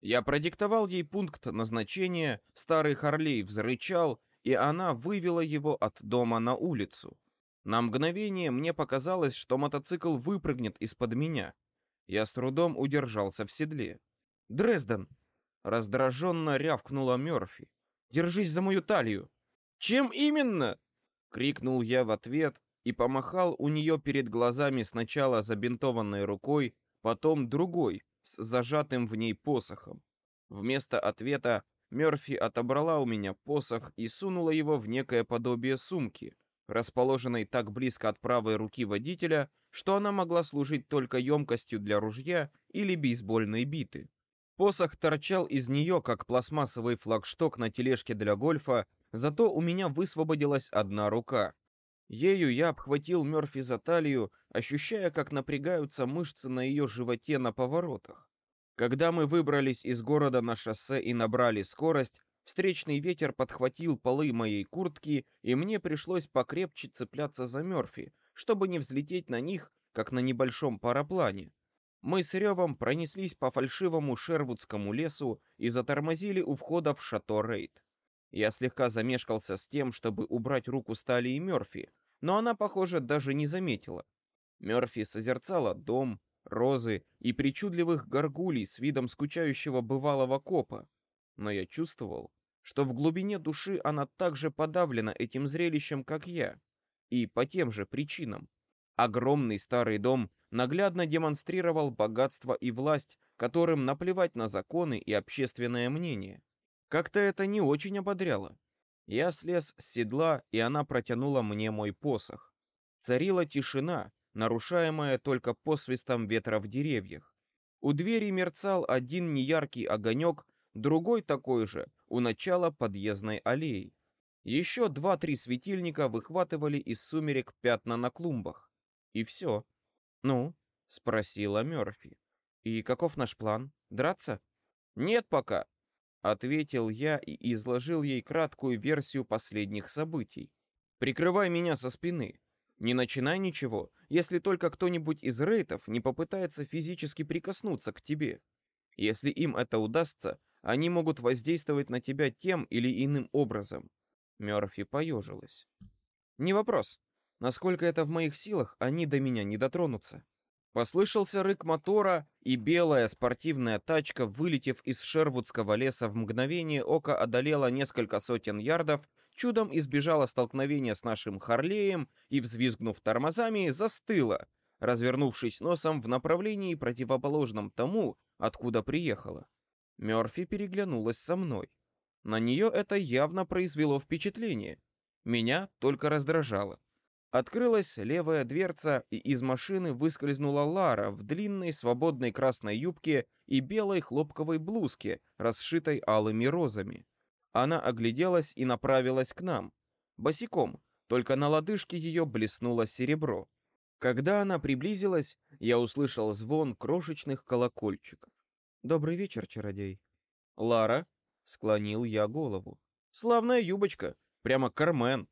Я продиктовал ей пункт назначения, старый Харлей взрычал, и она вывела его от дома на улицу. На мгновение мне показалось, что мотоцикл выпрыгнет из-под меня. Я с трудом удержался в седле. Дрезден! Раздраженно рявкнула Мёрфи. Держись за мою талию. Чем именно? крикнул я в ответ и помахал у нее перед глазами сначала забинтованной рукой, потом другой с зажатым в ней посохом. Вместо ответа Мёрфи отобрала у меня посох и сунула его в некое подобие сумки, расположенной так близко от правой руки водителя, что она могла служить только емкостью для ружья или бейсбольной биты. Посох торчал из нее, как пластмассовый флагшток на тележке для гольфа, зато у меня высвободилась одна рука. Ею я обхватил Мёрфи за талию, ощущая, как напрягаются мышцы на ее животе на поворотах. Когда мы выбрались из города на шоссе и набрали скорость, встречный ветер подхватил полы моей куртки, и мне пришлось покрепче цепляться за Мёрфи, чтобы не взлететь на них, как на небольшом параплане. Мы с ревом пронеслись по фальшивому Шервудскому лесу и затормозили у входа в шато Рейд. Я слегка замешкался с тем, чтобы убрать руку Стали и Мёрфи, но она, похоже, даже не заметила. Мёрфи созерцала дом, розы и причудливых горгулей с видом скучающего бывалого копа, но я чувствовал, что в глубине души она так же подавлена этим зрелищем, как я, и по тем же причинам. Огромный старый дом наглядно демонстрировал богатство и власть, которым наплевать на законы и общественное мнение. Как-то это не очень ободряло. Я слез с седла, и она протянула мне мой посох. Царила тишина, нарушаемая только посвистом ветра в деревьях. У двери мерцал один неяркий огонек, другой такой же у начала подъездной аллеи. Еще два-три светильника выхватывали из сумерек пятна на клумбах. И все. Ну, спросила Мёрфи. И каков наш план? Драться? Нет пока, ответил я и изложил ей краткую версию последних событий. Прикрывай меня со спины. Не начинай ничего, если только кто-нибудь из рейтов не попытается физически прикоснуться к тебе. Если им это удастся, они могут воздействовать на тебя тем или иным образом. Мёрфи поежилась. Не вопрос. Насколько это в моих силах, они до меня не дотронутся. Послышался рык мотора, и белая спортивная тачка, вылетев из Шервудского леса в мгновение ока, одолела несколько сотен ярдов, чудом избежала столкновения с нашим Харлеем и, взвизгнув тормозами, застыла, развернувшись носом в направлении противоположном тому, откуда приехала. Мёрфи переглянулась со мной. На нее это явно произвело впечатление. Меня только раздражало. Открылась левая дверца, и из машины выскользнула Лара в длинной свободной красной юбке и белой хлопковой блузке, расшитой алыми розами. Она огляделась и направилась к нам. Босиком, только на лодыжке ее блеснуло серебро. Когда она приблизилась, я услышал звон крошечных колокольчиков. «Добрый вечер, чародей». «Лара?» — склонил я голову. «Славная юбочка, прямо Кармен».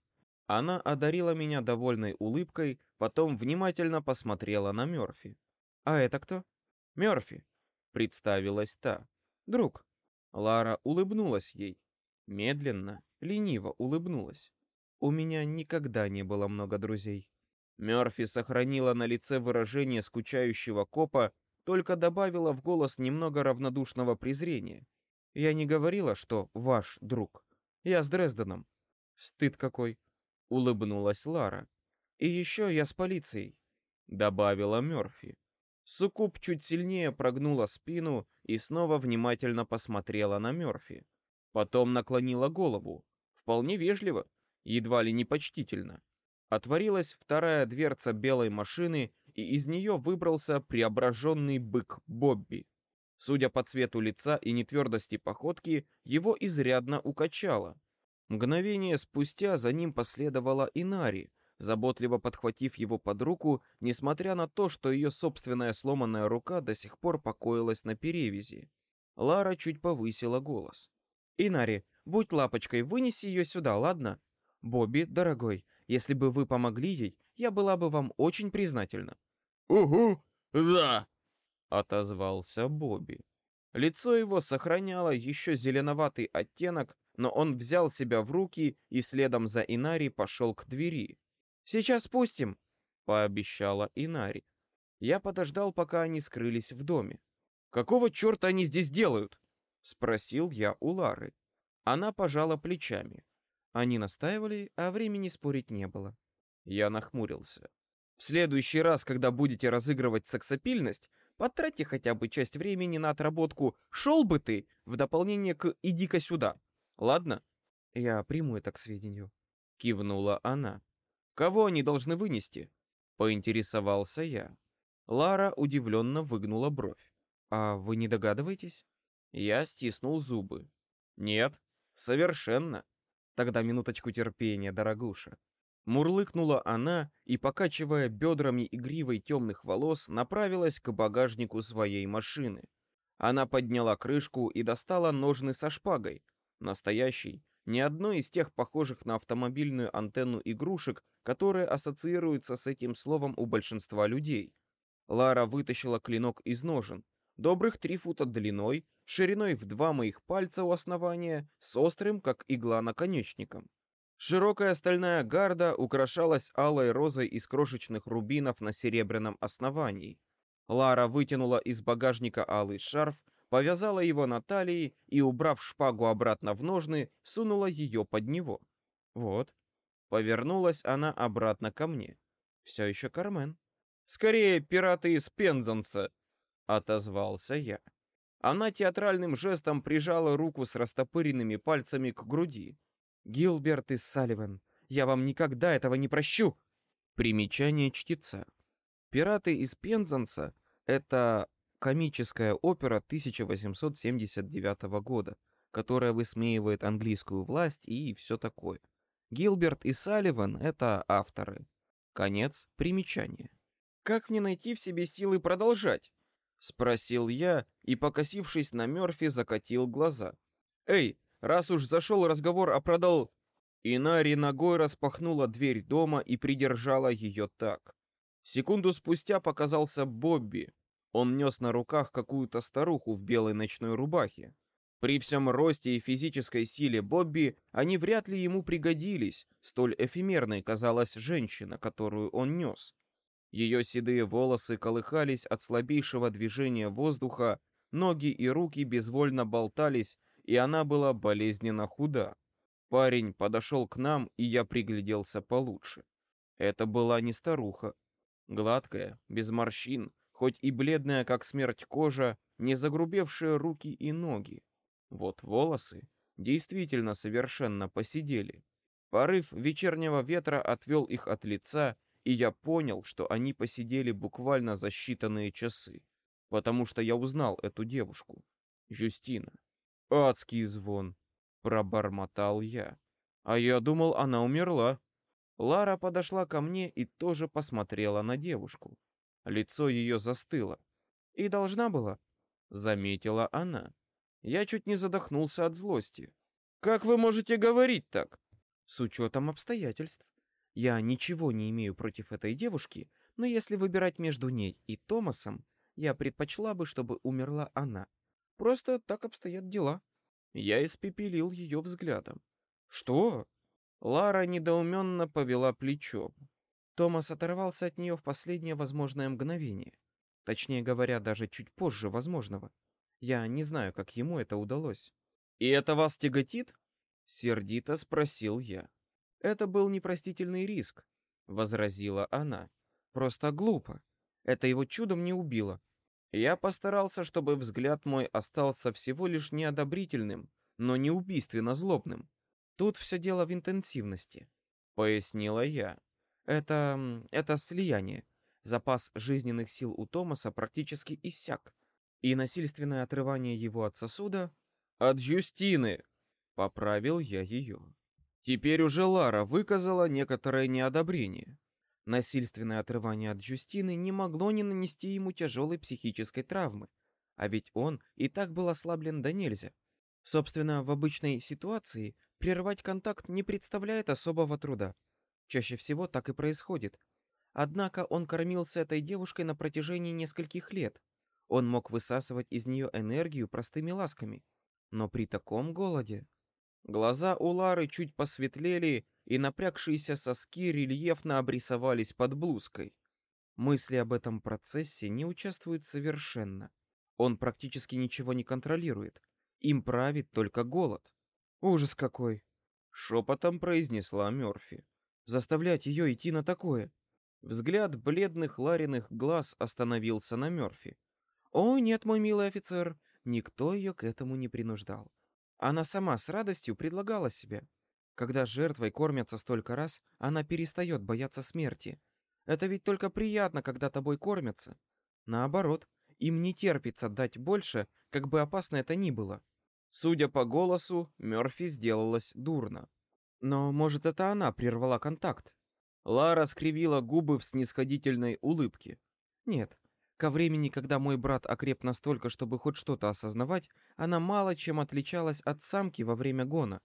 Она одарила меня довольной улыбкой, потом внимательно посмотрела на Мёрфи. «А это кто?» «Мёрфи», — представилась та. «Друг». Лара улыбнулась ей. Медленно, лениво улыбнулась. «У меня никогда не было много друзей». Мёрфи сохранила на лице выражение скучающего копа, только добавила в голос немного равнодушного презрения. «Я не говорила, что ваш друг. Я с Дрезденом. Стыд какой улыбнулась Лара. И еще я с полицией, добавила Мёрфи. Суккуб чуть сильнее прогнула спину и снова внимательно посмотрела на Мёрфи. Потом наклонила голову, вполне вежливо, едва ли не почтительно. Отворилась вторая дверца белой машины, и из нее выбрался преображенный бык Бобби. Судя по цвету лица и нетвердости походки, его изрядно укачало. Мгновение спустя за ним последовала Инари, заботливо подхватив его под руку, несмотря на то, что ее собственная сломанная рука до сих пор покоилась на перевязи. Лара чуть повысила голос. «Инари, будь лапочкой, вынеси ее сюда, ладно? Бобби, дорогой, если бы вы помогли ей, я была бы вам очень признательна». «Угу, да», — отозвался Бобби. Лицо его сохраняло еще зеленоватый оттенок, но он взял себя в руки и следом за Инари пошел к двери. «Сейчас спустим», — пообещала Инари. Я подождал, пока они скрылись в доме. «Какого черта они здесь делают?» — спросил я у Лары. Она пожала плечами. Они настаивали, а времени спорить не было. Я нахмурился. «В следующий раз, когда будете разыгрывать сексапильность, потратьте хотя бы часть времени на отработку «шел бы ты» в дополнение к «иди-ка сюда». Ладно? Я приму это к сведению. Кивнула она. Кого они должны вынести? Поинтересовался я. Лара удивленно выгнула бровь. А вы не догадываетесь? Я стиснул зубы. Нет, совершенно. Тогда минуточку терпения, дорогуша. Мурлыкнула она и, покачивая бедрами игривой темных волос, направилась к багажнику своей машины. Она подняла крышку и достала ножны со шпагой, Настоящий, ни одной из тех похожих на автомобильную антенну игрушек, которые ассоциируются с этим словом у большинства людей. Лара вытащила клинок из ножен, добрых три фута длиной, шириной в два моих пальца у основания, с острым, как игла, наконечником. Широкая стальная гарда украшалась алой розой из крошечных рубинов на серебряном основании. Лара вытянула из багажника алый шарф, повязала его на талии и, убрав шпагу обратно в ножны, сунула ее под него. Вот. Повернулась она обратно ко мне. Все еще Кармен. «Скорее, пираты из Пензанса!» — отозвался я. Она театральным жестом прижала руку с растопыренными пальцами к груди. «Гилберт и Салливан, я вам никогда этого не прощу!» Примечание чтеца. «Пираты из Пензанса» — это комическая опера 1879 года, которая высмеивает английскую власть и все такое. Гилберт и Салливан — это авторы. Конец примечания. «Как мне найти в себе силы продолжать?» — спросил я и, покосившись на Мёрфи, закатил глаза. «Эй, раз уж зашел разговор о продал...» Инари ногой распахнула дверь дома и придержала ее так. Секунду спустя показался Бобби, он нес на руках какую-то старуху в белой ночной рубахе. При всем росте и физической силе Бобби они вряд ли ему пригодились, столь эфемерной казалась женщина, которую он нес. Ее седые волосы колыхались от слабейшего движения воздуха, ноги и руки безвольно болтались, и она была болезненно худа. Парень подошел к нам, и я пригляделся получше. Это была не старуха. Гладкая, без морщин, хоть и бледная, как смерть кожа, не загрубевшие руки и ноги. Вот волосы действительно совершенно посидели. Порыв вечернего ветра отвел их от лица, и я понял, что они посидели буквально за считанные часы, потому что я узнал эту девушку. Жюстина. Адский звон, пробормотал я. А я думал, она умерла. Лара подошла ко мне и тоже посмотрела на девушку. Лицо ее застыло. И должна была, заметила она. Я чуть не задохнулся от злости. Как вы можете говорить так? С учетом обстоятельств. Я ничего не имею против этой девушки, но если выбирать между ней и Томасом, я предпочла бы, чтобы умерла она. Просто так обстоят дела. Я испепелил ее взглядом. Что? Лара недоуменно повела плечом. Томас оторвался от нее в последнее возможное мгновение. Точнее говоря, даже чуть позже возможного. Я не знаю, как ему это удалось. «И это вас тяготит?» — сердито спросил я. «Это был непростительный риск», — возразила она. «Просто глупо. Это его чудом не убило. Я постарался, чтобы взгляд мой остался всего лишь неодобрительным, но не убийственно злобным. Тут все дело в интенсивности», — пояснила я. Это... это слияние. Запас жизненных сил у Томаса практически иссяк, и насильственное отрывание его от сосуда... От Джустины! Поправил я ее. Теперь уже Лара выказала некоторое неодобрение. Насильственное отрывание от Джустины не могло не нанести ему тяжелой психической травмы, а ведь он и так был ослаблен до нельзя. Собственно, в обычной ситуации прервать контакт не представляет особого труда. Чаще всего так и происходит. Однако он кормился этой девушкой на протяжении нескольких лет. Он мог высасывать из нее энергию простыми ласками. Но при таком голоде... Глаза у Лары чуть посветлели, и напрягшиеся соски рельефно обрисовались под блузкой. Мысли об этом процессе не участвуют совершенно. Он практически ничего не контролирует. Им правит только голод. Ужас какой! Шепотом произнесла Мерфи. Заставлять ее идти на такое. Взгляд бледных Лариных глаз остановился на Мерфи. О, нет, мой милый офицер, никто ее к этому не принуждал. Она сама с радостью предлагала себя. Когда жертвой кормятся столько раз, она перестает бояться смерти. Это ведь только приятно, когда тобой кормятся. Наоборот, им не терпится дать больше, как бы опасно это ни было. Судя по голосу, Мёрфи сделалось дурно. Но, может, это она прервала контакт? Лара скривила губы в снисходительной улыбке. Нет, ко времени, когда мой брат окреп настолько, чтобы хоть что-то осознавать, она мало чем отличалась от самки во время гона.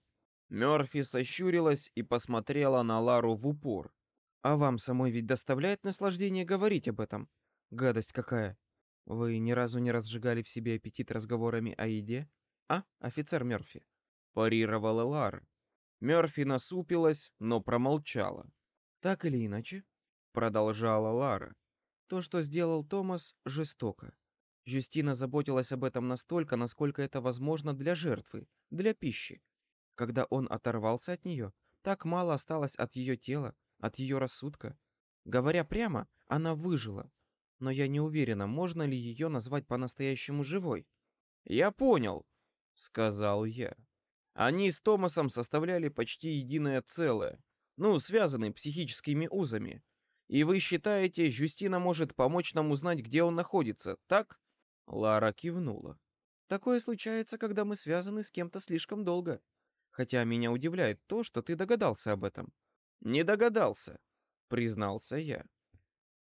Мёрфи сощурилась и посмотрела на Лару в упор. А вам самой ведь доставляет наслаждение говорить об этом? Гадость какая. Вы ни разу не разжигали в себе аппетит разговорами о еде? А, офицер Мёрфи? Парировала Лара. Мёрфи насупилась, но промолчала. Так или иначе, продолжала Лара, то, что сделал Томас, жестоко. Юстина заботилась об этом настолько, насколько это возможно для жертвы, для пищи. Когда он оторвался от нее, так мало осталось от ее тела, от ее рассудка. Говоря прямо, она выжила, но я не уверена, можно ли ее назвать по-настоящему живой. Я понял, сказал я. Они с Томасом составляли почти единое целое, ну, связанные психическими узами. И вы считаете, Жюстина может помочь нам узнать, где он находится, так? Лара кивнула. Такое случается, когда мы связаны с кем-то слишком долго. Хотя меня удивляет то, что ты догадался об этом. Не догадался, признался я.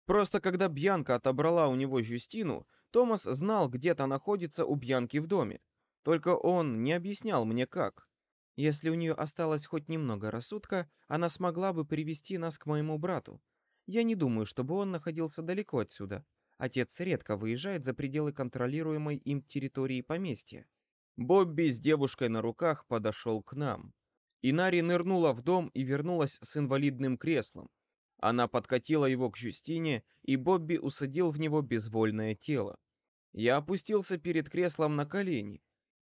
Просто когда Бьянка отобрала у него Жюстину, Томас знал, где-то находится у Бьянки в доме. Только он не объяснял мне как. Если у нее осталось хоть немного рассудка, она смогла бы привести нас к моему брату. Я не думаю, чтобы он находился далеко отсюда. Отец редко выезжает за пределы контролируемой им территории поместья. Бобби с девушкой на руках подошел к нам. Инари нырнула в дом и вернулась с инвалидным креслом. Она подкатила его к Жюстине, и Бобби усадил в него безвольное тело. Я опустился перед креслом на колени.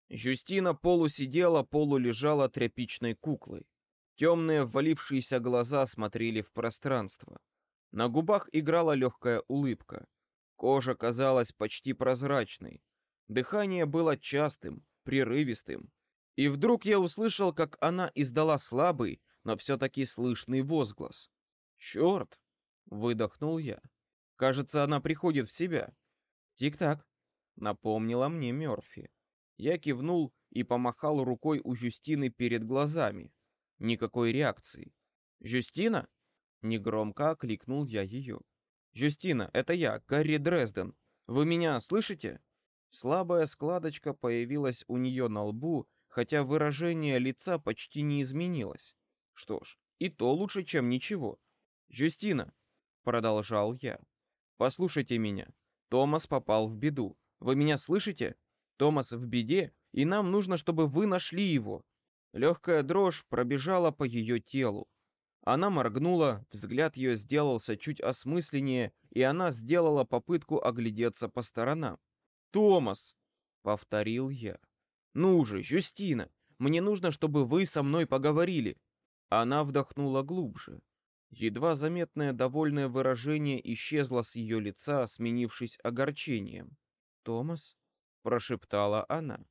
Жюстина полусидела, полулежала тряпичной куклой. Темные ввалившиеся глаза смотрели в пространство. На губах играла легкая улыбка. Кожа казалась почти прозрачной. Дыхание было частым, прерывистым. И вдруг я услышал, как она издала слабый, но все-таки слышный возглас. Черт! Выдохнул я. Кажется, она приходит в себя. Тик-так. Напомнила мне Мёрфи. Я кивнул и помахал рукой у Жюстины перед глазами. Никакой реакции. Жюстина? Негромко окликнул я ее. Жюстина, это я, Гарри Дрезден. Вы меня слышите? Слабая складочка появилась у нее на лбу, хотя выражение лица почти не изменилось. Что ж, и то лучше, чем ничего. Жюстина, продолжал я. Послушайте меня. Томас попал в беду. Вы меня слышите? Томас в беде, и нам нужно, чтобы вы нашли его. Легкая дрожь пробежала по ее телу. Она моргнула, взгляд ее сделался чуть осмысленнее, и она сделала попытку оглядеться по сторонам. Томас, повторил я. Ну же, Жюстина, мне нужно, чтобы вы со мной поговорили. Она вдохнула глубже. Едва заметное довольное выражение исчезло с ее лица, сменившись огорчением. Томас, прошептала она.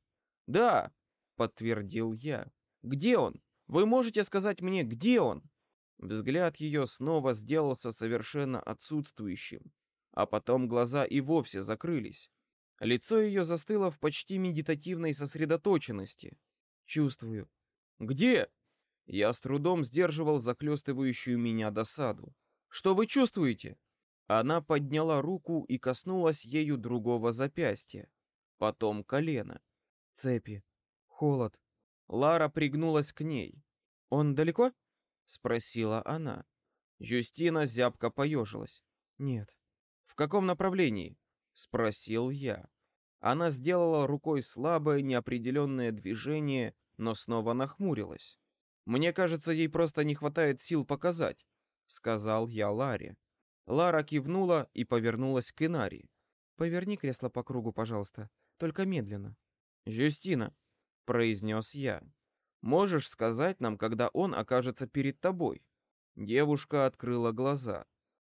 Да, подтвердил я. Где он? Вы можете сказать мне, где он? Взгляд ее снова сделался совершенно отсутствующим, а потом глаза и вовсе закрылись. Лицо ее застыло в почти медитативной сосредоточенности. Чувствую. Где? Я с трудом сдерживал захлестывающую меня досаду. Что вы чувствуете? Она подняла руку и коснулась ею другого запястья, потом колена. Цепи, холод. Лара пригнулась к ней. Он далеко? спросила она. Юстина зябко поежилась. Нет. В каком направлении? спросил я. Она сделала рукой слабое неопределенное движение, но снова нахмурилась. Мне кажется, ей просто не хватает сил показать, сказал я Ларе. Лара кивнула и повернулась к Инари. Поверни кресло по кругу, пожалуйста, только медленно. Юстина, произнес я. Можешь сказать нам, когда он окажется перед тобой? Девушка открыла глаза.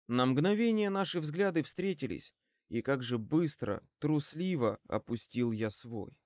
На мгновение наши взгляды встретились, и как же быстро, трусливо опустил я свой.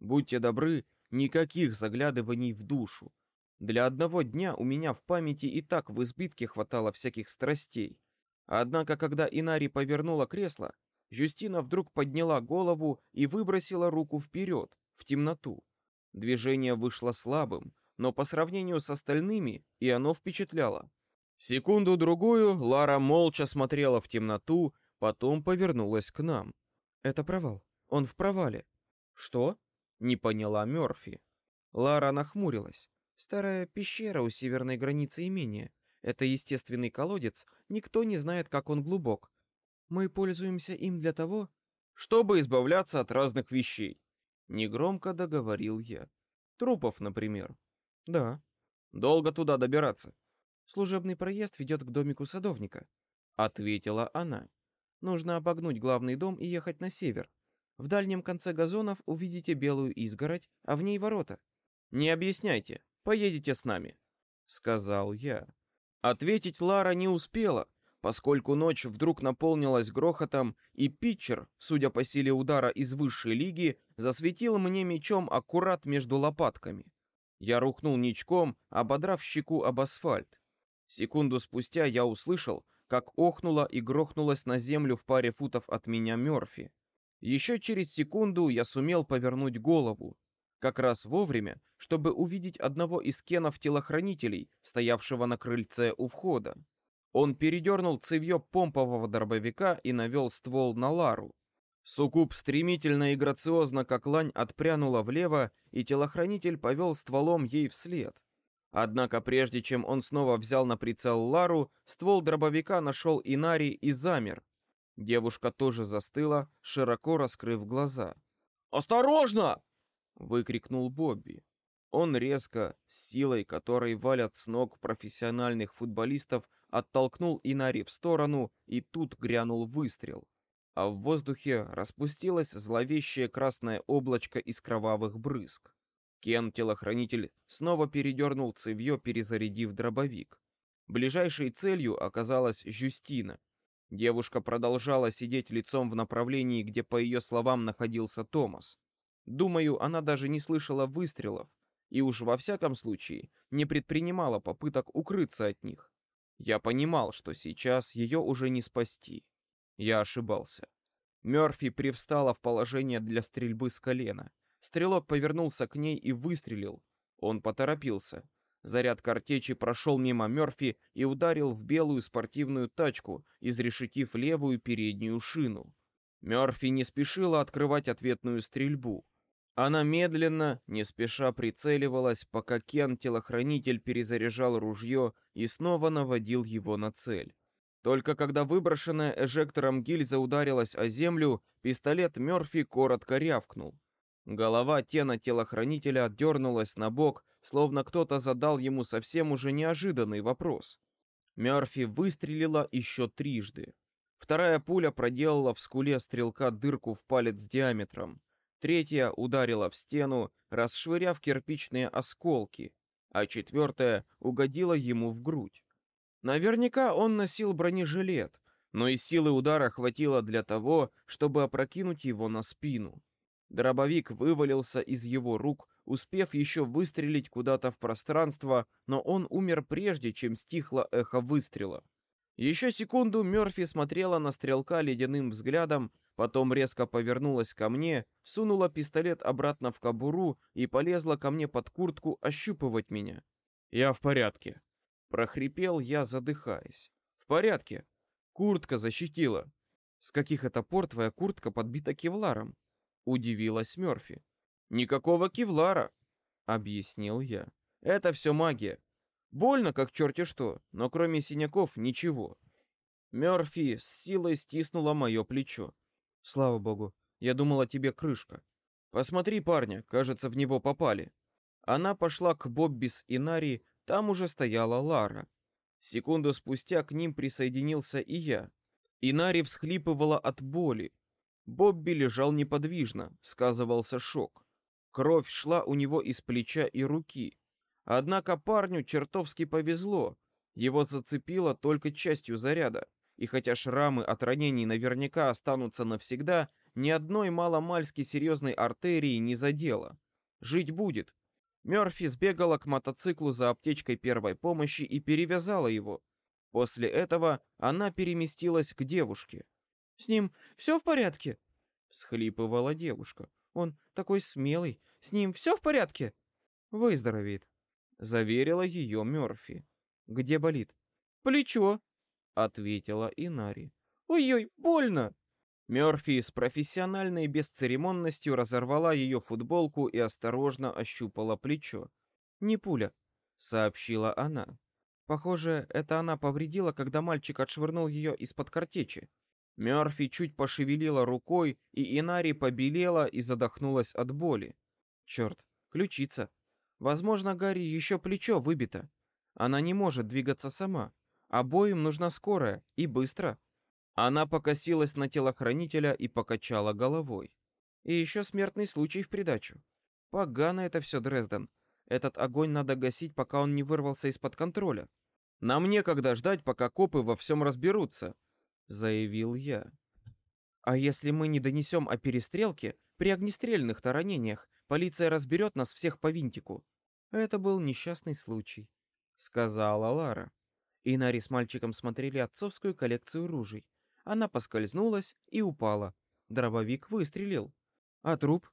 Будьте добры, никаких заглядываний в душу. Для одного дня у меня в памяти и так в избытке хватало всяких страстей. Однако, когда Инари повернула кресло, Жюстина вдруг подняла голову и выбросила руку вперед, в темноту. Движение вышло слабым, но по сравнению с остальными и оно впечатляло. Секунду-другую Лара молча смотрела в темноту, потом повернулась к нам. «Это провал. Он в провале». «Что?» — не поняла Мёрфи. Лара нахмурилась. «Старая пещера у северной границы имения. Это естественный колодец, никто не знает, как он глубок. Мы пользуемся им для того, чтобы избавляться от разных вещей. Негромко договорил я. Трупов, например. Да. Долго туда добираться. Служебный проезд ведет к домику садовника, ответила она. Нужно обогнуть главный дом и ехать на север. В дальнем конце газонов увидите белую изгородь, а в ней ворота. Не объясняйте, поедете с нами, сказал я. Ответить Лара не успела, поскольку ночь вдруг наполнилась грохотом, и питчер, судя по силе удара из высшей лиги, засветил мне мечом аккурат между лопатками. Я рухнул ничком, ободрав щеку об асфальт. Секунду спустя я услышал, как охнула и грохнулась на землю в паре футов от меня Мёрфи. Еще через секунду я сумел повернуть голову, как раз вовремя, чтобы увидеть одного из кенов-телохранителей, стоявшего на крыльце у входа. Он передернул цевьё помпового дробовика и навел ствол на Лару. Сукуб стремительно и грациозно, как лань, отпрянула влево, и телохранитель повел стволом ей вслед. Однако прежде чем он снова взял на прицел Лару, ствол дробовика нашел Инари и замер. Девушка тоже застыла, широко раскрыв глаза. «Осторожно!» — выкрикнул Бобби. Он резко, с силой, которой валят с ног профессиональных футболистов, оттолкнул Инари в сторону, и тут грянул выстрел. А в воздухе распустилось зловещее красное облачко из кровавых брызг. Кен, телохранитель, снова передернул цевьё, перезарядив дробовик. Ближайшей целью оказалась Жюстина. Девушка продолжала сидеть лицом в направлении, где, по ее словам, находился Томас. Думаю, она даже не слышала выстрелов, и уж во всяком случае не предпринимала попыток укрыться от них. Я понимал, что сейчас ее уже не спасти. Я ошибался. Мёрфи привстала в положение для стрельбы с колена. Стрелок повернулся к ней и выстрелил. Он поторопился. Заряд картечи прошел мимо Мёрфи и ударил в белую спортивную тачку, изрешетив левую переднюю шину. Мёрфи не спешила открывать ответную стрельбу. Она медленно, не спеша прицеливалась, пока Кен, телохранитель, перезаряжал ружье и снова наводил его на цель. Только когда выброшенная эжектором гильза ударилась о землю, пистолет Мёрфи коротко рявкнул. Голова Тена телохранителя отдернулась на бок, словно кто-то задал ему совсем уже неожиданный вопрос. Мёрфи выстрелила еще трижды. Вторая пуля проделала в скуле стрелка дырку в палец диаметром. Третья ударила в стену, расшвыряв кирпичные осколки, а четвертая угодила ему в грудь. Наверняка он носил бронежилет, но и силы удара хватило для того, чтобы опрокинуть его на спину. Дробовик вывалился из его рук, успев еще выстрелить куда-то в пространство, но он умер прежде, чем стихло эхо выстрела. Еще секунду Мёрфи смотрела на стрелка ледяным взглядом, Потом резко повернулась ко мне, сунула пистолет обратно в кобуру и полезла ко мне под куртку ощупывать меня. Я в порядке. Прохрипел я, задыхаясь. В порядке. Куртка защитила. С каких это пор твоя куртка подбита кевларом? Удивилась Мёрфи. Никакого кевлара, объяснил я. Это все магия. Больно, как черти что, но кроме синяков ничего. Мёрфи с силой стиснула мое плечо. Слава богу, я думала тебе крышка. Посмотри, парня, кажется, в него попали. Она пошла к Бобби с Инари, там уже стояла Лара. Секунду спустя к ним присоединился и я. Инари всхлипывала от боли. Бобби лежал неподвижно, сказывался шок. Кровь шла у него из плеча и руки. Однако парню чертовски повезло. Его зацепило только частью заряда. И хотя шрамы от ранений наверняка останутся навсегда, ни одной маломальски серьезной артерии не задело. Жить будет. Мёрфи сбегала к мотоциклу за аптечкой первой помощи и перевязала его. После этого она переместилась к девушке. «С ним все в порядке?» — всхлипывала девушка. «Он такой смелый. С ним все в порядке?» «Выздоровеет», — заверила ее Мёрфи. «Где болит?» «Плечо», — ответила Инари. «Ой-ой, больно!» Мёрфи с профессиональной бесцеремонностью разорвала ее футболку и осторожно ощупала плечо. «Не пуля», — сообщила она. Похоже, это она повредила, когда мальчик отшвырнул ее из-под картечи. Мёрфи чуть пошевелила рукой, и Инари побелела и задохнулась от боли. Черт, ключица. Возможно, Гарри еще плечо выбито. Она не может двигаться сама. Обоим нужна скорая, и быстро. Она покосилась на телохранителя и покачала головой. И еще смертный случай в придачу. Погано это все, Дрезден. Этот огонь надо гасить, пока он не вырвался из-под контроля. Нам некогда ждать, пока копы во всем разберутся, заявил я. А если мы не донесем о перестрелке, при огнестрельных-то ранениях, полиция разберет нас всех по винтику. Это был несчастный случай, сказала Лара. Инари с мальчиком смотрели отцовскую коллекцию ружей. Она поскользнулась и упала. Дробовик выстрелил. А труп?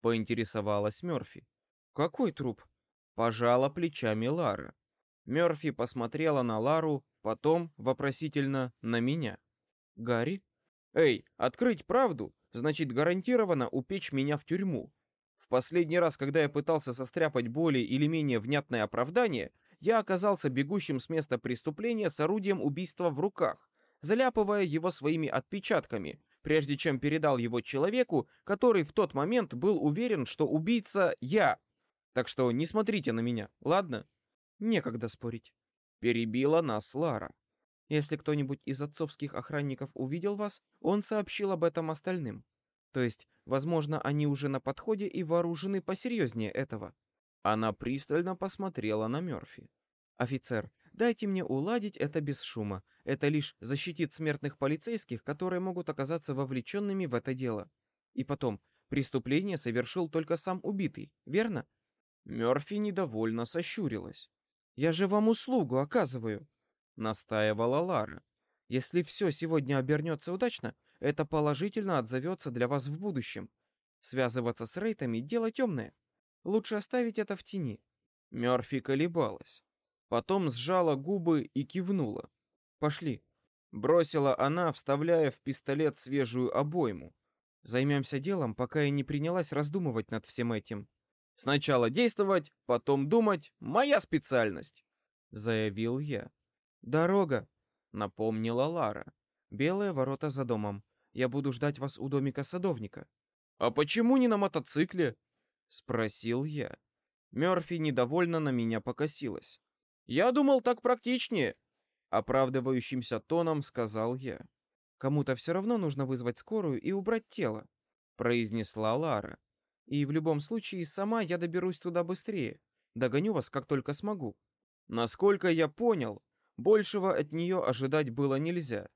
Поинтересовалась Мёрфи. Какой труп? Пожала плечами Лара. Мёрфи посмотрела на Лару, потом вопросительно на меня. Гарри? Эй, открыть правду, значит гарантированно упечь меня в тюрьму. В последний раз, когда я пытался состряпать более или менее внятное оправдание, я оказался бегущим с места преступления с орудием убийства в руках заляпывая его своими отпечатками, прежде чем передал его человеку, который в тот момент был уверен, что убийца я. Так что не смотрите на меня, ладно? Некогда спорить. Перебила нас Лара. Если кто-нибудь из отцовских охранников увидел вас, он сообщил об этом остальным. То есть, возможно, они уже на подходе и вооружены посерьезнее этого. Она пристально посмотрела на Мёрфи. Офицер, дайте мне уладить это без шума. Это лишь защитит смертных полицейских, которые могут оказаться вовлеченными в это дело. И потом, преступление совершил только сам убитый, верно? Мёрфи недовольно сощурилась. Я же вам услугу оказываю, настаивала Лара. Если все сегодня обернется удачно, это положительно отзовется для вас в будущем. Связываться с рейтами дело темное. Лучше оставить это в тени. Мёрфи колебалась, потом сжала губы и кивнула. Пошли. Бросила она, вставляя в пистолет свежую обойму. Займемся делом, пока я не принялась раздумывать над всем этим. Сначала действовать, потом думать — моя специальность, — заявил я. Дорога, — напомнила Лара. Белые ворота за домом. Я буду ждать вас у домика садовника. А почему не на мотоцикле? — спросил я. Мёрфи недовольно на меня покосилась. Я думал, так практичнее. Оправдывающимся тоном сказал я. Кому-то все равно нужно вызвать скорую и убрать тело, произнесла Лара. И в любом случае сама я доберусь туда быстрее. Догоню вас, как только смогу. Насколько я понял, большего от нее ожидать было нельзя.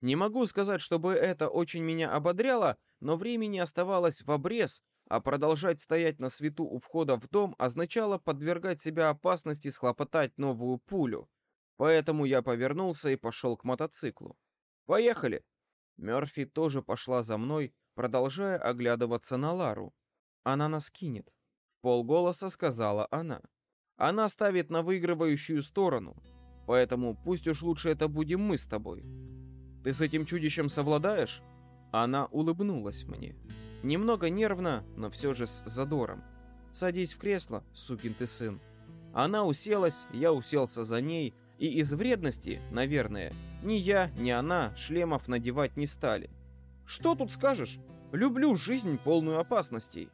Не могу сказать, чтобы это очень меня ободряло, но времени оставалось в обрез, а продолжать стоять на свету у входа в дом означало подвергать себя опасности схлопотать новую пулю. Поэтому я повернулся и пошел к мотоциклу. Поехали. Мёрфи тоже пошла за мной, продолжая оглядываться на Лару. Она нас кинет. Полголоса сказала она. Она ставит на выигрывающую сторону. Поэтому пусть уж лучше это будем мы с тобой. Ты с этим чудищем совладаешь? Она улыбнулась мне. Немного нервно, но все же с задором. Садись в кресло, сукин ты сын. Она уселась, я уселся за ней, и из вредности, наверное, ни я, ни она шлемов надевать не стали. Что тут скажешь? Люблю жизнь полную опасностей.